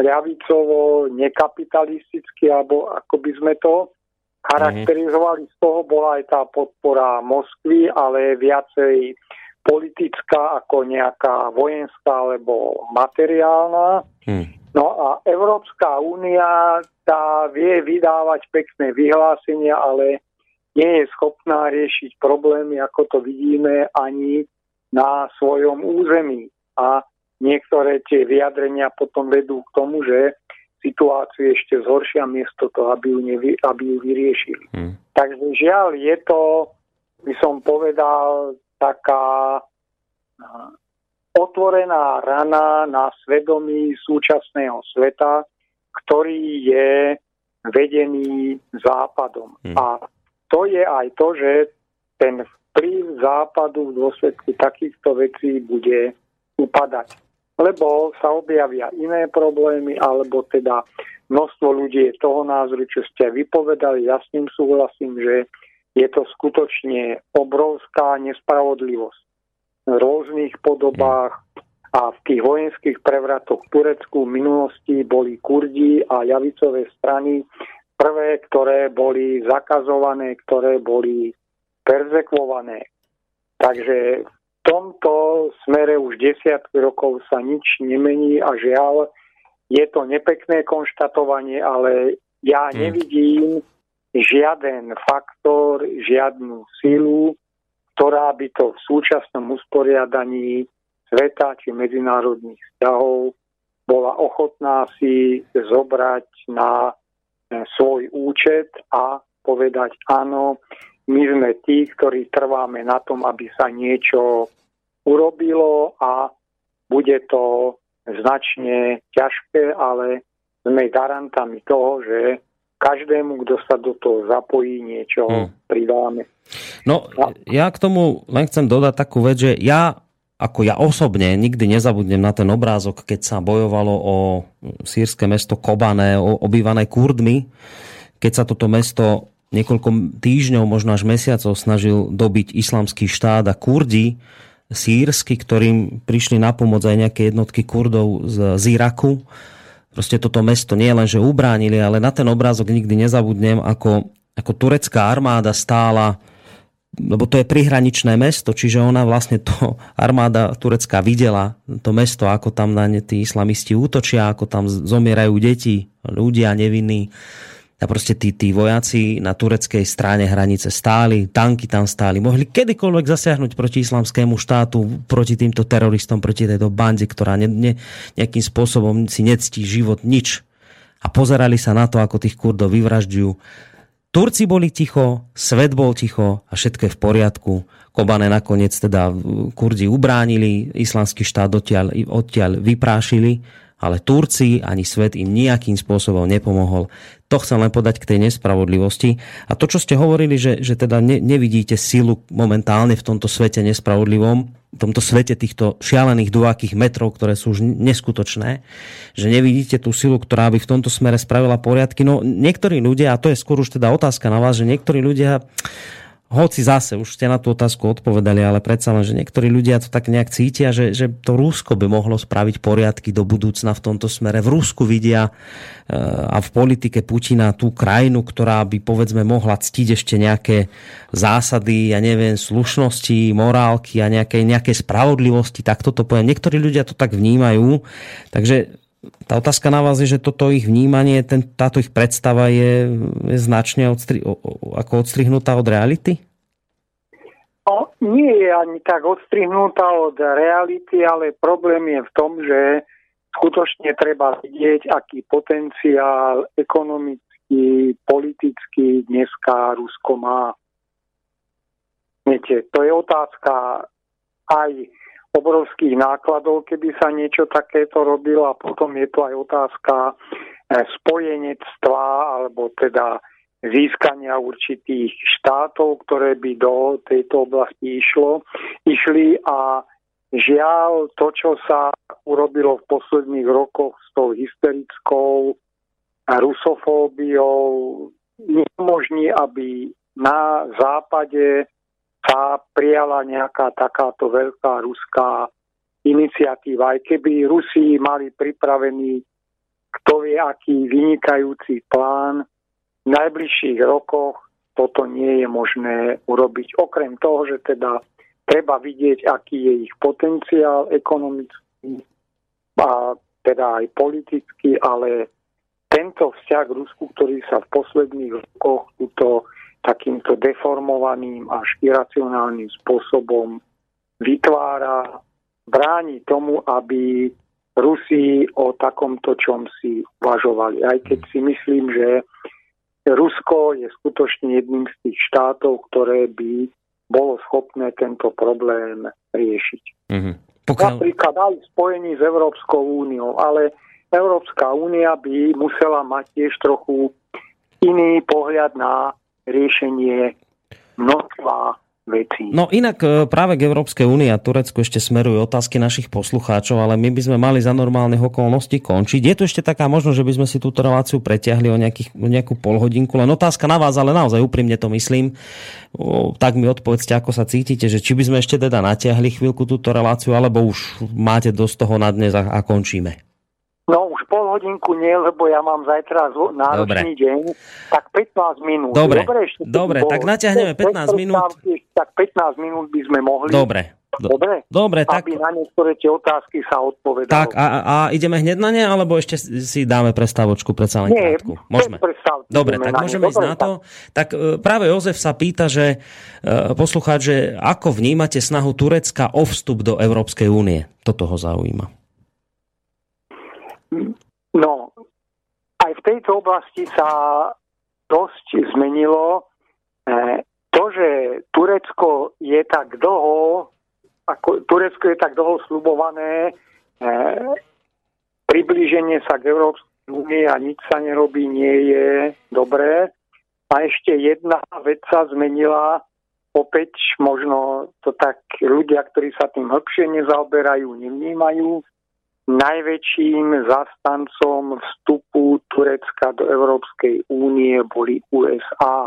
ľavicovo, nekapitalisticky, alebo ako by sme to charakterizovali. Z toho bola aj tá podpora Moskvy, ale viacej politická ako nejaká vojenská alebo materiálna. Hmm. No a Európska únia tá vie vydávať pekné vyhlásenia, ale nie je schopná riešiť problémy, ako to vidíme, ani na svojom území. A niektoré tie vyjadrenia potom vedú k tomu, že situáciu ešte zhoršia miesto toho, aby ju, nevy, aby ju vyriešili. Hmm. Takže žiaľ, je to, by som povedal, taká otvorená rana na svedomí súčasného sveta, ktorý je vedený západom. Hmm. A to je aj to, že ten vplyv západu v dôsledku takýchto vecí bude upadať. Lebo sa objavia iné problémy, alebo teda množstvo ľudí je toho názoru, čo ste vypovedali. Ja s ním súhlasím, že je to skutočne obrovská nespravodlivosť v rôznych podobách a v tých vojenských prevratoch v Turecku v minulosti boli Kurdi a javicové strany prvé, ktoré boli zakazované, ktoré boli perzekvované. Takže tomto smere už desiatky rokov sa nič nemení a žiaľ, je to nepekné konštatovanie, ale ja hmm. nevidím žiaden faktor, žiadnu silu, ktorá by to v súčasnom usporiadaní sveta či medzinárodných vzťahov bola ochotná si zobrať na svoj účet a povedať áno, my sme tí, ktorí trváme na tom, aby sa niečo urobilo a bude to značne ťažké, ale sme garantami toho, že každému, kto sa do toho zapojí, niečo hmm. pridáme. No, ja k tomu len chcem dodať takú vec, že ja ako ja osobne nikdy nezabudnem na ten obrázok, keď sa bojovalo o sírske mesto Kobane, o obývané Kurdmi, keď sa toto mesto niekoľko týždňov, možno až mesiacov snažil dobiť islamský štát a Kurdi sírsky, ktorým prišli na pomoc aj nejaké jednotky Kurdov z, z Iraku. Proste toto mesto nie len, že ubránili, ale na ten obrázok nikdy nezabudnem, ako, ako turecká armáda stála lebo to je prihraničné mesto, čiže ona vlastne to armáda turecká videla, to mesto, ako tam na ne tí islamisti útočia, ako tam zomierajú deti, ľudia nevinní. A proste tí, tí vojaci na tureckej strane hranice stáli, tanky tam stáli, mohli kedykoľvek zasiahnuť proti islamskému štátu, proti týmto teroristom, proti tejto bande, ktorá ne, ne, nejakým spôsobom si nectí život, nič. A pozerali sa na to, ako tých kurdov vyvražďujú Turci boli ticho, svet bol ticho a všetko je v poriadku. Kobane nakoniec teda Kurdi ubránili, islamský štát odtiaľ, odtiaľ vyprášili, ale Turci ani svet im nejakým spôsobom nepomohol. To chcem len podať k tej nespravodlivosti. A to, čo ste hovorili, že, že teda ne, nevidíte silu momentálne v tomto svete nespravodlivom, v tomto svete týchto šialených dvojakých metrov, ktoré sú už neskutočné, že nevidíte tú silu, ktorá by v tomto smere spravila poriadky. No niektorí ľudia, a to je skôr už teda otázka na vás, že niektorí ľudia hoci zase, už ste na tú otázku odpovedali, ale predsa len, že niektorí ľudia to tak nejak cítia, že, že to Rusko by mohlo spraviť poriadky do budúcna v tomto smere. V Rusku vidia e, a v politike Putina tú krajinu, ktorá by povedzme mohla ctiť ešte nejaké zásady, ja neviem, slušnosti, morálky a nejakej, nejakej spravodlivosti, tak toto poviem. Niektorí ľudia to tak vnímajú, takže tá otázka na vás je, že toto ich vnímanie, ten, táto ich predstava je, je značne odstri, ako odstrihnutá od reality? No, nie je ani tak odstrihnutá od reality, ale problém je v tom, že skutočne treba vidieť, aký potenciál ekonomický, politický dneska Rusko má. Viete, to je otázka aj obrovských nákladov, keby sa niečo takéto robilo. A potom je to aj otázka e, spojenectva alebo teda získania určitých štátov, ktoré by do tejto oblasti išlo, išli. A žiaľ to, čo sa urobilo v posledných rokoch s tou hysterickou rusofóbiou, neumožní, aby na západe sa prijala nejaká takáto veľká ruská iniciatíva. Aj keby Rusi mali pripravený kto vie aký vynikajúci plán, v najbližších rokoch toto nie je možné urobiť. Okrem toho, že teda treba vidieť, aký je ich potenciál ekonomický a teda aj politicky, ale tento vzťah k Rusku, ktorý sa v posledných rokoch túto takýmto deformovaným až iracionálnym spôsobom vytvára, bráni tomu, aby Rusi o takomto čom si uvažovali. Aj keď si myslím, že Rusko je skutočne jedným z tých štátov, ktoré by bolo schopné tento problém riešiť. Mm-hmm. Pokiaľ... Napríklad aj v spojení s Európskou úniou, ale Európska únia by musela mať tiež trochu iný pohľad na riešenie množstva vecí. No inak e, práve k Európskej únii a Turecku ešte smerujú otázky našich poslucháčov, ale my by sme mali za normálnych okolností končiť. Je tu ešte taká možnosť, že by sme si túto reláciu pretiahli o, nejakých, nejakú polhodinku, len otázka na vás, ale naozaj úprimne to myslím. O, tak mi odpovedzte, ako sa cítite, že či by sme ešte teda natiahli chvíľku túto reláciu, alebo už máte dosť toho na dnes a, a končíme. No už pol hodinku nie, lebo ja mám zajtra náročný Dobre. deň. Tak 15 minút. Dobre, Dobre, ešte Dobre tak natiahneme 15 minút. Tak 15 minút by sme mohli. Dobre. Dobre? Dobre, tak... Aby na niektoré tie otázky sa odpovedalo. Tak a, a ideme hneď na ne, alebo ešte si dáme prestávočku predsa len Nie, krátku? Môžeme. Dobre, tak môžeme ísť na to. Tak e, práve Jozef sa pýta, že e, poslucháč, že ako vnímate snahu Turecka o vstup do Európskej únie? Toto ho zaujíma. No, aj v tejto oblasti sa dosť zmenilo. E, to, že Turecko je tak dlho, ako Turecko je tak dlho slubované, e, priblíženie sa k Európskej únie a nič sa nerobí, nie je dobré. A ešte jedna vec sa zmenila, opäť možno to tak ľudia, ktorí sa tým hĺbšie nezaoberajú, nevnímajú najväčším zastancom vstupu Turecka do Európskej únie boli USA.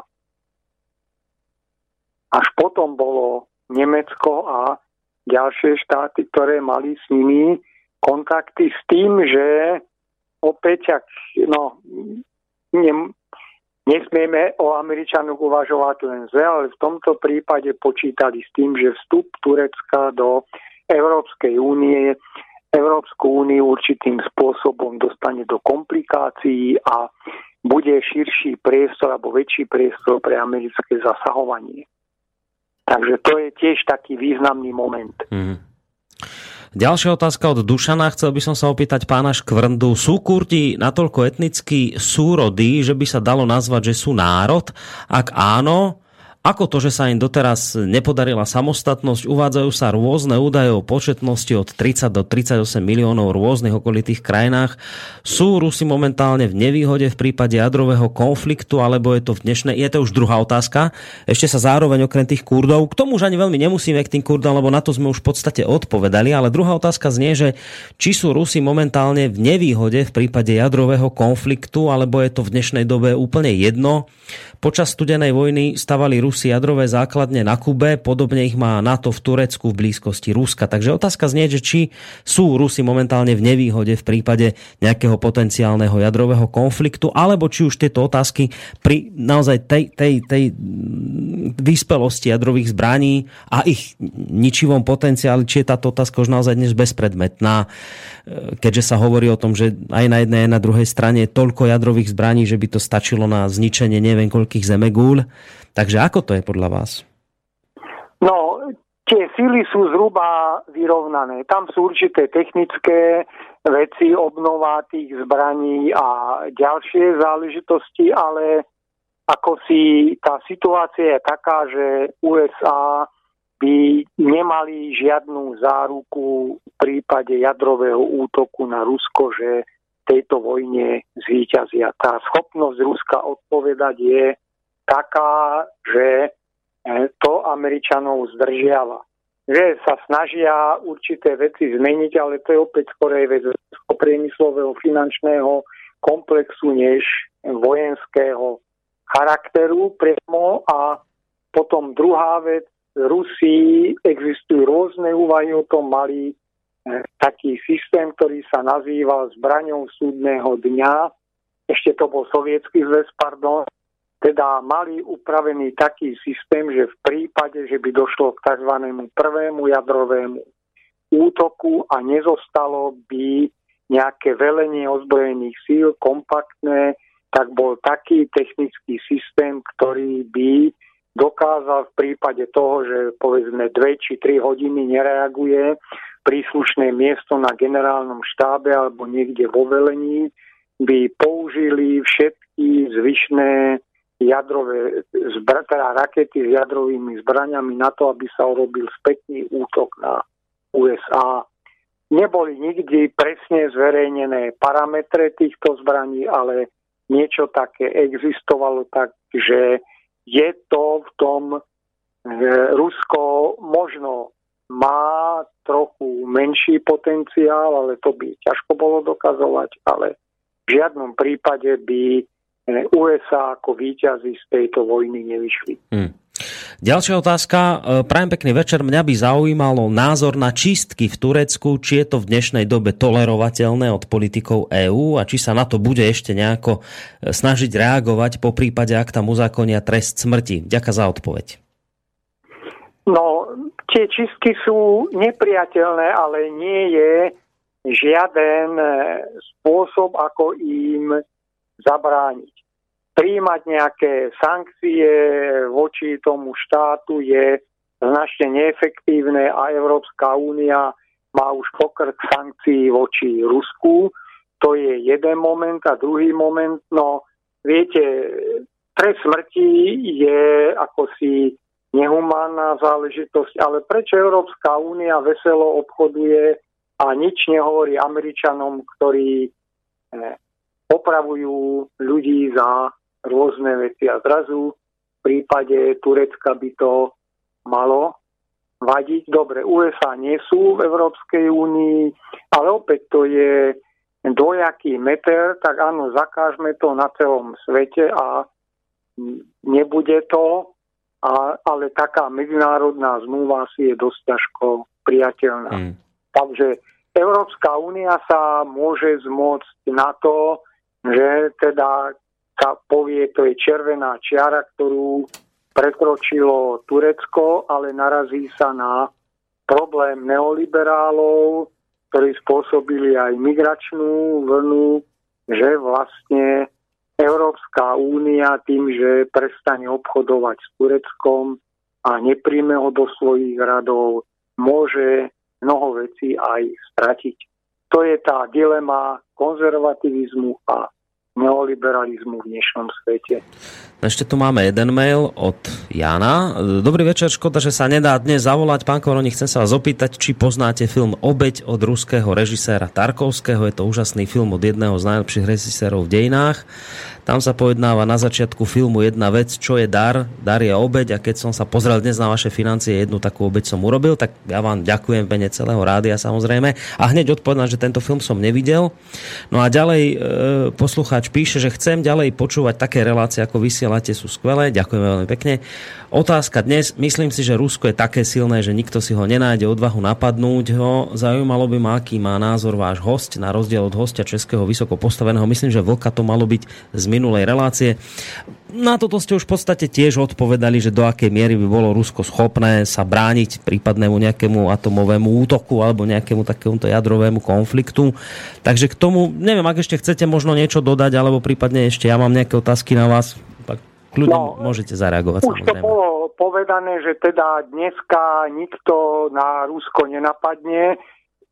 Až potom bolo Nemecko a ďalšie štáty, ktoré mali s nimi kontakty s tým, že opäť, ak, no, ne, nesmieme o Američanoch uvažovať len zle, ale v tomto prípade počítali s tým, že vstup Turecka do Európskej únie Európsku úniu určitým spôsobom dostane do komplikácií a bude širší priestor alebo väčší priestor pre americké zasahovanie. Takže to je tiež taký významný moment. Mm. Ďalšia otázka od Dušana. Chcel by som sa opýtať pána Škvrndu. Sú Kurdi natoľko etnicky súrody, že by sa dalo nazvať, že sú národ? Ak áno, ako to, že sa im doteraz nepodarila samostatnosť, uvádzajú sa rôzne údaje o početnosti od 30 do 38 miliónov v rôznych okolitých krajinách. Sú Rusi momentálne v nevýhode v prípade jadrového konfliktu, alebo je to v dnešnej... Je to už druhá otázka. Ešte sa zároveň okrem tých Kurdov, k tomu už ani veľmi nemusíme k tým Kurdom, lebo na to sme už v podstate odpovedali, ale druhá otázka znie, že či sú Rusi momentálne v nevýhode v prípade jadrového konfliktu, alebo je to v dnešnej dobe úplne jedno. Počas studenej vojny stavali Rusi jadrové základne na Kube, podobne ich má NATO v Turecku v blízkosti Ruska. Takže otázka znie, že či sú Rusi momentálne v nevýhode v prípade nejakého potenciálneho jadrového konfliktu, alebo či už tieto otázky pri naozaj tej, tej, tej vyspelosti jadrových zbraní a ich ničivom potenciáli, či je táto otázka už naozaj dnes bezpredmetná, keďže sa hovorí o tom, že aj na jednej, aj na druhej strane je toľko jadrových zbraní, že by to stačilo na zničenie neviem koľko veľkých zemegúľ. Takže ako to je podľa vás? No, tie síly sú zhruba vyrovnané. Tam sú určité technické veci, obnova tých zbraní a ďalšie záležitosti, ale ako si tá situácia je taká, že USA by nemali žiadnu záruku v prípade jadrového útoku na Rusko, že tejto vojne zvíťazia. Tá schopnosť Ruska odpovedať je taká, že eh, to Američanov zdržiava. Že sa snažia určité veci zmeniť, ale to je opäť skorej vec priemyslového finančného komplexu než vojenského charakteru priamo a potom druhá vec, Rusi existujú rôzne úvahy o tom, mali e, taký systém, ktorý sa nazýval zbraňou súdneho dňa, ešte to bol sovietský zväz, pardon, teda mali upravený taký systém, že v prípade, že by došlo k tzv. prvému jadrovému útoku a nezostalo by nejaké velenie ozbrojených síl kompaktné, tak bol taký technický systém, ktorý by dokázal v prípade toho, že povedzme 2 či 3 hodiny nereaguje príslušné miesto na generálnom štábe alebo niekde vo velení, by použili všetky zvyšné jadrové zbra, teda rakety s jadrovými zbraniami na to, aby sa urobil spätný útok na USA. Neboli nikdy presne zverejnené parametre týchto zbraní, ale niečo také existovalo tak, že je to v tom, že Rusko možno má trochu menší potenciál, ale to by ťažko bolo dokazovať, ale v žiadnom prípade by USA ako výťazí z tejto vojny nevyšli. Hmm. Ďalšia otázka. E, prajem pekný večer. Mňa by zaujímalo názor na čistky v Turecku, či je to v dnešnej dobe tolerovateľné od politikov EÚ a či sa na to bude ešte nejako e, snažiť reagovať po prípade, ak tam uzákonia trest smrti. Ďakujem za odpoveď. No, tie čistky sú nepriateľné, ale nie je žiaden e, spôsob, ako im zabrániť. Príjmať nejaké sankcie voči tomu štátu je značne neefektívne a Európska únia má už pokrt sankcií voči Rusku. To je jeden moment a druhý moment, no viete, trest smrti je ako si nehumánna záležitosť, ale prečo Európska únia veselo obchoduje a nič nehovorí Američanom, ktorí eh, opravujú ľudí za rôzne veci a zrazu v prípade Turecka by to malo vadiť. Dobre, USA nie sú v Európskej únii, ale opäť to je dvojaký meter, tak áno, zakážme to na celom svete a nebude to, a, ale taká medzinárodná zmluva si je dosť ťažko priateľná. Mm. Takže Európska únia sa môže zmôcť na to, že teda sa povie, to je červená čiara, ktorú prekročilo Turecko, ale narazí sa na problém neoliberálov, ktorí spôsobili aj migračnú vlnu, že vlastne Európska únia tým, že prestane obchodovať s Tureckom a nepríjme ho do svojich radov, môže mnoho vecí aj stratiť. To je tá dilema konzervativizmu a neoliberalizmu v dnešnom svete. Ešte tu máme jeden mail od Jana. Dobrý večer, škoda, že sa nedá dnes zavolať. Pán Koroni, chcem sa vás opýtať, či poznáte film Obeď od ruského režiséra Tarkovského. Je to úžasný film od jedného z najlepších režisérov v dejinách. Tam sa pojednáva na začiatku filmu jedna vec, čo je dar. Dar je obeď a keď som sa pozrel dnes na vaše financie, jednu takú obeď som urobil, tak ja vám ďakujem v celého rádia samozrejme. A hneď odpovedám, že tento film som nevidel. No a ďalej e, poslucháč píše, že chcem ďalej počúvať také relácie, ako vysielate, sú skvelé. Ďakujem veľmi pekne. Otázka dnes. Myslím si, že Rusko je také silné, že nikto si ho nenájde odvahu napadnúť ho. Zaujímalo by ma, aký má názor váš host, na rozdiel od hostia českého vysoko postaveného. Myslím, že Vlka to malo byť z minulej relácie. Na toto ste už v podstate tiež odpovedali, že do akej miery by bolo Rusko schopné sa brániť prípadnému nejakému atomovému útoku alebo nejakému takémuto jadrovému konfliktu. Takže k tomu, neviem, ak ešte chcete možno niečo dodať, alebo prípadne ešte ja mám nejaké otázky na vás, Kľudne no, môžete zareagovať. Už samozrejme. to bolo povedané, že teda dneska nikto na Rusko nenapadne,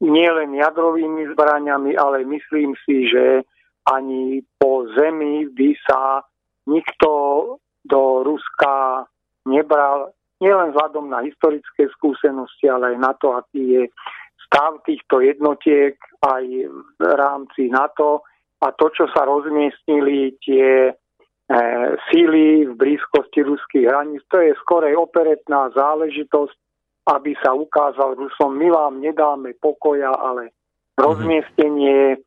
nielen jadrovými zbraniami, ale myslím si, že ani po zemi by sa nikto do Ruska nebral, nielen vzhľadom na historické skúsenosti, ale aj na to, aký je stav týchto jednotiek aj v rámci NATO a to, čo sa rozmiestnili tie E, síly v blízkosti ruských hraníc. To je skorej operetná záležitosť, aby sa ukázal Rusom, my vám nedáme pokoja, ale mhm. rozmiestnenie,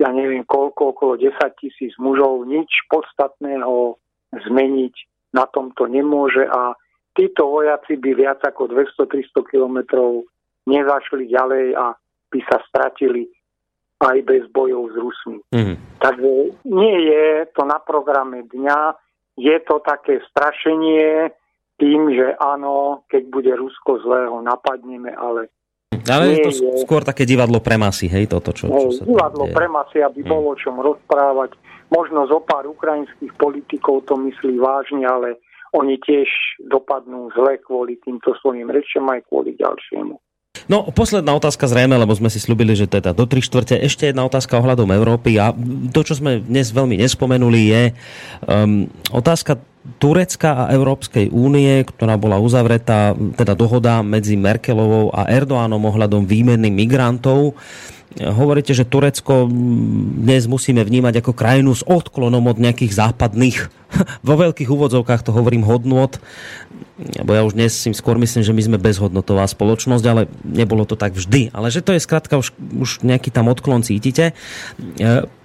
ja neviem koľko, okolo 10 tisíc mužov, nič podstatného zmeniť na tomto nemôže a títo vojaci by viac ako 200-300 kilometrov nezašli ďalej a by sa stratili aj bez bojov s Rusmi. Mm. Takže nie je to na programe dňa, je to také strašenie tým, že áno, keď bude Rusko zlého, napadneme, ale ale je to je, skôr také divadlo pre masy, hej, toto, čo, hej, čo sa Divadlo pre masy, aby hmm. bolo o čom rozprávať. Možno zo pár ukrajinských politikov to myslí vážne, ale oni tiež dopadnú zle kvôli týmto svojim rečem aj kvôli ďalšiemu. No, posledná otázka zrejme, lebo sme si slúbili, že teda do tri štvrte. Ešte jedna otázka ohľadom Európy a to, čo sme dnes veľmi nespomenuli, je um, otázka Turecka a Európskej únie, ktorá bola uzavretá, teda dohoda medzi Merkelovou a Erdoánom ohľadom výmeny migrantov. Hovoríte, že Turecko dnes musíme vnímať ako krajinu s odklonom od nejakých západných, vo veľkých úvodzovkách to hovorím, hodnot. Bo ja už dnes si skôr myslím, že my sme bezhodnotová spoločnosť, ale nebolo to tak vždy. Ale že to je skrátka už, už nejaký tam odklon cítite. E,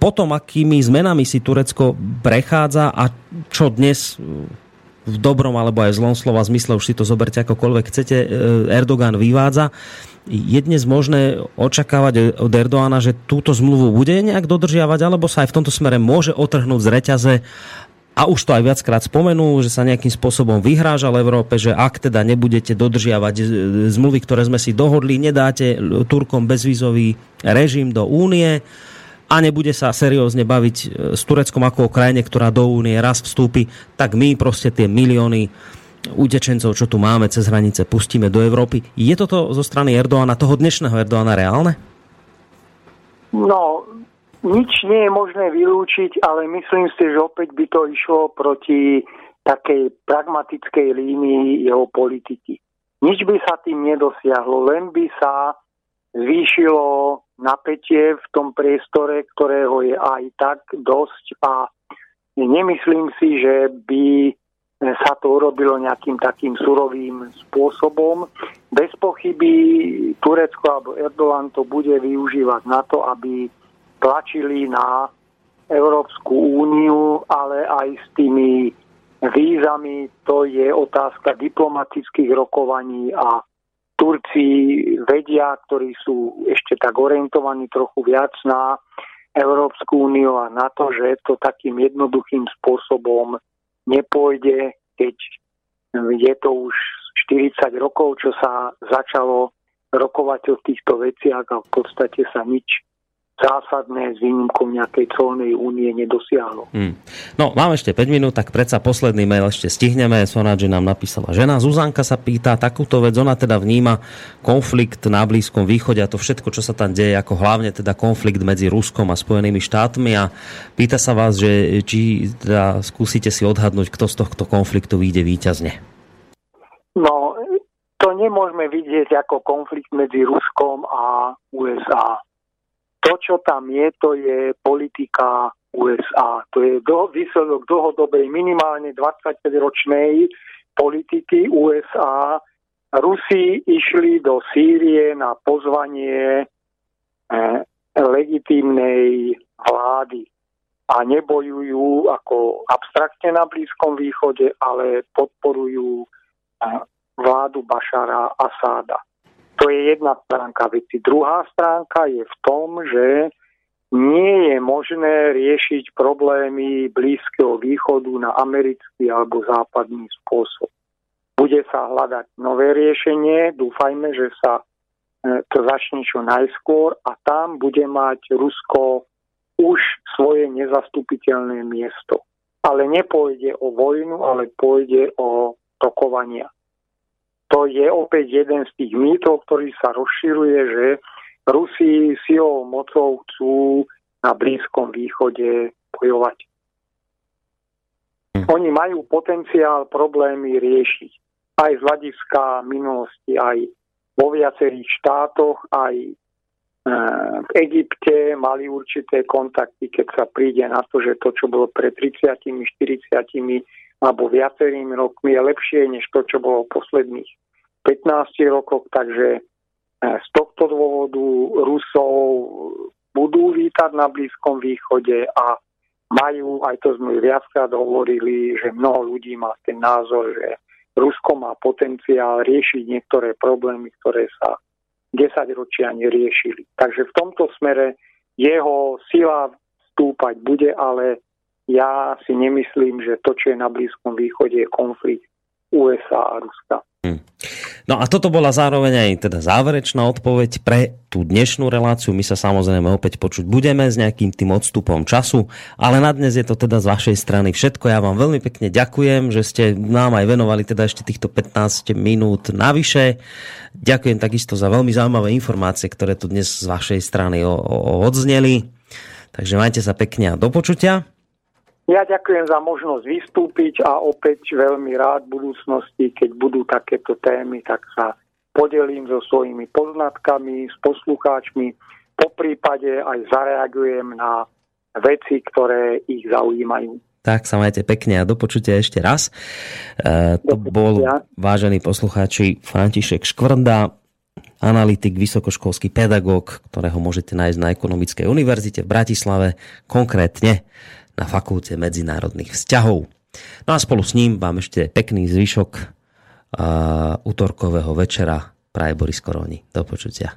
potom, akými zmenami si Turecko prechádza a čo dnes v dobrom alebo aj zlom slova zmysle, už si to zoberte akokoľvek chcete, e, Erdogan vyvádza. Je dnes možné očakávať od Erdoána, že túto zmluvu bude nejak dodržiavať, alebo sa aj v tomto smere môže otrhnúť z reťaze? A už to aj viackrát spomenul, že sa nejakým spôsobom vyhrážal Európe, že ak teda nebudete dodržiavať zmluvy, ktoré sme si dohodli, nedáte Turkom bezvízový režim do únie, a nebude sa seriózne baviť e, s Tureckom ako o krajine, ktorá do únie raz vstúpi, tak my proste tie milióny utečencov, čo tu máme cez hranice, pustíme do Európy. Je toto zo strany Erdoána, toho dnešného Erdoána reálne? No, nič nie je možné vylúčiť, ale myslím si, že opäť by to išlo proti takej pragmatickej línii jeho politiky. Nič by sa tým nedosiahlo, len by sa zvýšilo napätie v tom priestore, ktorého je aj tak dosť a nemyslím si, že by sa to urobilo nejakým takým surovým spôsobom. Bez pochyby Turecko alebo Erdogan to bude využívať na to, aby tlačili na Európsku úniu, ale aj s tými vízami. To je otázka diplomatických rokovaní a Turci vedia, ktorí sú ešte tak orientovaní trochu viac na Európsku úniu a na to, že to takým jednoduchým spôsobom nepôjde, keď je to už 40 rokov, čo sa začalo rokovať o týchto veciach a v podstate sa nič zásadné s výnimkou nejakej colnej únie nedosiahlo. Hmm. No, máme ešte 5 minút, tak predsa posledný mail ešte stihneme. Sonáč nám napísala žena. Zuzanka sa pýta takúto vec, ona teda vníma konflikt na Blízkom východe a to všetko, čo sa tam deje, ako hlavne teda konflikt medzi Ruskom a Spojenými štátmi a pýta sa vás, že či teda skúsite si odhadnúť, kto z tohto konfliktu vyjde víťazne. No, to nemôžeme vidieť ako konflikt medzi Ruskom a USA to, čo tam je, to je politika USA. To je do, výsledok dlhodobej, minimálne 25-ročnej politiky USA. Rusi išli do Sýrie na pozvanie eh, legitímnej vlády a nebojujú ako abstraktne na Blízkom východe, ale podporujú eh, vládu Bašara Asáda. To je jedna stránka veci. Druhá stránka je v tom, že nie je možné riešiť problémy Blízkeho východu na americký alebo západný spôsob. Bude sa hľadať nové riešenie, dúfajme, že sa e, to začne čo najskôr a tam bude mať Rusko už svoje nezastupiteľné miesto. Ale nepôjde o vojnu, ale pôjde o rokovania to je opäť jeden z tých mýtov, ktorý sa rozširuje, že Rusi silou mocou chcú na Blízkom východe bojovať. Hm. Oni majú potenciál problémy riešiť. Aj z hľadiska minulosti, aj vo viacerých štátoch, aj e, v Egypte mali určité kontakty, keď sa príde na to, že to, čo bolo pred 30, 40 alebo viacerými rokmi je lepšie, než to, čo bolo v posledných 15 rokoch, takže e, z tohto dôvodu Rusov budú vítať na Blízkom východe a majú, aj to sme viackrát hovorili, že mnoho ľudí má ten názor, že Rusko má potenciál riešiť niektoré problémy, ktoré sa 10 ročia neriešili. Takže v tomto smere jeho sila stúpať bude, ale ja si nemyslím, že to, čo je na Blízkom východe, je konflikt USA a Ruska. Hmm. No a toto bola zároveň aj teda záverečná odpoveď pre tú dnešnú reláciu. My sa samozrejme opäť počuť budeme s nejakým tým odstupom času, ale na dnes je to teda z vašej strany všetko. Ja vám veľmi pekne ďakujem, že ste nám aj venovali teda ešte týchto 15 minút navyše. Ďakujem takisto za veľmi zaujímavé informácie, ktoré tu dnes z vašej strany odzneli. Takže majte sa pekne a do počutia. Ja ďakujem za možnosť vystúpiť a opäť veľmi rád v budúcnosti, keď budú takéto témy, tak sa podelím so svojimi poznatkami, s poslucháčmi, po prípade aj zareagujem na veci, ktoré ich zaujímajú. Tak sa majte pekne a do počutia ešte raz. E, to bol, vážení poslucháči, František Škvrnda, analytik, vysokoškolský pedagóg, ktorého môžete nájsť na Ekonomickej univerzite v Bratislave, konkrétne na Fakulte medzinárodných vzťahov. No a spolu s ním vám ešte pekný zvyšok uh, útorkového večera praje Boris Koroni. Do počutia.